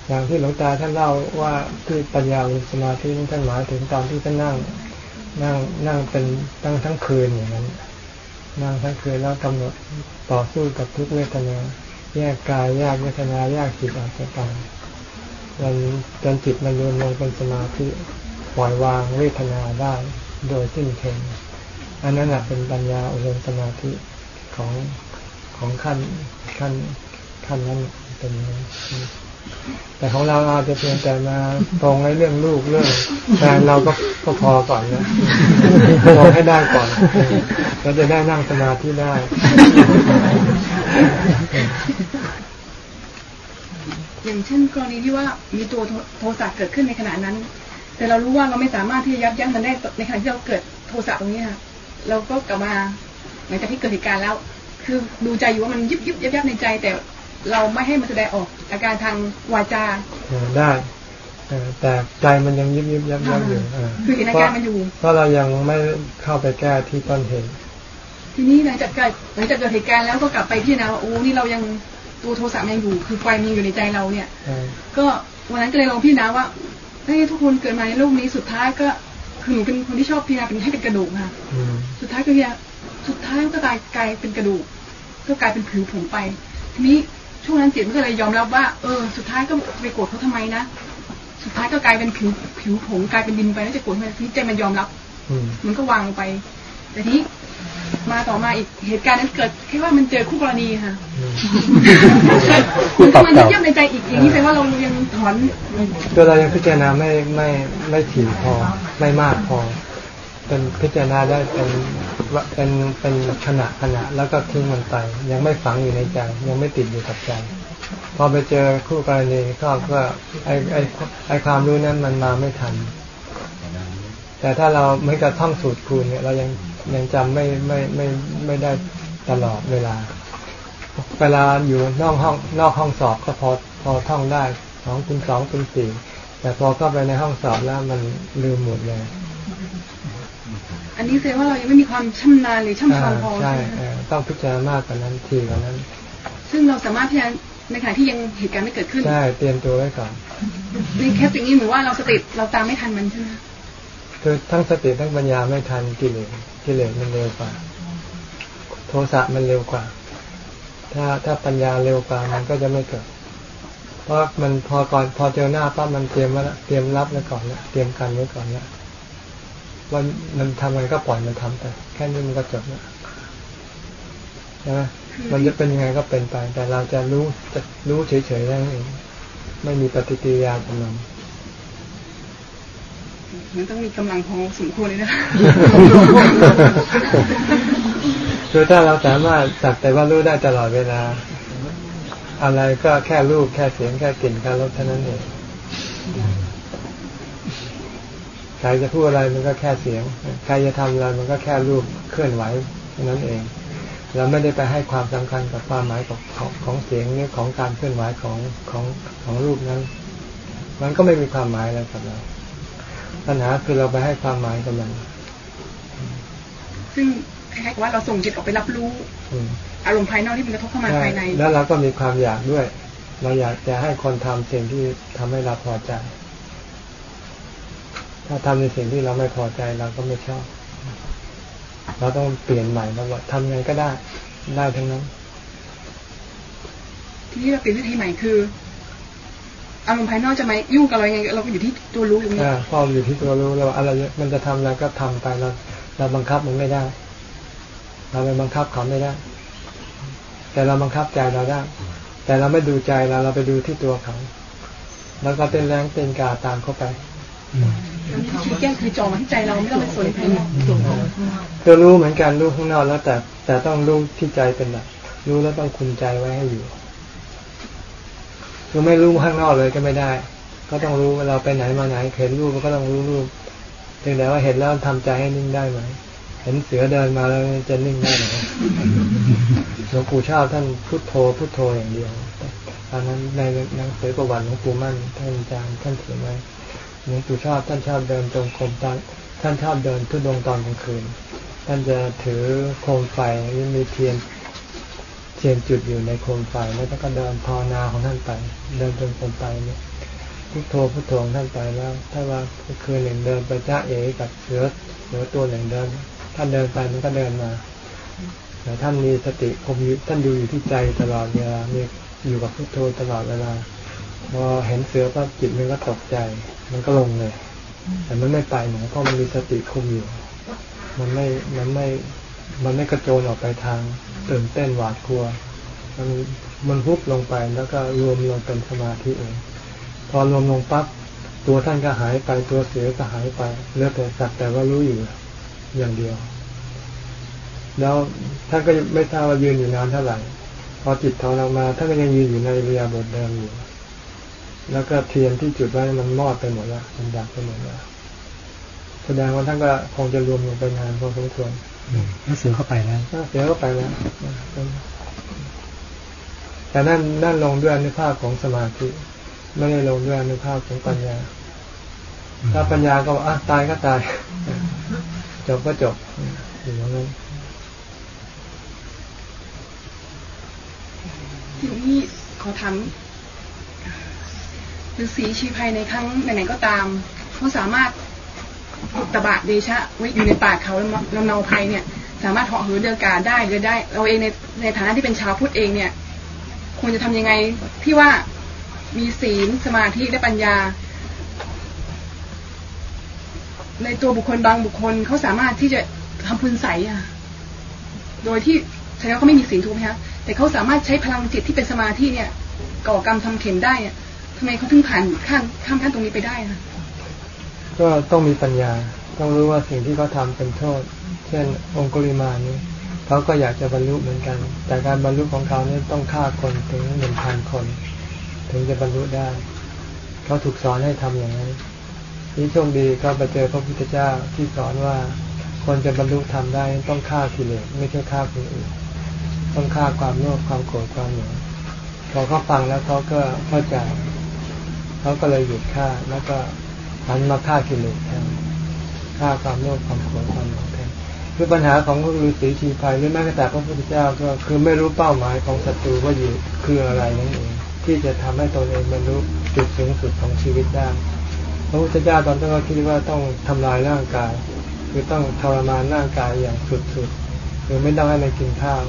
อย่างที่หลวงตาท่านเล่าว่าที่ปัญญาสมาธิท่านหมายถึงตอนที่ท่านนั่งนั่งนั่งเป็นตั้งทั้งคืนอย่างนั้น นั่งทั้งคืนแล้วกำหนดต่อสู้กับทุกเวทนา แยกกายแยกเวทนาแยกจิตออกจากกันมันจนจิตมันรวมลงเป็นสมาธิปล่อยวางเวทนาได้โดยสิ้นเชิงอันนั้นเป็นปัญญาอุรมสมาธิ ของของขั้นขั้นขั้นนั้นเป็นแต่ของเราอาจจะเพียงแต่มาตรงในเรื่องลูกเรื่องแฟนเราก็ก็พอก่อนนะมองให้ได้ก่อนเราจะได้นั่งสมาธิได้ อย่างเช่นกรณีที่ว่ามีตัวโทสะเกิดขึ้นในขณะนั้น แต่เรารู้ว่าเราไม่สามารถที่จะยับยั้งมันได้ในขณะที่เราเกิดโทสะตรงนี้ค่ะเราก็กลับมา หลังจากที่เกิดเหตุการณ์แล้ว คือดูใจอยู่ว่ามันยิบยิบยับยับในใจ แต่เราไม่ให้มันแสดงออกอาการทางวาจาได้แต่ใจมันยังยิบยิบยับยับอยู่คือเห็นอาการมันอยู่เพราะเรายังไม่เข้าไปแก้ที่ต้นเหตุทีนี้หลังจากเกิดหลังจากเกิดเหตุการณ์แล้วก็กลับไปพี่นะว่าโอ้นี่เรายังตัวโทสะยังอยู่ คือไฟมีอยู่ในใจเราเนี่ยก็วันนั้นก็เลยลองพี่นะว่าเฮ้ยทุกคนเกิดมาในโลกนี้สุดท้ายก็คือหนูเป็นคนที่ชอบพี่นาเป็นให้เป็นกระดูกค่ะสุดท้ายก็เนี่ย สุดท้ายก็กลายกลายเป็นกระดูก ก็กลายเป็นผิวผงไป ทีนี้ช่วงนั้นจิตมันก็เลยยอมรับว่า เออ สุดท้ายก็ไปโกรธเขาทำไมนะ สุดท้ายก็กลายเป็นผิวผิวผงกลายเป็นดินไปแล้วจะโกรธทำไมทีนี้ใจมันยอมรับ มันก็วางไป แต่ทีนี้มาต่อมาอีกเหตุการณ์นั้นเกิดแค่ว่ามันเจอคู่กรณีค่ะมันมันเยี่ยมในใจอีกอย่างนี้แสดงว่าเรายังถอนตัวเรายังพิจารณาไม่ไม่ไม่ถี่พอไม่มากพอ เป็นพิจารณาได้เป็นเป็นเป็นขณะขณะแล้วก็ทิ้งมันไป ยังไม่ฝังอยู่ในใจ ยังไม่ติดอยู่กับใจ พอไปเจอคู่กรณีก็ก็ไอไอไอความรู้นั้นมันมาไม่ทัน แต่ถ้าเราเหมือนกับท่องสูตรคูณเนี่ยเรายังยังจำไม่ไม่ไม่ไม่ได้ตลอดเวลา เวลาอยู่นอกห้องนอกห้องสอบก็พอพอท่องได้สองคูณสองคูณสี่แต่พอเข้าไปในห้องสอบแล้วมันลืมหมดเลย อันนี้แสดงว่าเรายังไม่มีความชำนาญหรือช่ำชองพอใช่ต้องพิจารณามากกว่านั้นทีกว่านั้น ซึ่งเราสามารถพิจารณาในขณะที่ยังเหตุการณ์ไม่เกิดขึ้น ใช่ เตรียมตัวไว้ก่อนในแค่สิ่งนี้เหมือนว่าเราสติเราตามไม่ทันมันใช่ไหมคือทั้งสติทั้งปัญญาไม่ทันกิเลสกิเลสมันเร็วกว่า โทสะมันเร็วกว่า ถ้าถ้าปัญญาเร็วกว่ามันก็จะไม่เกิด เพราะมันพอก่อนพอเจอหน้าปั๊บมันเตรียมมาเตรียมรับไว้ก่อนแล้วเตรียมกันไว้ก่อนแล้ว ว่ามันทำอะไรก็ปล่อยมันทำไป แค่นี้มันก็จบแล้วใช่ไหมมันจะเป็นยังไงก็เป็นไป แต่เราจะรู้จะรู้เฉยๆได้เองไม่มีปฏิกิริยากับมันมันต้องมีกำลังพอสมควรเลยนะคือถ้าเราสามารถสักแต่ว่ารู้ได้ตลอดเวลา อะไรก็แค่รูปแค่เสียงแค่กลิ่นแค่รสเท่านั้นเอง ใครจะพูดอะไรมันก็แค่เสียง ใครจะทำอะไรมันก็แค่รูปเคลื่อนไหวเท่านั้นเอง เราไม่ได้ไปให้ความสำคัญกับความหมายของของของเสียงนี่ของการเคลื่อนไหวของของของรูปนั้น มันก็ไม่มีความหมายอะไรกับเราปัญหาคือเราไปให้ความหมายกับมันซึ่งคล้ายๆว่าเราส่งจิตออกไปรับรู้อารมณ์ภายนอกที่มันกระทบเข้ามาภายใน แล้วเราก็มีความอยากด้วย เราอยากจะให้คนทำสิ่งที่ทำให้เราพอใจ ถ้าทำในสิ่งที่เราไม่พอใจเราก็ไม่ชอบ เราต้องเปลี่ยนใหม่แล้วว่าทำยังไงก็ได้ได้ทั้งนั้น ทีนี้เราเปลี่ยนวิธีใหม่คืออารมณ์ภายนอกจะไม่ยุ่งกับเราไงเราก็อยู่ที่ตัวรู้อย่างนี้พออยู่ที่ตัวรู้เราอะไรมันจะทำอะไรก็ทำไปเราเราบังคับมันไม่ได้ เราไปบังคับเขาไม่ได้ แต่เราบังคับใจเราได้ แต่เราไม่ดูใจเราเราไปดูที่ตัวเขา แล้วก็เต้นแรงเต้นกาตามเข้าไป ชี้แก้คือจอมาที่ใจเราไม่ต้องไปสนใจก็รู้เหมือนกันรู้ข้างนอกแล้วแต่ แต่ต้องรู้ที่ใจเป็นหลักรู้แล้วต้องคุมใจไว้ให้อยู่คือไม่รู้ข้างนอกเลยก็ไม่ได้ ก็ต้องรู้เราไปไหนมาไหนเห็นรูปก็ต้องรู้รูปเพียงแต่ว่าเห็นแล้วทำใจให้นิ่งได้ไหมเห็นเสือเดินมาแล้วจะนิ่งได้ไหมหลวงปู่ชาติท่านพุทโธพุทโธอย่างเดียวตอนนั้นในหนังสือประวัติหลวงปู่มั่นท่านอาจารย์ท่านเขียนไว้ หลวงปู่ชอบท่านชอบเดินตรงกรมตอนท่านชอบเดินทุดงตอนกลางคืน ท่านจะถือโคมไฟมีเทียนเทียนจุดอยู่ในโคมไฟแล้วท่านก็เดินภาวนาของท่านไป เดินจนโคมไฟเนี่ยพุทโธพุทโธท่านไปแล้วถ้าว่าคืนหนึ่งเดินไปจ้าเอ๋กับเสือเสือตัวหนึ่งเดินท่านเดินไปมันก็เดินมาแต่ท่านมีสติคมท่านดูอยู่ที่ใจตลอดเวลามีอยู่กับพุทโธตลอดเวลา พอเห็นเสือก็จิตมันก็ตกใจ มันก็ลงเลย แต่มันไม่ไปเหมือนเพราะมันมีสติคุมอยู่ มันไม่มันไม่มันไม่กระโจนออกไปทางตื่นเต้นหวาดกลัว มันมันพุบลงไปแล้วก็รวมลงเป็นสมาธิเอง พอรวมลงปั๊บตัวท่านก็หายไปตัวเสือก็หายไปเหลือแต่สักแต่ว่ารู้อยู่อย่างเดียว แล้วท่านก็ไม่ทราบว่ายืนอยู่นานเท่าไหร่ พอจิตถอนออกมาท่านก็ยังยืนอยู่ในเรียบทเดิมอยู่ แล้วก็เทียนที่จุดไว้มันมอดไปหมดแล้วมันดับไปหมดแล้วแสดงว่าท่านก็คงจะรวมลงไปงานพอสมควรแล้วเสือเข้าไปแล้วเสือเข้าไปแล้วแต่นั่นนั่นลงด้วยอนุภาพของสมาธิไม่ได้ลงด้วยอนุภาพของปัญญา ถ้าปัญญาก็อะตายก็ตาย จบก็จบอย่างนั้นทีนี้ขอถาม ฤาษีชีภัยในครั้งไหนๆก็ตามเขาสามารถตบะเดชะไว้อยู่ในป่าเขาลำเนาภัยเนี่ย สามารถเหาะเหินเดินกาได้เลยได้ เราเองในในฐานะที่เป็นชาวพุทธเองเนี่ยควรจะทำยังไงที่ว่ามีศีลสมาธิและปัญญา ในตัวบุคคลบางบุคคลเขาสามารถที่จะทำพุนใสอะโดยที่แสดงว่าเขาไม่มีศีลถูกไหมคะแต่เขาสามารถใช้พลังจิตที่เป็นสมาธิเนี่ย ก่อกรรมทำเข็มได้อะ ทำไมเขาถึงผ่านข้ามข้ามขั้นตรงนี้ไปได้นะก็ต้องมีปัญญา ต้องรู้ว่าสิ่งที่เขาทาเป็นโทษ เช่น องคุลิมานี้เขาก็อยากจะบรรลุเหมือนกัน แต่การบรรลุของเขาเนี่ยต้องฆ่าคนถึงหนึ่งพันคน ถึงจะบรรลุได้ เขาถูกสอนให้ทำอย่างนั้นนี่โชคดีก็ไปเจอพระพุทธเจ้าที่สอนว่าคนจะบรรลุทำได้ต้องฆ่ากิเลสไม่ใช่ฆ่าคนอื่นต้องฆ่าความโลภความโกรธความหลงพอเขาฟังแล้วเขาก็เข้าใจ เขาก็เลยหยุดฆ่าแล้วก็หันมาฆ่ากิเลสแทนฆ่าความโลภความโกรธความหลงแทนคือปัญหาของพระฤาษีชีภัยหรือแม้แต่พระพุทธเจ้าก็คือไม่รู้เป้าหมายของศัตรูว่าอยู่คืออะไรนั่นเองที่จะทำให้ตนเองบรรลุจุดสูงสุดของชีวิตได้พระพุทธเจ้าตอนต้นก็คิดว่าต้องทำลายร่างกาย คือต้องทรมานร่างกายอย่างสุดๆคือไม่ต้องให้มันกินข้าว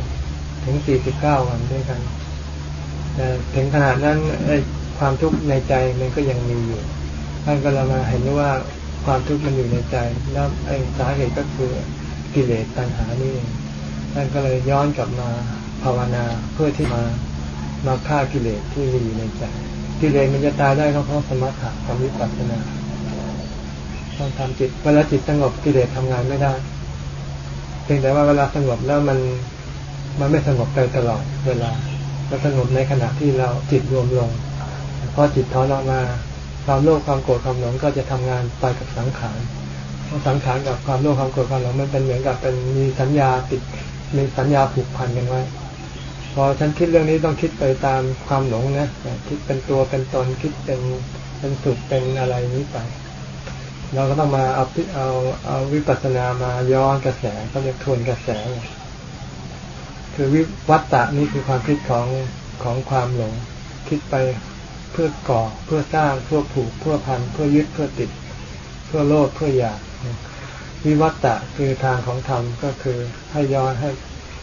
ถึงสี่สิบเก้าวันด้วยกันแต่ถึงขนาดนั้น ความทุกข์ในใจมันก็ยังมีอยู่ท่านก็เลยมาเห็นว่าความทุกข์มันอยู่ในใจแล้วไอ้สาเหตุก็คือกิเลสตัณหานี่เองท่านก็เลยย้อนกลับมาภาวนาเพื่อที่มามาฆ่ากิเลสที่มีอยู่ในใจกิเลสมันจะตายได้ก็เพราะสมถะความวิปัสสนาต้องทำจิตเวลาจิตสงบกิเลสทำงานไม่ได้เพียงแต่ว่าเวลาสงบแล้วมันมันไม่สงบไปตลอดเวลามันสงบในขณะที่เราจิตรวมลง พอจิตถอนออกมาความโลภความโกรธความหลงก็จะทำงานไปกับสังขารเพราะสังขารกับความโลภความโกรธความหลงมันเป็นเหมือนกับเป็นมีสัญญาติดมีสัญญาผูกพันกันไว้พอฉันคิดเรื่องนี้ต้องคิดไปตามความหลงนะคิดเป็นตัวเป็นตนคิดเป็นเป็นสุขเป็นอะไรนี้ไป เราก็ต้องมาเอาเอาเอาวิปัสสนามาย้อนกระแสก็เรียกทวนกระแส คือวิวัตตะนี่คือความคิดของของความหลง คิดไป พื่อก่อเพื่อสร้างเพื่อผูกเพื่อพันเพื่อยึดเพื่อติด เพื่อโลดเพื่ออยากวิวัตตะคือทางของธรรมก็คือให้ย้อนให้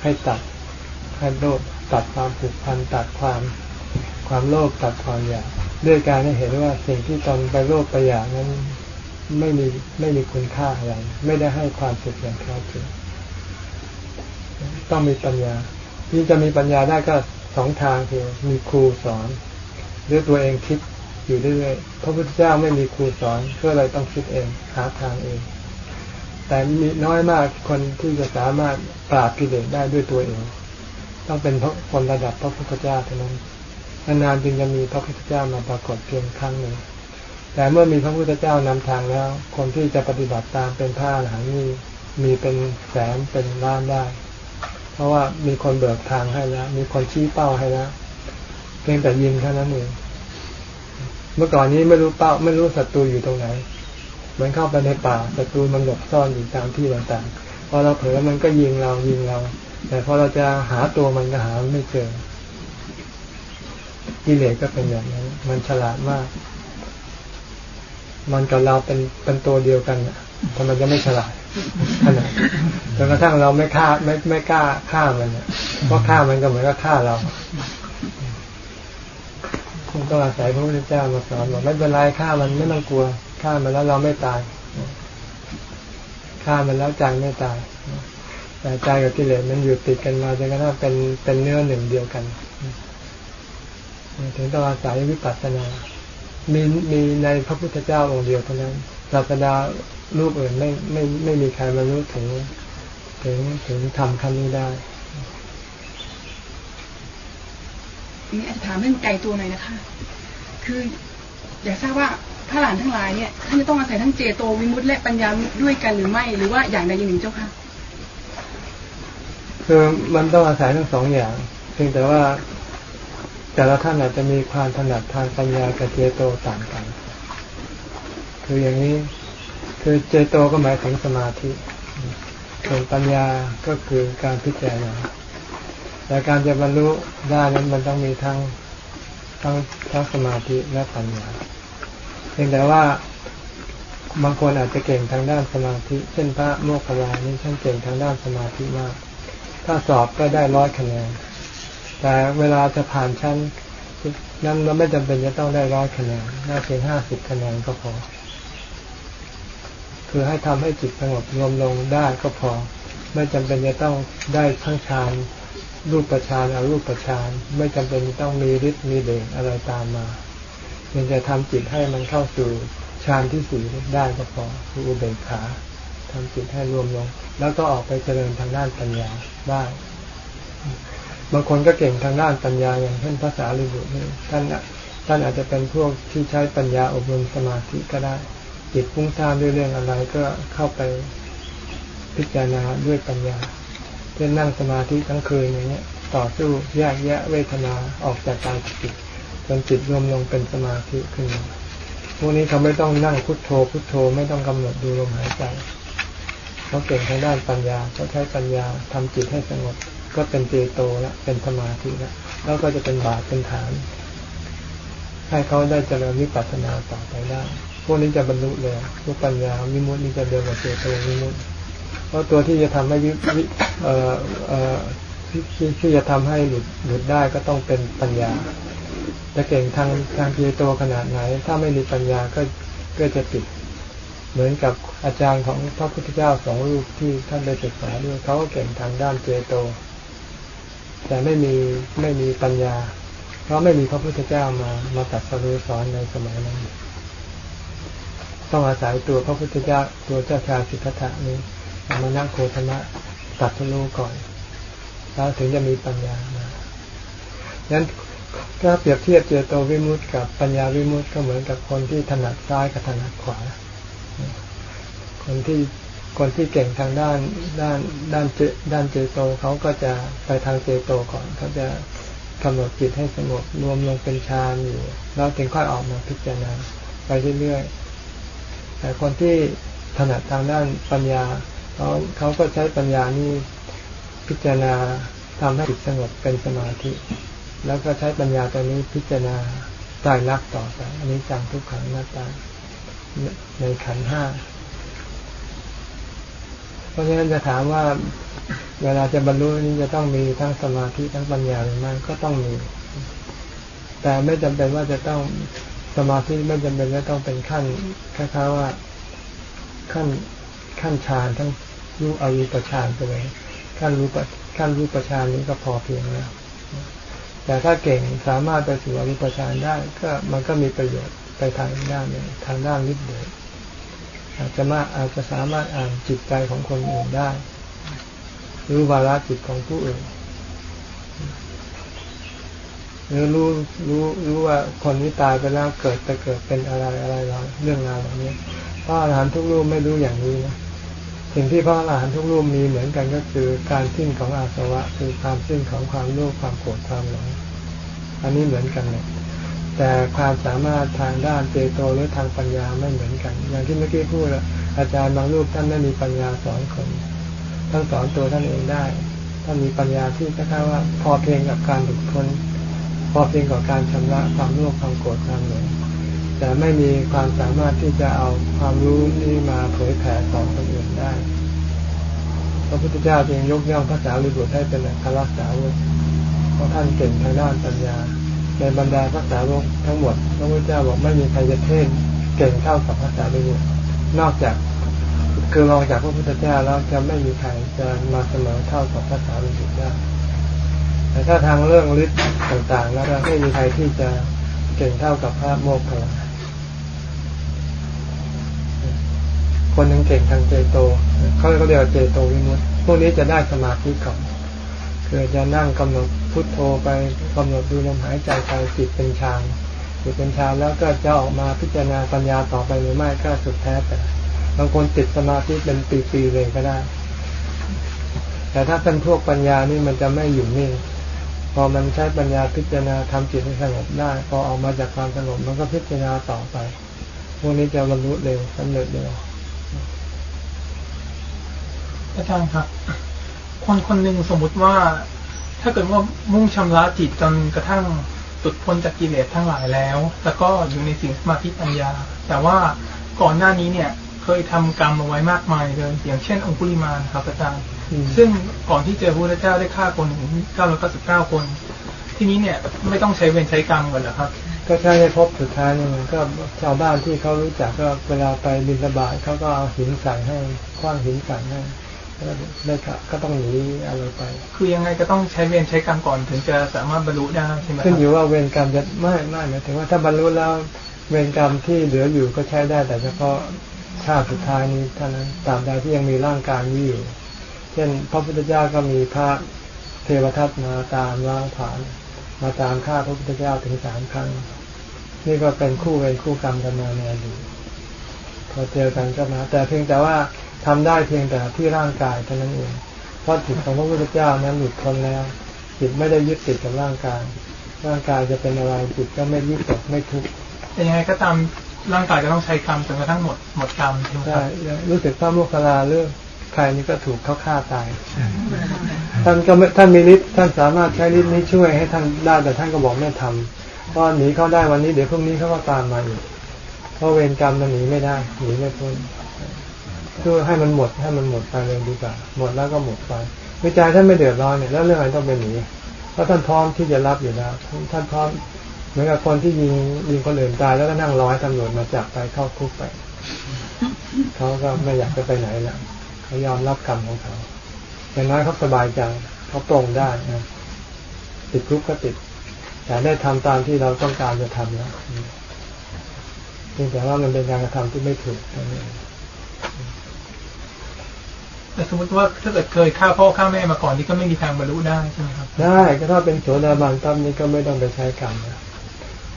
ให้ตัดให้โลดตัดความผูกพันตัดความความโลภตัดความอยากด้วยการให้เห็นว่าสิ่งที่ตนไปโลภไปอยากนั้นไม่มีไม่มีคุณค่าอะไร ไม่ได้ให้ความสุขอย่างแท้จริงต้องมีปัญญาที่จะมีปัญญาได้ก็สองทางคือมีครูสอน หรือตัวเองคิดอยู่เรื่อยๆพระพุทธเจ้าไม่มีครูสอนก็เลยต้องคิดเองหาทางเอง แต่มีน้อยมากคนที่จะสามารถปราบกิเลสได้ด้วยตัวเอง ต้องเป็นคนระดับพระพุทธเจ้าเท่านั้นนานๆจึงจะมีพระพุทธเจ้ามาปรากฏเพียงครั้งหนึ่งแต่เมื่อมีพระพุทธเจ้านำทางแล้ว คนที่จะปฏิบัติตามเป็นพระอรหันต์นี่มีเป็นแสนเป็นล้านได้ เพราะว่ามีคนเบิกทางให้แล้ว มีคนชี้เป้าให้แล้ว พียงแต่ยิงเท่านั้นเองเมื่อก่อนนี้ไม่รู้เป้าไม่รู้ศัตรูอยู่ตรงไหนมือนเข้าไปในป่าศัตรูมันหลบซ่อนอยู่ตามที่ต่างๆพอเราเผลอมันก็ยิงเรายิงเรา แต่พอเราจะหาตัวมันก็หาไม่เจอกิเลสก็เป็นอย่างนั้น มันฉลาดมาก มันกับเราเป็นเป็นตัวเดียวกันทำไมจะไม่ฉลาดขนาดจนกระทั่งเราไม่ฆ่าไม่ไม่กล้าฆ่ามันเนี่ยเพราะฆ่ามันก็เหมือนกับฆ่าเรา คุณต้องอาศัยพระพุทธเจ้ามาสอนบอกไม่เป็นไรฆ่ามันไม่ต้องกลัวฆ่ามันแล้วเราไม่ตายฆ่ามันแล้วใจไม่ตาย แต่ใจกับกิเลสมันอยู่ติดกันมาจนกระทั่งเป็นเป็นเนื้อหนึ่งเดียวกันถึงต้องอาศัยวิปัสสนา มีมีในพระพุทธเจ้าองค์เดียวเท่านั้นศาสดารูปอื่นไม่ไม่ไม่มีใครมารู้ถึง ถึงถึงทำคำนี้ได้ นี่อาจจะถามเรื่องใจตัวหน่อยนะคะ คืออยากทราบว่าพระหลานทั้งหลายเนี่ยท่านจะต้องอาศัยทั้งเจโตวิมุตต์และปัญญาด้วยกันหรือไม่ หรือว่าอย่างใดอย่างหนึ่งเจ้าค่ะ คือมันต้องอาศัยทั้งสองอย่าง เพียงแต่ว่าแต่ละท่านอาจจะมีความถนัดทางปัญญากับเจโตต่างกัน คืออย่างนี้ คือเจโตก็หมายถึงสมาธิ ส่วนปัญญาก็คือการพิจารณา แต่การจะบรรลุได้นั้นมันต้องมีทั้งทั้งทั้งสมาธิและปัญญาเพียงแต่ว่าบางคนอาจจะเก่งทางด้านสมาธิ เช่นพระโมคคัลลานี่ท่านเก่งทางด้านสมาธิมาก ถ้าสอบก็ได้ร้อยคะแนน แต่เวลาจะผ่านชั้นนั้นเราไม่จำเป็นจะต้องได้ร้อยคะแนนน่าเพียงห้าสิบคะแนนก็พอ คือให้ทำให้จิตสงบรวมลงได้ก็พอ ไม่จำเป็นจะต้องได้ทั้งฌาน รูปประชานอารูปประชานไม่จำเป็นต้องมีฤทธิ์มีเดชอะไรตามมาเพียงจะทำจิตให้มันเข้าสู่ฌานที่สี่ได้ก็พอคืออุเบกขาทำจิตให้รวมลง แล้วก็ออกไปเจริญทางด้านปัญญาได้บางคนก็เก่งทางด้านปัญญาอย่างเช่นภาษาลิบุตรท่านท่านอาจจะเป็นพวกที่ใช้ปัญญาอบรมสมาธิก็ได้ จิตฟุ้งซ่านด้วยเรื่องอะไรก็เข้าไปพิจารณาด้วยปัญญา เช่นนั่งสมาธิทั้งคืนอย่างเงี้ย ต่อสู้แยกแยะเวทนาออกจากกายจิตจนจิตรวมลงเป็นสมาธิขึ้นมาพวกนี้เขาไม่ต้องนั่งพุทโธ พุทโธไม่ต้องกำหนดดูลมหายใจเขาเก่งทางด้านปัญญาเขาใช้ปัญญาทำจิตให้สงบ ก็เป็นเจโตล้วเป็นสมาธิล้วแล้วก็จะเป็นบาตเป็นฐาน ให้เขาได้เจริญวิปัสสนาต่อไปได้ พวกนี้จะบรรลุเลยพวกปัญญาวิมุตตินี้จะเดินกับเจโตวิมุตติ เพราะตัวที่จะทำให้วิเอ่อเอ่อที่ที่จะทำให้หลุดหลุดได้ก็ต้องเป็นปัญญาจะเก่งทางทางเจโตขนาดไหน ถ้าไม่มีปัญญาก็ก็จะติด เหมือนกับอาจารย์ของพระพุทธเจ้าสองรูปที่ท่านได้ศึกษาด้วยเขาก็เก่งทางด้านเจโต แต่ไม่มีไม่มีปัญญา เพราะไม่มีพระพุทธเจ้ามามาตัดสรุสอนในสมัยนั้นต้องอาศัยตัวพระพุทธเจ้าตัวเจ้าชายสิทธัตถะนี้ มานั่งโคธนะตัดสรุก่อน แล้วถึงจะมีปัญญามาดังนั้นถ้าเปรียบเทียบเจโตวิมุตต์กับปัญญาวิมุตต์ก็เหมือนกับคนที่ถนัดซ้ายกับถนัดขวา คนที่คนที่เก่งทางด้านด้านด้านเจด้านเจโตเขาก็จะไปทางเจโตก่อนเขาจะกำหนดจิตให้สงบรวมลงเป็นฌานอยู่ แล้วถึงค่อยออกมาพิจารณาไปเรื่อยๆแต่คนที่ถนัดทางด้านปัญญา เขาเขาก็ใช้ปัญญานี้พิจารณาทำให้จิตสงบเป็นสมาธิ แล้วก็ใช้ปัญญาตัวนี้พิจารณาตายรักต่อไปอันนี้จังทุกขังหน้าตาในขันห้า เพราะฉะนั้นจะถามว่าเวลาจะบรรลุนี้จะต้องมีทั้งสมาธิทั้งปัญญาหรือไม่ก็ต้องมี แต่ไม่จำเป็นว่าจะต้องสมาธิไม่จำเป็นว่าต้องเป็นขั้นคล้ายๆว่าขั้นขั้นฌานทั้ง รูปอรูปฌานไปเลยขั้นรูปขั้นรูปฌานนี้ก็พอเพียงแล้ว แต่ถ้าเก่งสามารถไปสู่อรูปฌานได้ ก็มันก็มีประโยชน์ไปทางด้านนี้ทางด้านนิดเดียวอาจจะมาอาจจะสามารถอ่านจิตใจของคนอื่นได้รู้วาระจิตของผู้อื่นหรือรู้รู้รู้ว่าคนนี้ตายไปแล้วเกิดไปเกิดเป็นอะไรอะไรเราเรื่องราวแบบนี้พระอรหันต์ทุกรูปไม่รู้อย่างนี้นะ สิ่งที่พระอรหันต์ทุกรูปมีเหมือนกันก็คือการสิ้นของอาสวะ คือความสิ้นของความโลภความโกรธความหลงอันนี้เหมือนกันเลยแต่ความสามารถทางด้านเจโตหรือทางปัญญาไม่เหมือนกัน อย่างที่เมื่อกี้พูดอาจารย์บางรูปท่านไม่มีปัญญาสอนคนท่านสอนตัวท่านเองได้ท่านมีปัญญาที่จะค่ว่า พอเพียงกับการหลุดพ้นพอเพียงกับการชำระความโลภความโกรธความหลง แต่ไม่มีความสามารถที่จะเอาความรู้นี้มาเผยแผ่สอคนอื่นได้ พระพุทธเจ้าจึงยกย่องพระสาวรีบุตรให้เป็นคารสาวกเพราะท่านเก่งทางด้านปัญญา ในบรรดาพระสาวกทั้งหมด พระพุทธเจ้าบอกไม่มีใครจะเทศเก่งเท่ากับพระสาวกนอกจากคือรองจากพระพุทธเจ้าแล้วจะไม่มีใครจะมาเสมอเท่ากับพระสาวกได้แต่ถ้าทางเรื่องฤทธิ์ต่างๆ แล้วไม่มีใครที่จะเก่งเท่ากับพระโมกขลา คนหนึ่งเก่งทางเจโตเขาเรียกว่าเจโตวิมุตติพวกนี้จะได้สมาธิก่อนคือจะนั่งกำหนดพุทโธไปกำหนดดูลมหายใจไปจิตเป็นฌานจิตเป็นฌานแล้วก็จะออกมาพิจารณาปัญญาต่อไปหรือไม่ก็สุดแท้แต่บางคนติดสมาธิเป็นปีๆเลยก็ได้ แต่ถ้าเป็นพวกปัญญานี่มันจะไม่อยู่นิ่งพอมันใช้ปัญญาพิจารณาทำจิตให้สงบได้พอออกมาจากความสงบมันก็พิจารณาต่อไป พวกนี้จะบรรลุเร็วสำเร็จเร็ว อาจารย์ครับ คนคนหนึ่งสมมุติว่า ถ้าเกิดว่ามุ่งชำระจิตจนกระทั่งตุดพ้นจากกิเลสทั้งหลายแล้ว แล้วก็อยู่ในสิ่งสมาธิปัญญา แต่ว่าก่อนหน้านี้เนี่ย เคยทำกรรมเอาไว้มากมายเลยอย่างเช่น องคุลิมานครับอาจารย์ ซึ่งก่อนที่เจอพระเจ้าได้ฆ่าคนถึงเก้าร้อยเก้าสิบเก้าคน ทีนี้เนี่ยไม่ต้องใช้เวรใช้กรรมกันเหรอครับ ก็ใช่ในพบสุดท้ายนี่มันก็ชาวบ้านที่เขารู้จักก็เวลาไปบินระบาดเขาก็เอาหินใส่ให้คว้างหินใส่ให้ ได้ครับก็ต้องหนีอะไรไป คือยังไงก็ต้องใช้เวรใช้กรรมก่อนถึงจะสามารถบรรลุได้ใช่ไหมขึ้นอยู่ว่าเวรกรรมจะไม่ไม่หมายถึงว่าถ้าบรรลุแล้วเวรกรรมที่เหลืออยู่ก็ใช้ได้ แต่เฉพาะชาติสุดท้ายนี้เท่านั้นตามใดที่ยังมีร่างกายนี้อยู่ เช่น พระพุทธเจ้าก็มีพระเทวทัตมาตามล้างผ่าน มาตามฆ่าพระพุทธเจ้าถึงสามครั้ง นี่ก็เป็นคู่เวรคู่กรรมกันมาในอดีตพอเจอกันก็มาแต่เพียงแต่ว่า ทำได้เพียงแต่ที่ร่างกายเท่านั้นเอง เพราะจิตของพระพุทธเจ้านั้นหลุดพ้นแล้ว จิตไม่ได้ยึดติดกับร่างกาย ร่างกายจะเป็นอะไรจิตก็ไม่ยึดติดไม่ทุกข์แต่ยังไงก็ตามร่างกายจะต้องใช้กรรมจนกระทั่งหมดหมดกรรมใช่ไหมใช่รู้สึกพระโมคคัลลาเรื่องใครนี่ก็ถูกเขาฆ่าตายท่านก็ท่านมีฤทธิ์ท่านสามารถใช้ฤทธิ์นี้ช่วยให้ท่านได้แต่ท่านก็บอกไม่ทำเพราะหนีเขาได้วันนี้เดี๋ยวพรุ่งนี้เขาก็ตามมาอีกเพราะเวรกรรมมันหนีไม่ได้หนีไม่พ้น คือให้มันหมดให้มันหมดไปเลยดีกว่าหมดแล้วก็หมดไปวิจัยท่านไม่เดือดร้อนเนี่ยแล้วเรื่องอะไรต้องเป็นหนีเพราะท่านพร้อมที่จะรับอยู่แล้วท่านพร้อมเหมือนกับคนที่ยิงยิงคนอื่นตายแล้วก็นั่งร้อยตำรวจมาจับไปเข้าคุกไปเขาก็ไม่อยากจะไปไหนแล้วเขายอมรับกรรมของเขาอย่างน้อยเขาสบายใจเขาตรงได้นะติดคุกก็ติด แต่ได้ทำตามที่เราต้องการจะทำแล้วเพียงแต่ว่ามันเป็นการกระทำที่ไม่ถูกนั่นเอง แต่สมมติว่าถ้าเกิดเคยฆ่าพ่อฆ่าแม่มาก่อนนี่ก็ไม่มีทางบรรลุได้ใช่ไหมครับ ได้ก็ถ้าเป็นโสดาบันตั้มนี่ก็ไม่ต้องไปใช้กรรมนะ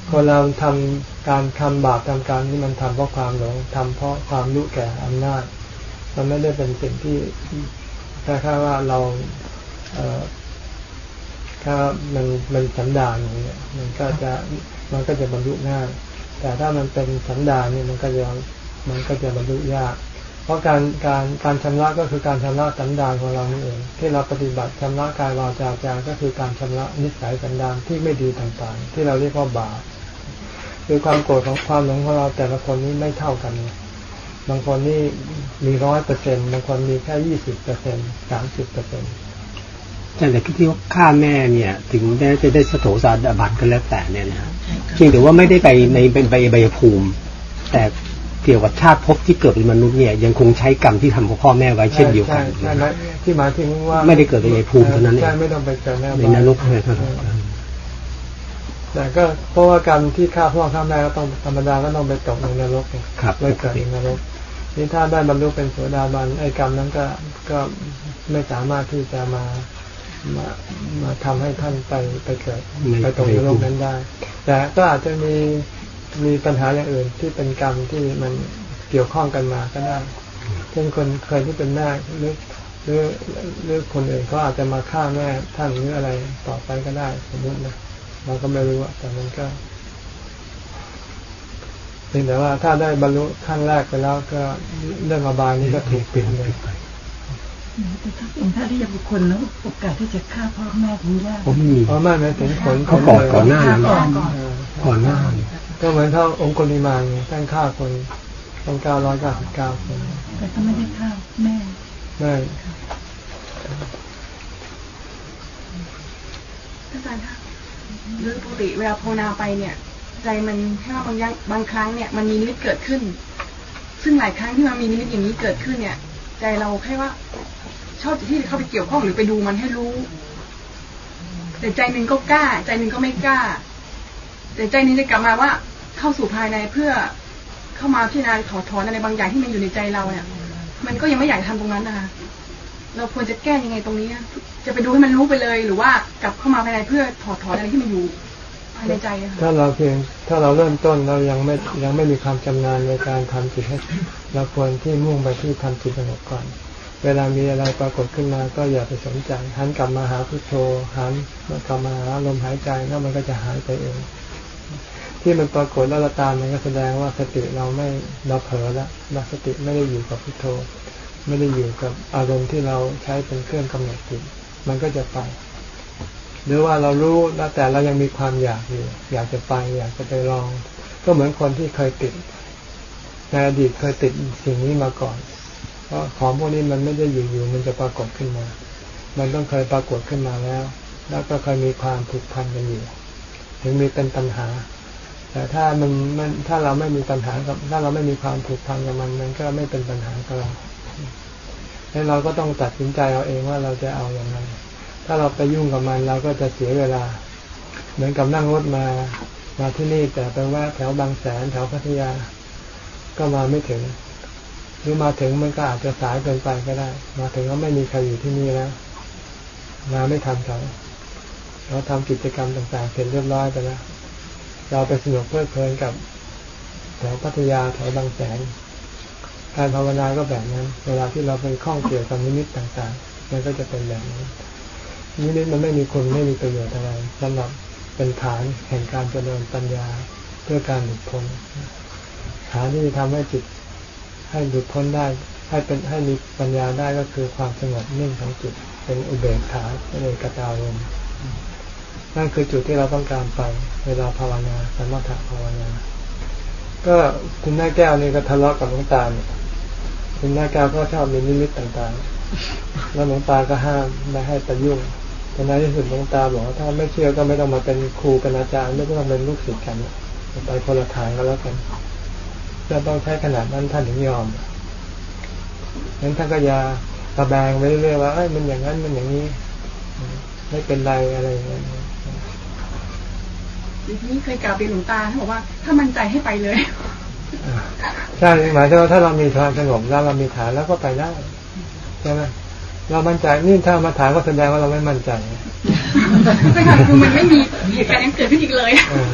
คนเราทำการทำบาปทำการนี่มันทำเพราะความหลงทำเพราะความรู้แก่อำนาจ มันไม่ได้เป็นสิ่งที่แค่ค่ว่าเราเอถ้ามันมันสันดานอย่างเงี้ยมันก็จะมันก็จะบรรลุง่ายแต่ถ้ามันเป็นสันดานนี่มันก็จะมันก็จะบรรลุยาก ราะการการการชำระก็คือการชำระสันดานของเรานี่เองที่เราปฏิบัติชำระกายวาจาจาก็คือการชำระนิสัยสันดานที่ไม่ดีต่างๆ ที่เราเรียกว่าบาปคือความโกรธของความหลงของเราแต่ละคนนี้ไม่เท่ากัน บางคนนี่มีร้อยเปอร์เซ็นบางคนมีแค่ยี่สิบเปอร์เซ็นสามสิบเปอร์เซ็นแต่แต่ที่ว่าฆ่าแม่เนี่ย ถึงแม้จะได้สโถสารบัตรก็แล้วแต่เนี่ยนะเพียงแต่ว่าไม่ได้ไปในเป็นใบใบภูมิ แต่ เกี่ยวกับชาติภพที่เกิดเป็นมนุษย์เนี่ยยังคงใช้กรรมที่ทำกับพ่อแม่ไว้เช่นเดียวกันใช่ไหมที่หมายถึงว่าไม่ได้เกิดในภูมิเท่านั้นเองใช่ไม่ต้องไปเกิดในนรกเลยครับแต่ก็เพราะว่ากรรมที่ฆ่าพ่อฆ่าแม่ก็ต้องธรรมดาก็ต้องไปตกในนรกเลยเกิดในนรกนี่ถ้าได้บรรลุเป็นโสดาบันไอ้กรรมนั้นก็ก็ไม่สามารถที่จะมามามาทำให้ท่านไปไปเกิดไม่ไปตรงนรกนั้นได้ แต่ก็อาจจะมี มีปัญหาอย่างอื่นที่เป็นกรรมที่มันเกี่ยวข้องกันมาก็ได้ เช่นคนเคยที่เป็นแม่หรือหรือหรือคนอื่นเขาอาจจะมาฆ่าแม่ท่านหรืออะไรต่อไปก็ได้ สมมตินะเราก็ไม่รู้อะแต่มันก็เพียงแต่ว่าถ้าได้บรรลุขั้นแรกไปแล้วก็เรื่องอบายนี้ก็ถูกปิดเลยแต่ถ้าเป็นพระอริยบุคคลแล้วโอกาสที่จะฆ่าพ่อแม่คงยากผมไม่มีเพราะไม่ไม่ถึงผลเขาก่อนก่อนหน้านั้นเออก่อนหน้า ก็เหมือนเท่าองคุลิมานไงท่านฆ่าคนต้องเก้าร้อยเก้าสิบเก้าคนแต่ก็ไม่ได้ฆ่าแม่ไม่ท่านอาจารย์คะหรือปกติเวลาภาวนาไปเนี่ย ใจมันแค่ว่าบางอย่างบางครั้งเนี่ยมันมีนิมิตเกิดขึ้น ซึ่งหลายครั้งที่มันมีนิมิตอย่างนี้เกิดขึ้นเนี่ย ใจเราแค่ว่า ชอบที่จะเข้าไปเกี่ยวข้องหรือไปดูมันให้รู้แต่ใจหนึ่งก็กล้า ใจหนึ่งก็ไม่กล้า แต่ใจหนึงจะกลับมาว่า เข้าสู่ภายในเพื่อเข้ามาพิจารณาถอดถอนอะไรบางอย่างที่มันอยู่ในใจเราเนี่ย มันก็ยังไม่อยากทำตรงนั้นนะคะเราควรจะแก้ยังไงตรงนี้ จะไปดูให้มันรู้ไปเลย หรือว่ากลับเข้ามาภายในเพื่อถอดถอนอะไรที่มันอยู่ภายในใจค่ะถ้าเราเพียงถ้าเราเริ่มต้นเรายังไม่ยังไม่มีความชำนาญในการทำจิตให้เราควรที่มุ่งไปที่ทำจิตสงบก่อน เวลามีอะไรปรากฏขึ้นมาก็อย่าไปสนใจหันกลับมาหาพุทโธหันกลับมาหาลมหายใจแล้วมันก็จะหายไปเอง ที่มันปรากฏแล้วเราตามมันก็แสดงว่าสติเราไม่เราเผลอแล้วเราสติไม่ได้อยู่กับพุทโธ ไม่ได้อยู่กับอารมณ์ที่เราใช้เป็นเครื่องกำหนดจิตมันก็จะไป หรือว่าเรารู้แล้วแต่เรายังมีความอยากอยู่ อยากจะไป อยากจะไปลอง ก็เหมือนคนที่เคยติดในอดีตเคยติดสิ่งนี้มาก่อน เพราะของพวกนี้มันไม่ได้อยู่ๆมันจะปรากฏขึ้นมา มันต้องเคยปรากฏขึ้นมาแล้ว แล้วก็เคยมีความผูกพันกันอยู่ ถึงมีเป็นปัญหา แต่ถ้ามันมันถ้าเราไม่มีปัญหากับ ถ้าเราไม่มีความผูกพันกับมันมันก็ไม่เป็นปัญหากับเราแล้วเราก็ต้องตัดสินใจเอาเองว่าเราจะเอาอย่างไรถ้าเราไปยุ่งกับมันเราก็จะเสียเวลา เหมือนกับนั่งรถมามาที่นี่แต่ไปแวะแถวบางแสนแถวพัทยา ก็มาไม่ถึง หรือมาถึงมันก็อาจจะสายเกินไปก็ได้ มาถึงก็ไม่มีใครอยู่ที่นี่แล้วมาไม่ทันเขาเราทำกิจกรรมต่างๆเสร็จเรียบร้อยไปแล้ว เราไปสนุกเพลิดเพลินกับแถวพัทยาแถวบางแสนการภาวนาก็แบบนั้น เวลาที่เราไปข้องเกี่ยวกับนิมิตต่างๆ มันก็จะเป็นแบบนี้นิมิตมันไม่มีคุณไม่มีประโยชน์อะไรสำหรับเป็นฐานแห่งการเจริญปัญญาเพื่อการหลุดพ้นฐานที่จะทำให้จิตให้หลุดพ้นได้ ให้เป็นให้มีปัญญาได้ก็คือความสงบนิ่งของจิตเป็นอุเบกขาเป็นเอกตารมณ์ นั่นคือจุดที่เราต้องการไป เวลาภาวนาสมถะภาวนา ก็คุณแม่แก้วนี่ก็ทะเลาะกับหลวงตาเนี่ยคุณแม่แก้วก็ชอบมีนิมิตต่างๆ แล้วหลวงตาก็ห้ามไม่ให้ไปยุ่งแต่ในที่สุดหลวงตาบอกว่าถ้าไม่เชื่อก็ไม่ต้องมาเป็นครูเป็นอาจารย์ไม่ต้องเป็นลูกศิษย์กันไปคนละทางก็แล้วกันแล้วต้องใช้ขนาดนั้นท่านถึงยอมงั้นท่านก็ยาตะแบงไปเรื่อยๆว่าเอ้ยมันอย่างนั้นมันอย่างนี้ ไม่เป็นไรอะไรอย่างเงี้ย ทีนี้เคยกล่าวเรียนหลวงตาท่านบอกว่า ถ้ามั่นใจให้ไปเลยใช่หมายถึงว่าถ้าเรามีความสงบแล้วเรามีฐานแล้วก็ไปได้ใช่ไหมเรามั่นใจนี่ถ้ามาถามก็แสดงว่าเราไม่มั่นใจใช่ค่ะคือมันไม่มีเหตุการณ์นั้นเกิดขึ้นอีกเลยเออ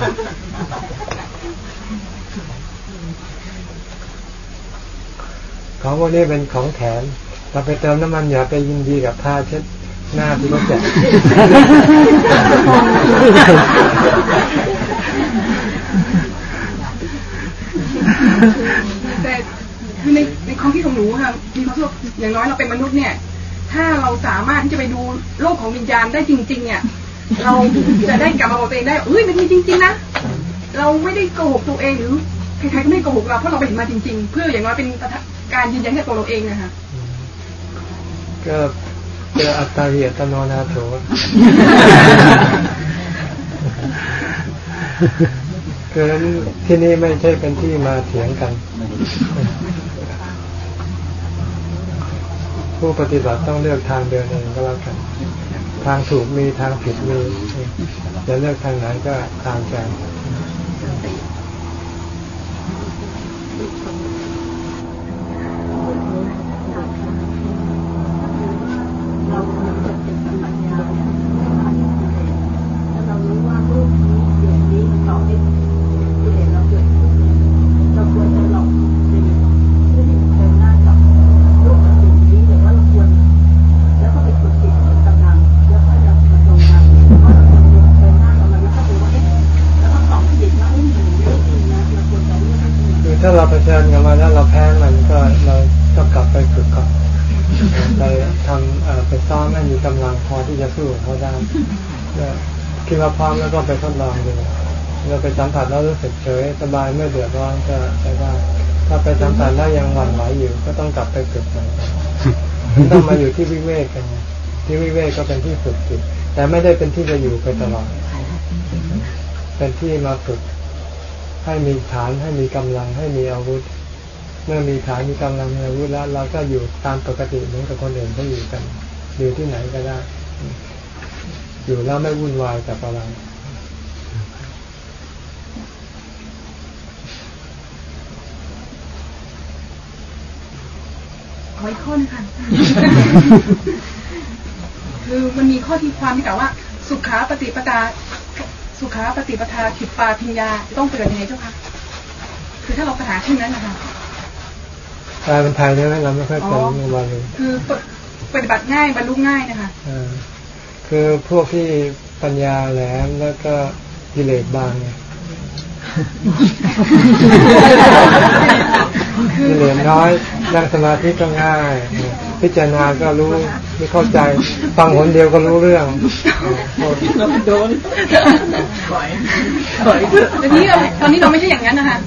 ของพวกนี้เป็นของแถมเราไปเติมน้ำมันอย่าไปยินดีกับผ้าเช็ดหน้าที่เขาแจก แต่คือในในความคิดของหนูค่ะมีความรู้สึกอย่างน้อยเราเป็นมนุษย์เนี่ย ถ้าเราสามารถที่จะไปดูโลกของวิญญาณได้จริง ๆ เนี่ย เราจะได้กลับมาบอกตัวเองได้เอ้ยมันมีจริง ๆ นะเราไม่ได้โกหกตัวเองหรือใครๆก็ไม่โกหกเราเพราะเราไปเห็นมาจริง ๆ เพื่ออย่างน้อยเป็นการยืนยันให้ตัวเราเองนะคะก็เจออัตตาเหียตโนนาโถ คือที่นี่ไม่ใช่เป็นที่มาเถียงกัน ผู้ปฏิบัติต้องเลือกทางเดินเองก็แล้วกัน ทางถูกมีทางผิดมีจะเลือกทางไหนก็ทางใจ เชิญกันมาแล้วเราแพ้มันก็เราต้องกลับไปฝึกก่อนไปทำไปซ้อมให้มีกำลังพอที่จะสู้เขาได้คิดว่าพร้อมแล้ว ก็ไปทดลองดูเราไปสัมผัสแล้วรู้สึกเฉยสบายไม่เดือดร้อนก็ใช้ได้ถ้าไปสัมผัสแล้วยังหวั่นไหวอยู่ ก็ต้องกลับไปฝึกใหม่ต้องมาอยู่ที่วิเวกกัน ที่วิเวกก็เป็นที่ฝึกจิตแต่ไม่ได้เป็นที่จะอยู่ไปตลอด เป็นที่มาฝึก ให้มีฐานให้มีกำลังให้มีอาวุธ เมื่อมีฐานมีกำลังมีอาวุธแล้ว เราก็อยู่ตามปกติเหมือนกับคนอื่นที่อยู่กัน อยู่ที่ไหนก็ได้ อยู่แล้วไม่วุ่นวายกับอะไร ขออีกข้อนึงค่ะ คือมันมีข้อที่ความที่กล่าวว่า สุขาปฏิปทาสุขาปฏิปทาขิปาพิญญาต้องเกิดยังไงเจ้าคะคือถ้าเราปัญหาเช่นนั้นนะคะกลายเป็นไทยได้ไหมเราไม่ค่อยเป็นเมื่อวานเลยคือปฏิบัติง่ายบรรลุง่ายนะคะคือพวกที่ปัญญาแหลมแล้วก็กิเลสบางเนี่ย กิเลสน้อย นั่งสมาธิก็ง่าย พิจารณาก็รู้ไม่เข้าใจ ฟังคนเดียวก็รู้เรื่องโดนถอยถอยตอนนี้เราตอนนี้เราไม่ใช่อย่างนั้นนะคะ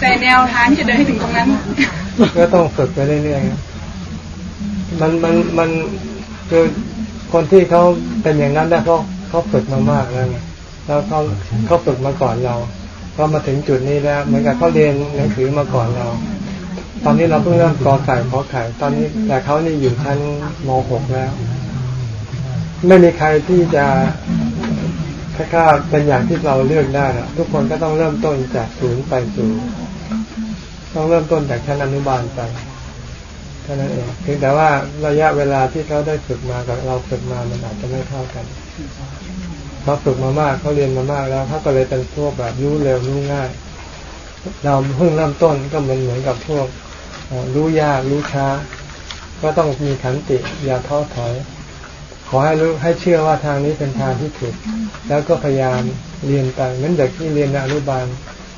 แต่แนวทางที่จะเดินให้ถึงตรงนั้น ก็ต้องฝึกไปเรื่อยๆมันมันมันคือคนที่เขาเป็นอย่างนั้นได้เพราะเขาฝึกมามากแล้วแล้วเขาเขาฝึกมาก่อนเรา พอมาถึงจุดนี้แล้วเหมือนกับเขาเรียนหนังสือมาก่อนเรา ตอนนี้เราเพิ่งเริ่มกอไก่ขอไข่ตอนนี้แต่เขานี่อยู่ชั้นม .6 แล้ว ไม่มีใครที่จะค่าเป็นอย่างที่เราเลือกได้นะทุกคนก็ต้องเริ่มต้นจากศูนย์ไปสู่ต้องเริ่มต้นจากชั้นอนุบาลไปเท่านั้นเองเพียงแต่ว่าระยะเวลาที่เขาได้ฝึกมากับเราฝึกมามันอาจจะไม่เท่ากัน เขาฝึกมามากเขาเรียนมามากแล้วเขาก็เลยเป็นพวกแบบรู้เร็วรู้ง่าย เราเพิ่งเริ่มต้นก็เหมือนเหมือนกับพวกรู้ยากรู้ช้า ก็ต้องมีขันติอย่าท้อถอย ขอให้รู้ให้เชื่อว่าทางนี้เป็นทางที่ถูก แล้วก็พยายามเรียนไปเหมือนเด็กที่เรียนอนุบาล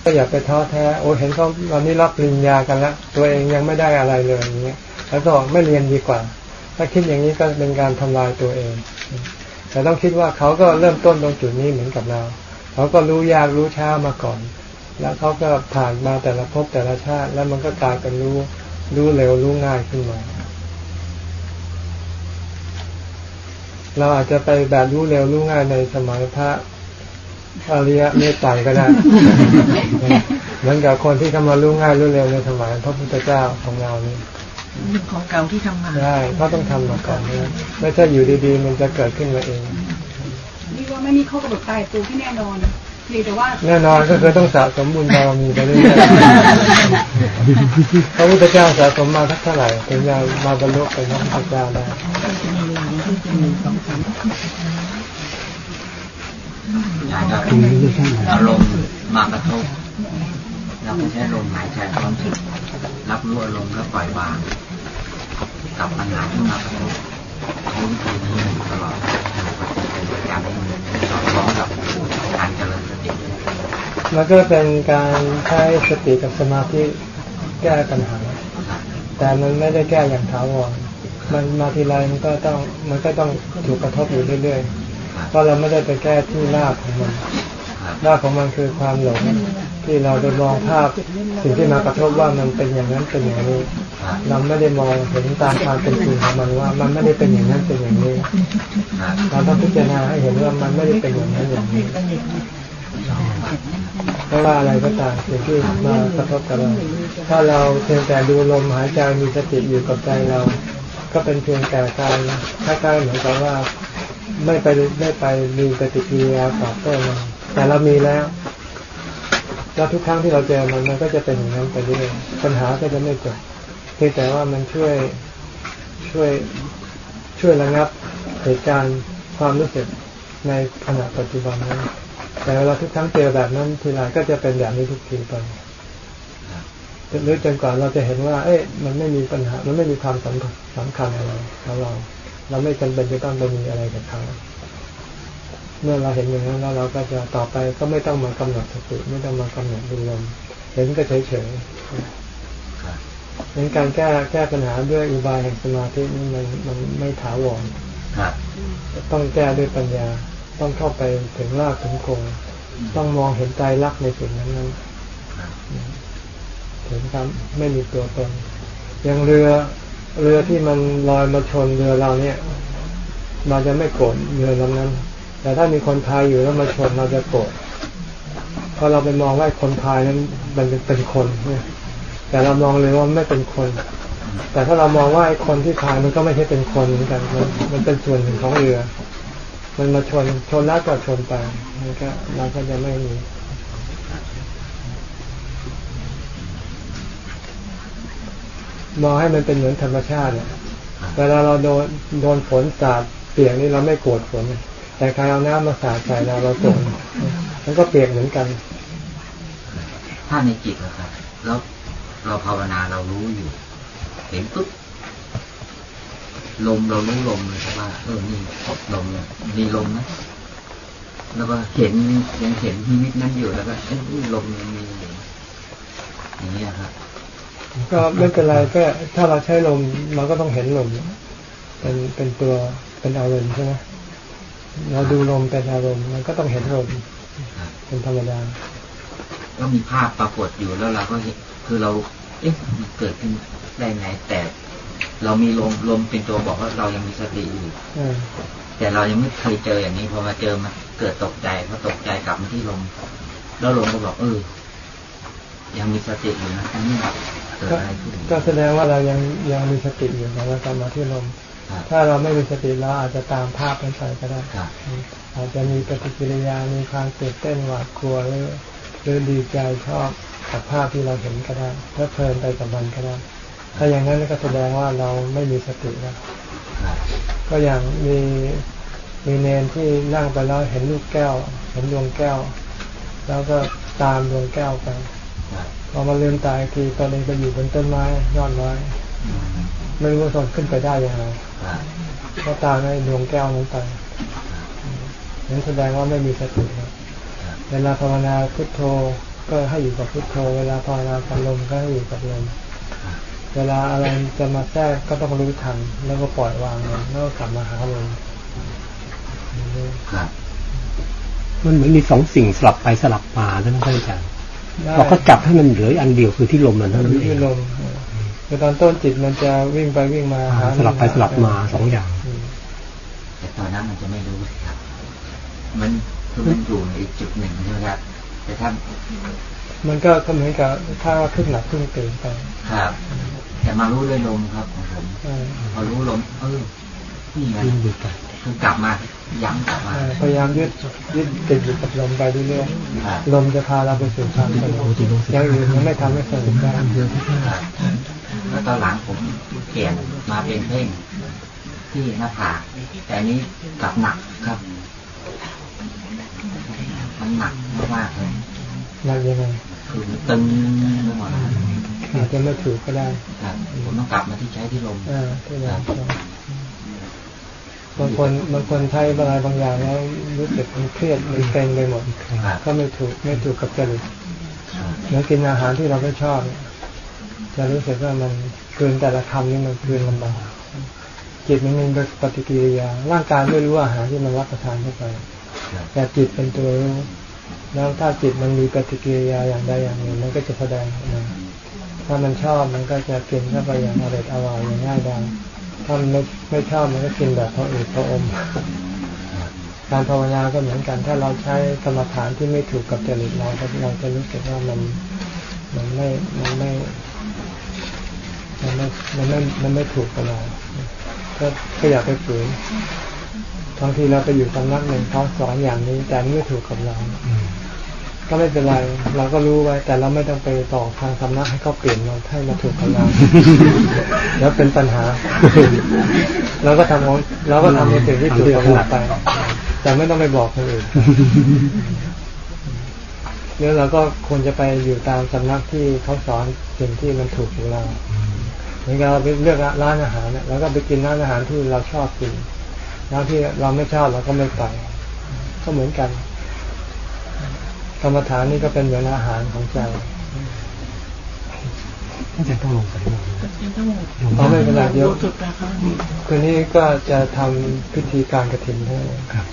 ก็อย่าไปท้อแท้ โอ้เห็นเขาตอนนี้รับปริญญากันแล้วตัวเองยังไม่ได้อะไรเลยอย่างเงี้ย แล้วก็ไม่เรียนดีกว่า ถ้าคิดอย่างนี้ก็เป็นการทำลายตัวเอง แต่ต้องคิดว่าเขาก็เริ่มต้นตรงจุดนี้เหมือนกับเรา เขาก็รู้ยากรู้ช้ามาก่อน แล้วเขาก็ผ่านมาแต่ละภพแต่ละชาติ แล้วมันก็กลายเป็นรู้รู้เร็วรู้ง่ายขึ้นมาเราอาจจะไปแบบรู้เร็วรู้ง่ายในสมัยพระอริยะเมตไตรก็ได้เหมือนกับคนที่ทำมารู้ง่ายรู้เร็วในสมัยพระพุทธเจ้าของเรานี่ ของเก่าที่ทำมาใช่เขาต้องทำมาก่อนนะไม่ใช่อยู่ดีๆ มันจะเกิดขึ้นมาเองนี่ว่าไม่มีข้อกำหนดตายตัวที่แน่นอนนี่แต่ว่าแน่นอนก็คือต้องสะสมบุญบารมีไปเรื่อยๆพระพุทธเจ้าสะสมมาทักเท่าไหร่ถึงจะมาบรรลุเป็นพระพุทธเจ้าได้อารมณ์มากระทบเราก็ใช้ลมหายใจพร้อมจิตรับรู้อารมณ์แล้วปล่อยวาง กับปัญหาที่มากระทบใช้วิธีนี้ตลอดเป็นปรสอดคล้องกับการเจริญสติแล้วก็เป็นการใช้สติกับสมาธิแก้ปัญหา แต่มันไม่ได้แก้อย่างถาวรมันมาทีไรมันก็ต้องมันก็ต้องถูกกระทบอยู่เรื่อยๆเพราะเราไม่ได้ไปแก้ที่รากของมัน รากของมันคือความหลงที่เราไปมองภาพสิ่งที่มากระทบว่ามันเป็นอย่างนั้นเป็นอย่างนี้ เราไม่ได้มองเห็นตามความเป็นจริงของมันว่า มันไม่ได้เป็นอย่างนั้นเป็นอย่างนี้เราต้องพิจารณาให้เห็นว่ามันไม่ได้เป็นอย่างนั้นอย่างนี้เพราะว่าอะไรก็ตามสิ่งที่มากระทบกับเรา ถ้าเราเพียงแต่ดูลมหายใจมีสติอยู่กับใจเรา ก็เป็นเพียงแต่การคล้ายๆเหมือนกับว่า ไม่ไปไม่ไปมีปฏิกิริยาตอบโต้มัน แต่เรามีแล้ว แล้วทุกครั้งที่เราเจอมันมันก็จะเป็นอย่างนั้นไปเรื่อยปัญหาก็จะไม่จบเพียงแต่ว่ามันช่วยช่วยช่วยระงับเหตุการณ์ความรู้สึกในขณะปัจจุบันนั้น แต่เวลาทุกครั้งเจอแบบนั้นทีไรก็จะเป็นแบบนี้ทุกทีไปหรือจนกว่าเราจะเห็นว่า เอ๊ะมันไม่มีปัญหา มันไม่มีความสำคัญสำคัญอะไรกับเรา เราไม่จำเป็นจะต้องไปมีอะไรกับเขา เมื่อเราเห็นอย่างนั้นแล้วเราก็จะต่อไปก็ไม่ต้องมากำหนดสติไม่ต้องมากำหนดดูลมเห็นก็เฉยเฉยเห็นการแก้แก้ปัญหาด้วยอุบายแห่งสมาธินี่มันมันไม่ถาวรครับต้องแก้ด้วยปัญญาต้องเข้าไปถึงรากถึงโคนต้องมองเห็นใจรักในสิ่งนั้นนั้นครับถึงครับไม่มีตัวตนอย่างเรือเรือที่มันลอยมาชนเรือเราเนี่ย เราจะไม่โกรธเรือลำนั้น แต่ถ้ามีคนพายอยู่แล้วมาชนเราจะโกรธเพราะเราไปมองว่าคนพายนั้นมันเป็นคนเนี่ยแต่เรามองเลยว่าไม่เป็นคน แต่ถ้าเรามองว่าไอ้คนที่พายมันก็ไม่ใช่เป็นคนเหมือนกัน มันมันเป็นส่วนหนึ่งของเรือ มันมาชนชนแล้วก็ชนไปมันก็เราก็จะไม่มีมองให้มันเป็นเหมือนธรรมชาติเนี่ยเวลาเราโดนโดนฝนสาดเปียกนี่เราไม่โกรธฝน แต่ใครเอาน้ำมาสาดใส่เราเราโกรธมันก็เปียกเหมือนกันถ้าในจิตนะครับ แล้วเราภาวนาเรารู้อยู่ เห็นปุ๊บลมเรารู้ลมเลยครับว่าเออนี่ลมเนี่ยนี่ลมนะแล้วก็เห็นยังเห็นนิมิตนั้นอยู่แล้วก็เอ้ยลมยังมีอยู่อย่างนี้ยครับก็ไม่เป็นไรก็ถ้าเราใช้ลมเราก็ต้องเห็นลมเป็นเป็นตัวเป็นอารมณ์ใช่ไหม เราดูลมเป็นอารมณ์มันก็ต้องเห็นลมครับเป็นธรรมดาก็มีภาพปรากฏอยู่แล้วเราก็เห็นคือเรา เอ๊ะมันเกิดขึ้นได้ไงแต่เรามีลมลมเป็นตัวบอกว่าเรายังมีสติอยู่เออแต่เรายังไม่เคยเจออย่างนี้พอมาเจอมาเกิดตกใจพอตกใจกลับมาที่ลมแล้วลมก็บอกเออยังมีสติอยู่นะอันนี้เกิดก็อะไรขึ้นก็แสดงว่าเรายังยังมีสติอยู่เรากลับมาที่ลมครับ ถ้าเราไม่มีสติเราอาจจะตามภาพนั้นไปก็ได้ครับอาจจะมีปฏิกิริยา มีความตื่นเต้นหวาดกลัวหรือหรือดีใจชอบกับภาพที่เราเห็นก็ได้ถ้าเพลินไปกับมันก็ได้ ถ้าอย่างนั้นก็แสดงว่าเราไม่มีสติแล้วครับก็อย่างมีมีเนนที่นั่งไปแล้วเห็นลูกแก้ว เห็นดวงแก้ว แล้วก็ตามดวงแก้วไปครับพอมาเลื่อนตายอีกทีตอนเองไปอยู่บนต้นไม้ยอดไม้อืมไม่รู้ว่าตอนขึ้นไปได้ยังไงครับ ก็ตามให้ดวงแก้วนั้นไปนั่นแสดงว่าไม่มีสติครับครับเวลาภาวนาพุทโธก็ให้อยู่กับพุทโธ เวลาภาวนากับลมก็ให้อยู่กับลมเวลาอะไรจะมาแทรกก็ต้องรู้ทันแล้วก็ปล่อยวางมันแล้วก็กลับมาหาลมครับมันเหมือนมีสองสิ่งสลับไปสลับมาท่านอาจารย์ได้เราก็จับให้มันเหลืออันเดียวคือที่ลมมันเท่านั้นเอที่งลม คือตอนต้นจิตมันจะวิ่งไปวิ่งมาหาสลับไปสลับมาสองอย่างอืมแต่ตอนนั้นมันจะไม่รู้ครับมันคือมันอยู่ในอีกจุดหนึ่งใช่ไหมครับแต่ถ้ามันก็ก็เหมือนกับถ้าว่าครึ่งหลับครึ่งตื่นไปครับ แต่มารู้ด้วยลมครับของผมเออพอรู้ลมเออนี่ไงยิ่งดูกัน คือกลับมาย้ำกลับมาเออพยายามยึดยึดติดอยู่กับลมไปเรื่อยครับๆลมจะพาเราไปสู่ความสงบอย่างอื่นมันไม่ทำให้สงบได้ครับแล้วตอนหลังผมเปลี่ยนมาเป็นเพ่งที่หน้าผากแต่อันนี้กลับหนักครับ มันหนักมากๆเลยหนักยังไงคือมันตึงไปหมดเลยอาจจะไม่ถูกก็ได้ครับผมต้องกลับมาที่ใช้ที่ลมเออที่เราชอ บางคนบางคนใช้อะไรบางอย่างแล้วรู้สึกมันเครียดมันเกร็งไปหมดก็ไม่ถูกไม่ถูกกับจริตเมื่อกินอาหารที่เราไม่ชอบ จะรู้สึกว่ามันเกลืนแต่ละคำนี่มันเกลืนลำบากจิตมันมีปฏิกิริยา ร่างกายไม่รู้อาหารที่มันรับประทานเข้าไป แต่จิตเป็นตัวรู้แล้วถ้าจิตมันมีปฏิกิริยาอย่างใดอย่างหนึ่งมันก็จะแสดงออกมาถ้ามันชอบมันก็จะกินเข้าไปอย่างอร่อยอร่อยอย่างง่ายดาย ถ้ามันไม่ไม่ชอบมันก็กินแบบพออืดพออม การภาวนาก็เหมือนกัน ถ้าเราใช้กรรมฐานที่ไม่ถูกกับจริตเราเราจะรู้สึกว่ามันมันไม่มันไม่มันไม่มันไม่มันไม่ถูกกับเราก็ก็อยากไปฝืนบางทีเราไปอยู่สำนักหนึ่งเขาสอนอย่างนี้ แต่ไม่ถูกกับเรา ก็ไม่เป็นไร เราก็รู้ไว้ แต่เราไม่ต้องไปต่อทางสำนักให้เขาเปลี่ยนเราให้มาถูกกับเราแล้วเป็นปัญหาเราก็ทำของเราก็ทำในสิ่งที่ถูกกับเราไป แต่ไม่ต้องไปบอกคนอื่นแล้วเราก็ควรจะไปอยู่ตามสำนักที่เขาสอนสิ่งที่มันถูกกับเราเหมือนกับเราไปเลือกร้านอาหารเนี่ยเราก็ไปกินร้านอาหารที่เราชอบกินร้านที่เราไม่ชอบเราก็ไม่ไปก็เหมือนกัน กรรมฐานนี่ก็เป็นเหมือนอาหารของใจท่านอาจารย์ต้องลงไปด้วยเราไม่เป็นไรเดี๋ยวสุดนะครับคืนนี้ก็จะทำพิธีการกระถิ่นให้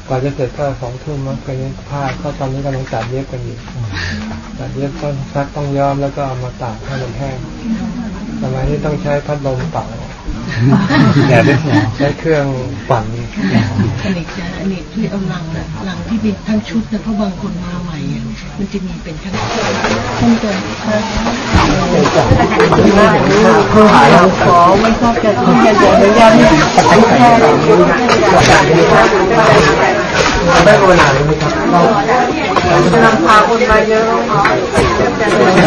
กว่าจะเสร็จก็สองทุ่มมั้งคืนนี้ผ้าก็ตอนนี้กำลังตัดเย็บกันอยู่ตัดเย็บต้องซักต้องย้อมแล้วก็เอามาตากให้มันแห้งสมัยนี้ต้องใช้พัดลมเป่า แดดไม่พอใช้เครื่องปั่นอันนี้จะอันนี้ที่เอาหลังนะหลังที่เป็นทั้งชุดนะเพราะบางคนมาใหม่อะมันจะมีเป็นทั้งท่านจะเขาหาเราขอไม่ทราบจะท่านจะอนุญาตให้ใช้แค่เราได้เวลาเลยไหมครับกำลังพาคนมาเยอะเนาะ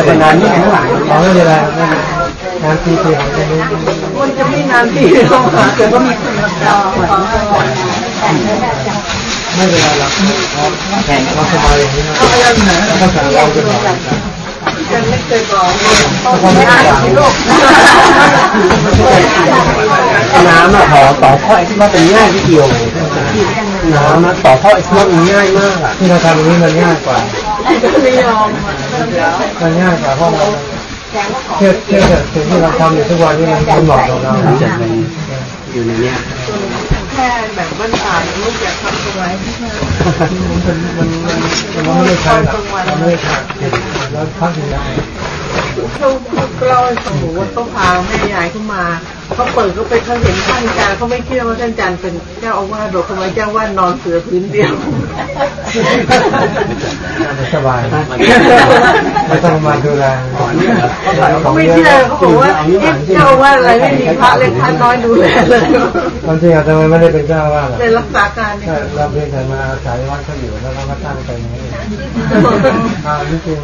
เป็นงานนี้ข้างหลังอ๋อไม่เป็นไร งานทีทีของที่นี้คนจะไม่นานที่เราหาแต่ก็มีคนมาจองไม่เป็นไรหรอกแข่งเราสบายอย่างนี้นะแล้วก็สั่งเราเป็นหมอยังไม่เคยบอกเลยต้องไม่ได้ลูกน้ำอะขอต่อท่อไอซ์มาเป็นง่ายที่เดียวน้ำนะต่อท่อไอซ์มามันง่ายมากอะที่เราทำนี้มันง่ายกว่าไม่ยอมมันง่ายกว่าเพราะเรา เชื่อเชื่อเถอะสิ่งที่เราทำอยู่ทุกวันนี้มันหลอกเราเป็นอยู่ในเนี้ยแค่แบบบ้านป่าลูกอยากทำตัวไว้มันมันมันมันไม่ใช่หรอกไม่ใช่แล้วพักอยู่ได้ เขาเขาเล่าให้ฟังว่าเขาพาแม่ยายเข้ามาเขาเปิดเขาไปเขาเห็นท่านอาจารย์เขาไม่เชื่อว่าท่านอาจารย์เป็นเจ้าอาวาสหรอกทำไมเจ้าอาวาสนอนเสือพื้นเดียวสบายไม่ต้องมาดูแลเขาไม่เชื่อเขาบอกว่าเจ้าอาวาสอะไรไม่มีพระเล็กพระน้อยดูแลเลยความจริงอาจจะไม่ได้เป็นเจ้าว่าหรอกเลยรักษาการนี่เราเพียงแต่มาอาศัยวัดเขาอยู่แล้วเราก็ตั้งไปอย่างนี้อ่าจริง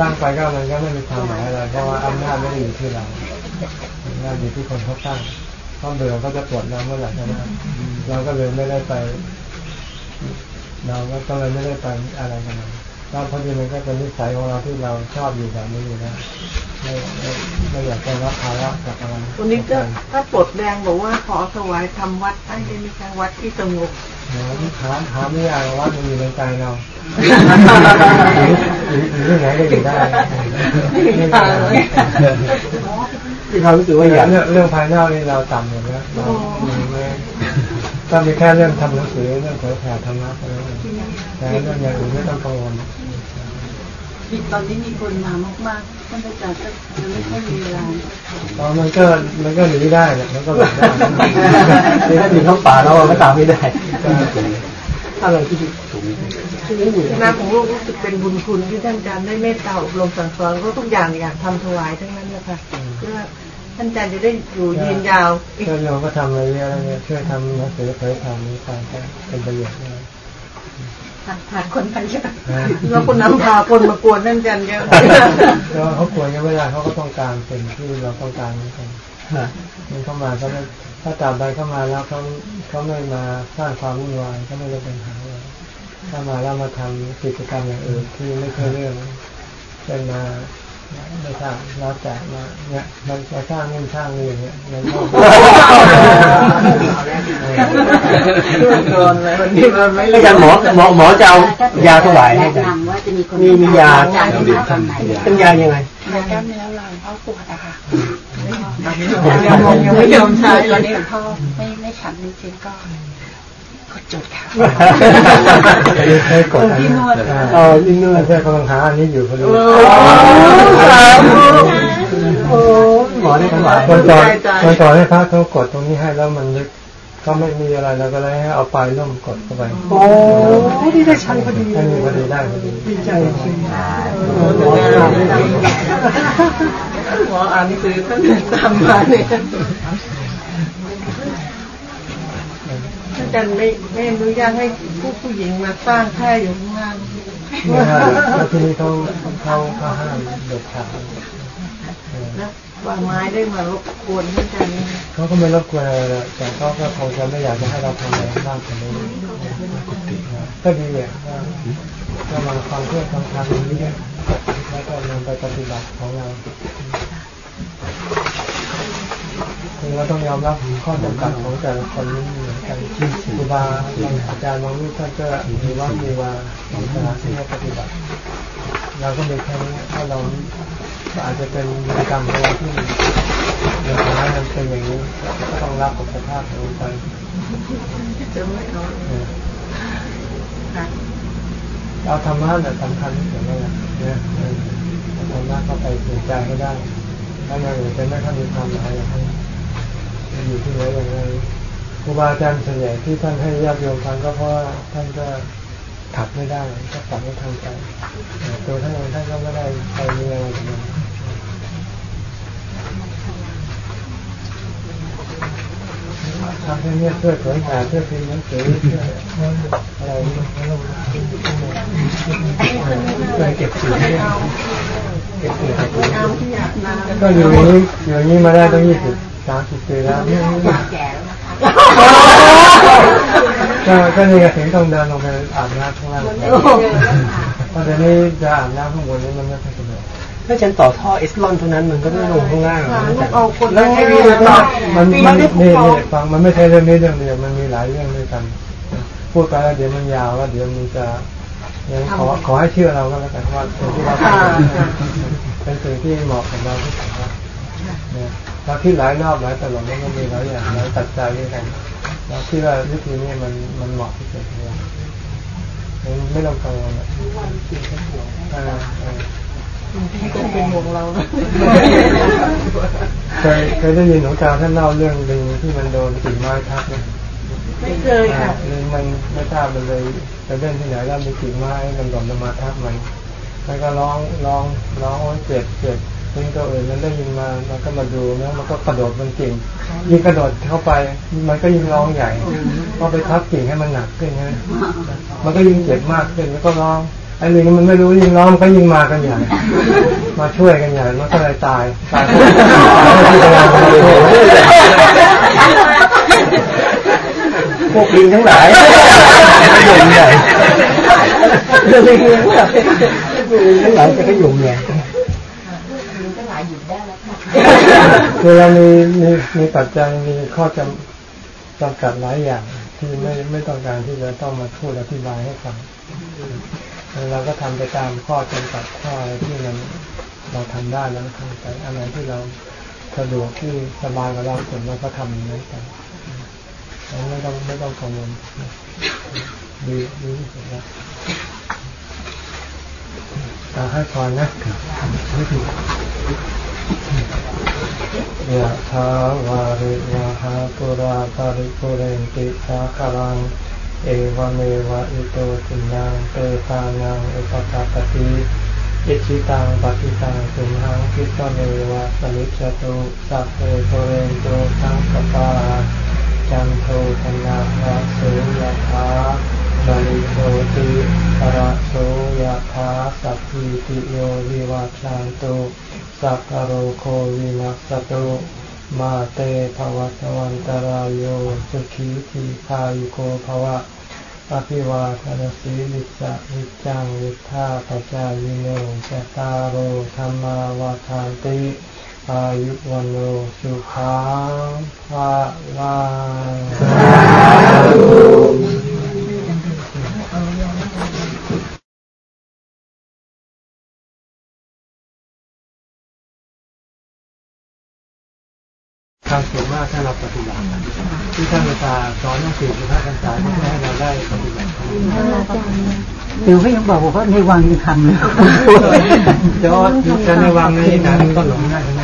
ตั้งไปก็มันก็ไม่มีความหมายอะไรเพราะว่าอำนาจไม่ได้อยู่ที่เราอำนาจอยู่ที่คนเขาตั้งเขาเดือก็จะปวดเราเมื่อไหร่ก็ได้เราก็เลยไม่ได้ไป เราก็เลยไม่ได้ไปอะไรกันเลยก็พอดีมันก็เป็นนิสัยของเราที่เราชอบอยู่แบบนี้อยู่แล้วไม่ไม่ไม่อยากจะรับภาระกับอะไรวันนี้ก็ถ้าปลดแดงบอกว่าขอถวายทำวัดให้ได้ไหมคะวัดที่สงบหาหาหาไม่ยากว่ามันอยู่ในใจเรา อยู่ที่ไหนก็อยู่ได้ที่เขารู้สึกว่าอเรื่ยาอกงเรื่องภายนอกนี่เราต่ำอยู่แล้วเราไม่ก็มีแค่เรื่องทำหนังสือเรื่องเผยแผ่ธรรมะเท่านั้นแต่เรื่องอย่างอื่นไม่ต้องกังวลตอนนี้มีคนมามากๆท่านอาจารย์ก็ยังไม่ค่อยมีเวลาตอนมันก็มันก็หนีได้แหละมันก็หลบได้คือถ้าอยู่ท้องป่าเราก็ตามไม่ได้ ถ้าเราที่สูงคณะของลูกรู้สึกเป็นบุญคุณที่ท่านอาจารย์ได้เมตตาอบรมสั่งสอนก็ทุกอย่างอยากทำถวายทั้งนั้นนะคะเพื่อท่านอาจารย์จะได้อยู่ยืนยาวอีกก็โยมก็ทำอะไรเยอะแล้วเนี่ยช่วยทำหนังสือเผยแผ่นี้ไปก็เป็นประโยชน์นะผ่านคนไปเยอะแล้วคนนำพาคนมากวนท่านอาจารย์เยอะเขาควรก็ไม่ได้เขาก็ต้องการเป็นที่เราต้องการเหมือนกันมันเข้ามาก็ไม่ ถ้าตามใดเข้ามาแล้วเขาเขาไม่มาสร้างความวุ่นวายก็ไม่ได้เป็นปัญหาอะไรถ้ามาแล้วมาทำกิจกรรมอย่างอื่นที่ไม่ใช่เรื่องเป็นมา ไม่ทราบแล้วแต่มาเนี่ยมันมาสร้างนู่นสร้างนี่อย่างเงี้ยมันก็โดนเลยวันนี้มันไม่อาจารย์หมอหมอหมอจะเอายาถวายให้อาจารย์มีมียาเป็นยายังไงกล้ามเนื้อเราเพราปวดอะค่ะยังไม่ยอมใช้ตอนนี้พ่อไม่ไม่ฉันจริงๆก็ กดจุดค่ะให้กดอันนี้เอออินเนอร์ใช่กำลังหาอันนี้อยู่พอดีโอ้หมอได้ถวายคนก่อนคนก่อนให้พระเขากดตรงนี้ให้แล้วมันลึกก็ไม่มีอะไรแล้วก็เลยให้เอาปลายล่มกดเข้าไป โอ้ที่ได้ใช้พอดีให้มีพอดีได้พอดีดีใจจริงหมออ่านหนังสือท่านตามมาเนี่ยท่าน อาจารย์ไม่ไม่อนุญาตให้ผู้ผู้หญิงมาสร้างค่ายอยู่ข้างล่างไม่ได้แล้วทีนี้เขาเขาเขาห้ามเด็ดขาดนะวางไม้ได้มารบกวนท่านอาจารย์เขาก็ไม่รบกวนอะไรแต่เขาก็คงจะไม่อยากจะให้เราทำอะไรมากกว่านี้ก็ดีอะก็มาฟังเพื่อนฟังทางนี้แล้วก็นำไปปฏิบัติของเรา คือเราต้องยอมรับข้อจำกัดของแต่ละคนนี่เหมือนกันครูบาอาจารย์บางรูปท่านก็มีว่ามีว่าสอนสถานที่ให้ปฏิบัติเราก็มีแค่นี้ถ้าเราอาจจะเป็นวิกรรมของเราที่เดี๋ยวท้ายมันเป็นอย่างนี้ก็ต้องรับกับสภาพของไปจะไม่เอาเออค่ะเอาธรรมะแต่สำคัญที่สุดเลยนะเนี่ยเออเอาธรรมะเข้าไปใส่ใจให้ได้ถ้าอย่างอื่นจะไม่ค่อยมีความหมายอย่างนั้นมัน อยู่ที่ไหนอย่างไรครูบาอาจารย์ส่วนใหญ่ที่ท่านให้ญาติโยมฟังก็เพราะว่าท่านก็ขับไม่ได้ก็ปรับไม่ทันใจแต่ตัวท่านเองท่านก็ไม่ได้ไปมีอะไรกับมันทำให้เนี่ยเพื่อเผยแผ่เพื่อพิมพ์หนังสือเพื่ออะไรนี่เพื่อเก็บสีเนี่ยเก็บสีเก็บสีเอาที่อยากนานก็อยู่อย่างนี้อยู่อย่างนี้มาได้ตั้งยี่สิบสามสิบปีแล้วแก่แล้วนะคะก็ก็นี่ก็ถึงต้องเดินลงไปอาบน้ำข้างล่างเพราะเดี๋ยวนี้จะอาบน้ำข้างบนนี้มันไม่ค่อยสะดวกถ้าฉันต่อท่อเอสลอนเท่านั้นมันก็ไม่ลงข้างล่างค่ะนะลูกเอาคนแล้วให้มันเรียนต่อมันปีมันได้นี่ผู้นี่ปกครองฟังมันไม่ใช่เรื่องนี้เรื่องเดียวมันมีหลายเรื่องด้วยกัน พูดไปแล้วเดี๋ยวมันยาวแล้วเดี๋ยวมันจะ ยังขอขอให้เชื่อเราก็แล้วกันว่าสิ่งที่เราทำเป็นสิ่งที่เหมาะกับเราที่สุดนะเนี่ยเราคิดหลายรอบหลายตลบแล้วมันมีหลายอย่างหลายตัดใจด้วยกันเราคิดว่าวิธีนี้มันมันเหมาะที่สุดเลยไม่ต้องกังวลนะอ่าอ่าต้องเป็นห่วงเรานะเคยเคยได้ยินหลวงตาท่านเล่าเรื่องลิงที่มันโดนกิ่งไม้ทับไหม ไม่เคยค่ะลิงมันไม่ทราบมันเลยไปเล่นที่ไหนแล้วมีกิ่งไม้มันหล่นลงมาทับมันมันก็ร้องร้องร้องว่าเจ็บเจ็บลิงตัวอื่นมันได้ยินมามันก็มาดูแล้วมันก็กระโดดบนกิ่งยิ่งกระโดดเข้าไป มันก็ยิ่งร้องใหญ่พอไปทับกิ่งให้มันหนักขึ้นนะมันก็ยิ่งเจ็บมากขึ้นแล้วก็ร้องไอ้ลิงมันไม่รู้ยิ่งร้องมันก็ยิ่งมากันใหญ่มาช่วยกันใหญ่มันก็เลยตายตายที่กำลังมาช่ วกลิงทั้งหลายขยมใหญ่ลิงทั้งหลายทั้งหลายจะขยมใหญ่คือเรามีมีมีปัจจัยมีข้อจำจำกัดหลายอย่าง ที่ไม่ไม่ต้องการที่จะต้องมาพูดอธิบายให้ฟังเราก็ทำไปตามข้อจำกัดข้ออะไรที่มันเราทำได้แล้วทำไปอะไรที่เราสะดวกที่สบายกับเราส่วนเราก็ทำอย่างนั้นไป ไม่ต้องไม่ต้องกังวลดีดีที่สุดแล้วเอาให้พรนะยะถาวาริวะหาปุราปาริปุเรนติสาคารัง เอวเมวะอิโตตินังเตตานังอุปกาปติอิจฉิตังปัตถิตัง ตุมหัง ขิปปะเมวะ สะมิชฌะตุสัพเพ ปูเรนตุ สังกัปปา จันโท ปัณณะระโส ยะถา มะณิ โชติระโส ยะถาสัพพีติโยวิวัชชันตุสัพพะโรโควินัสสะตุมาเต ภะวัตวันตะราโยสุขีทีฆายุโก ภะวะอภิวาทนสีลิสะนิจังวิทาปจายโนจตารโธรรมาวาทานติ อายุวันโนสุขังภาลังทางสูงมากถ้าเราปฏิบัติที่ท่านอาจารย์สอนต้องสี่สิบห้าพรรษาที่ให้เราได้ปฏิบัติเดี๋ยวก็ยังบอกว่าในวังยังทำเลยเดี๋ยวจะในวังนไหนมันก็หลงได้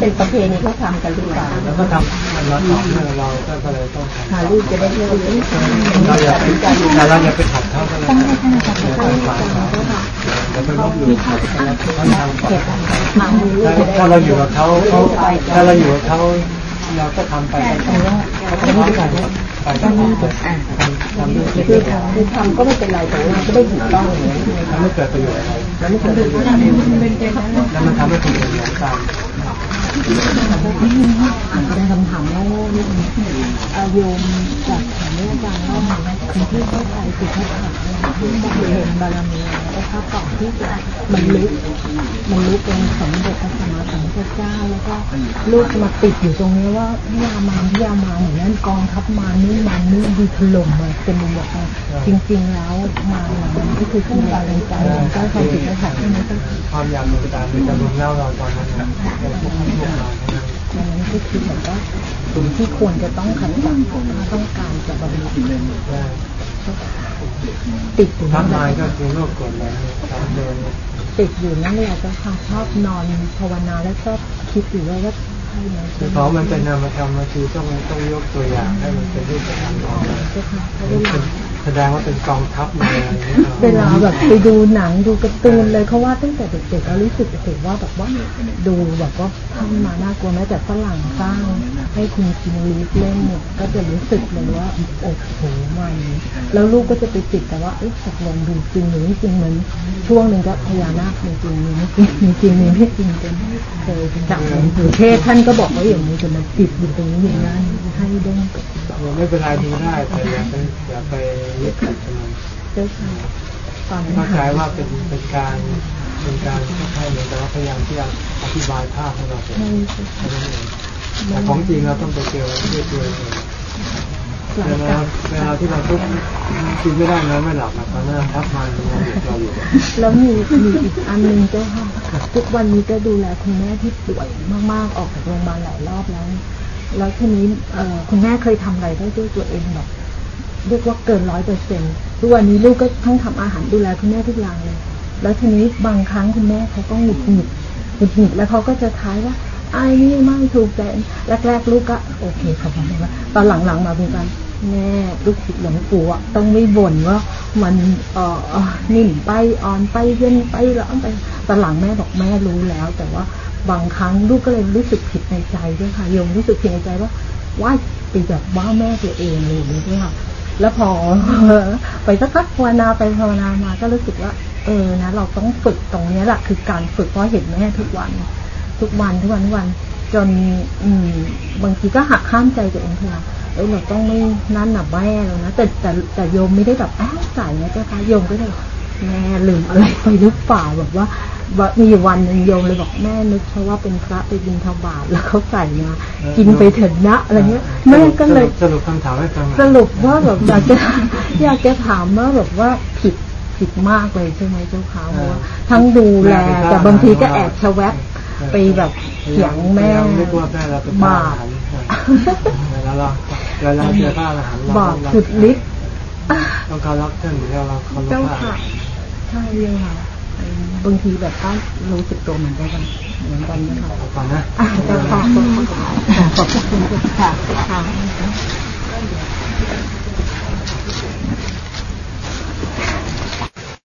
เป็นประเพณีเขาทำกันหรือเปล่าแล้วก็ทำมันเราต่อเนื่องเราก็เลยต้องหาลูกจะได้เยอะเราอย่าไปเราอย่าไปขัดเขาก็เลยอย่าไปขัดเขาอย่าไปลบหลู่เขาเขาทำก่อนถ้าเราอยู่กับเขาถ้าเราอยู่กับเขา เราก็ทำไปเขาก็ทำไปไปทำไปทำด้วยคือคือทำก็ไม่เป็นไรแต่ว่าก็ได้ถูกต้องอย่างนี้ทำให้เกิดประโยชน์อะไรแล้วไม่เคยดูว่าแล้วมันทำให้คนอื่นเหมือนกัน จะคำถามว่าโยมจากถามเรื่องการว่าคนที่เข้าใจคือเขาถาที่บำเพ็ญบารมีแล้วก็ก่อนที่จะบรรลุบรรลุเป็นสมเด็จพระสัมมาสัมพุทธเจ้าแล้วก็ลูกมาติดอยู่ตรงนี้ว่าพิยามาพิยามาเหมือนนั้นกองทัพมานี่มันนี่ดีถล่มมาเป็นหมดเลยจริง ๆ แล้วมาเนี่ยก็คือที่เราในใจของเจ้าชายสิทธัตถะใช่ไหมเจ้าค่ะความอยากมีตามันจะรุมเล่าเราตอนนั้นนะเราพวกเราพวกเรานะดังนั้นก็คือแบบว่าสิ่งที่ควรจะต้องขัดจังถ้าต้องการจะบรรลุติดอยู่ทันั่กนแหทาละยก็คือโรคกดเลยทำเดินติดอยู่นั่นแหละเจ้าค่ะชอบนอนภาวนาแล้วชอบคิดอยู่ว่าว่าใช่ไหมคือเพราะมันเป็นนามธรรมมันคือต้องต้องยกตัวอย่างให้มันเป็นรูปธรรมออก แสดงว่าเป็นกองทัพมาเงี้ยเวลาแบบไปดูหนังดูการ์ตูนเลยเขาว่าตั้งแต่เด็กๆเรารู้สึกเด็กว่าแบบว่าดูแบบว่าทำมาน่ากลัวแม้แต่ฝรั่งสร้างให้คุณคิมลีฟเล่นเนี่ยก็จะรู้สึกเลยว่าโอ้โหมันแล้วลูกก็จะไปติดแต่ว่าเอ๊ะตกลงดูจริงหรือไม่จริงเหมือนช่วงหนึ่งก็พญานาคมีจริงมีไม่จริงมีจริงมีไม่จริงจนเคยจับหลวงปู่เทศท่านก็บอกว่าอย่างนี้จะมาติดอยู่ตรงนี้อย่างนั้นให้เด้งไม่เป็นไรดูได้แต่อย่าไปอย่าไปยึดติดกับมันเจ้าค่ะตอนนั้นเข้าใจหาว่าเป็นเป็นการเป็นการให้เหมือนกับว่าพยายามที่จะอธิบายภาพให้เราเห็นไม่แค่นั้นเองแต่ของจริงเราต้องไปเจอด้วยตัวเองหลังเวจาลากเวลาที่เราทุกข์กินไม่ได้นอนไม่หลับนะตอนนั้นทับมันมันอยู่เราอยู่แล้วมีมีอีกอันหนึ่งเจ้าค่ะทุกวันนี้ก็ดูแลคุณแม่ที่ป่วยมากๆออกจากโรงพยาบาลหลายรอบแล้ว แล้วทีนี้เอ่อคุณแม่เคยทำอะไรได้ด้วยตัวเองแบบ เรียกว่าเกินร้อยเปอร์เซ็นต์ทุกวันนี้ลูกก็ต้องทำอาหารดูแลคุณแม่ทุกอย่างเลย แล้วทีนี้บางครั้งคุณแม่เขาก็หงุดหงิดหงุดหงิดแล้วเขาก็จะท้ายว่าไอ้นี่ไม่ถูกใจแรกๆลูกก็โอเคเขาบอกว่าตอนหลังๆมาเป็นการแม่ลูกศิษย์หลวงปู่อะต้องไม่บ่นว่ามันเอ่อเออนิ่มไปอ่อนไปเย็นไปร้อนไปตอนหลังแม่บอกแม่รู้แล้ว แต่ว่าบางครั้งลูกก็เลยรู้สึกผิดในใจด้วยค่ะโยมรู้สึกผิดในใจว่าว่าไปแบบว่าแม่ตัวเองเลยนี่ด้วยค่ะ แล้วพอไปสักพักภาวนาไปภาวนามาก็รู้สึกว่า เออนะเราต้องฝึกตรงเนี้ยแหละคือการฝึกเพราะเห็นแม่ทุกวัน ทุกวันทุกวันทุกวัน จนอืมบางทีก็หักข้ามใจตัวเองค่ะเออเราต้องไม่นั่นหนับแม่แล้วนะแต่แต่แต่โยมไม่ได้แบบแอบใส่นะเจ้าค่ะโยมก็เลย แม่ลืมอะไรไปหรือเปล่าแบบว่าว่ามีอยู่วันหนึ่งโยมเลยบอกแม่นึกเพราะว่าเป็นพระไปบินทบาทแล้วเขาใส่มากินไปเถิดนะอะไรเงี้ยแม่ก็เลยสรุปคำถามให้ฟังหน่อยสรุปว่าแบบอยากจะอยากจะถามว่าแบบว่าผิดผิดมากเลยใช่ไหมเจ้าค่ะเพราะว่าทั้งดูแลแต่บางทีก็แอบชะแวบไปแบบเถียงแม่ไม่กลัวแม่เราเป็นบาปเวลาเราเวลาเราเจอพระอรหันต์เราบาปต้องสุดฤทธิ์ ต้องการรับท่านหรือเราเคารพเจ้าพระค่ะใช่เลยค่ะบางทีแบบก็รู้สึกตัวเหมือนกันเหมือนกันนะคะเอาก่อนนะอะเจ้าค่ะขอบคุณค่ะขอบคุณค่ะค่ะ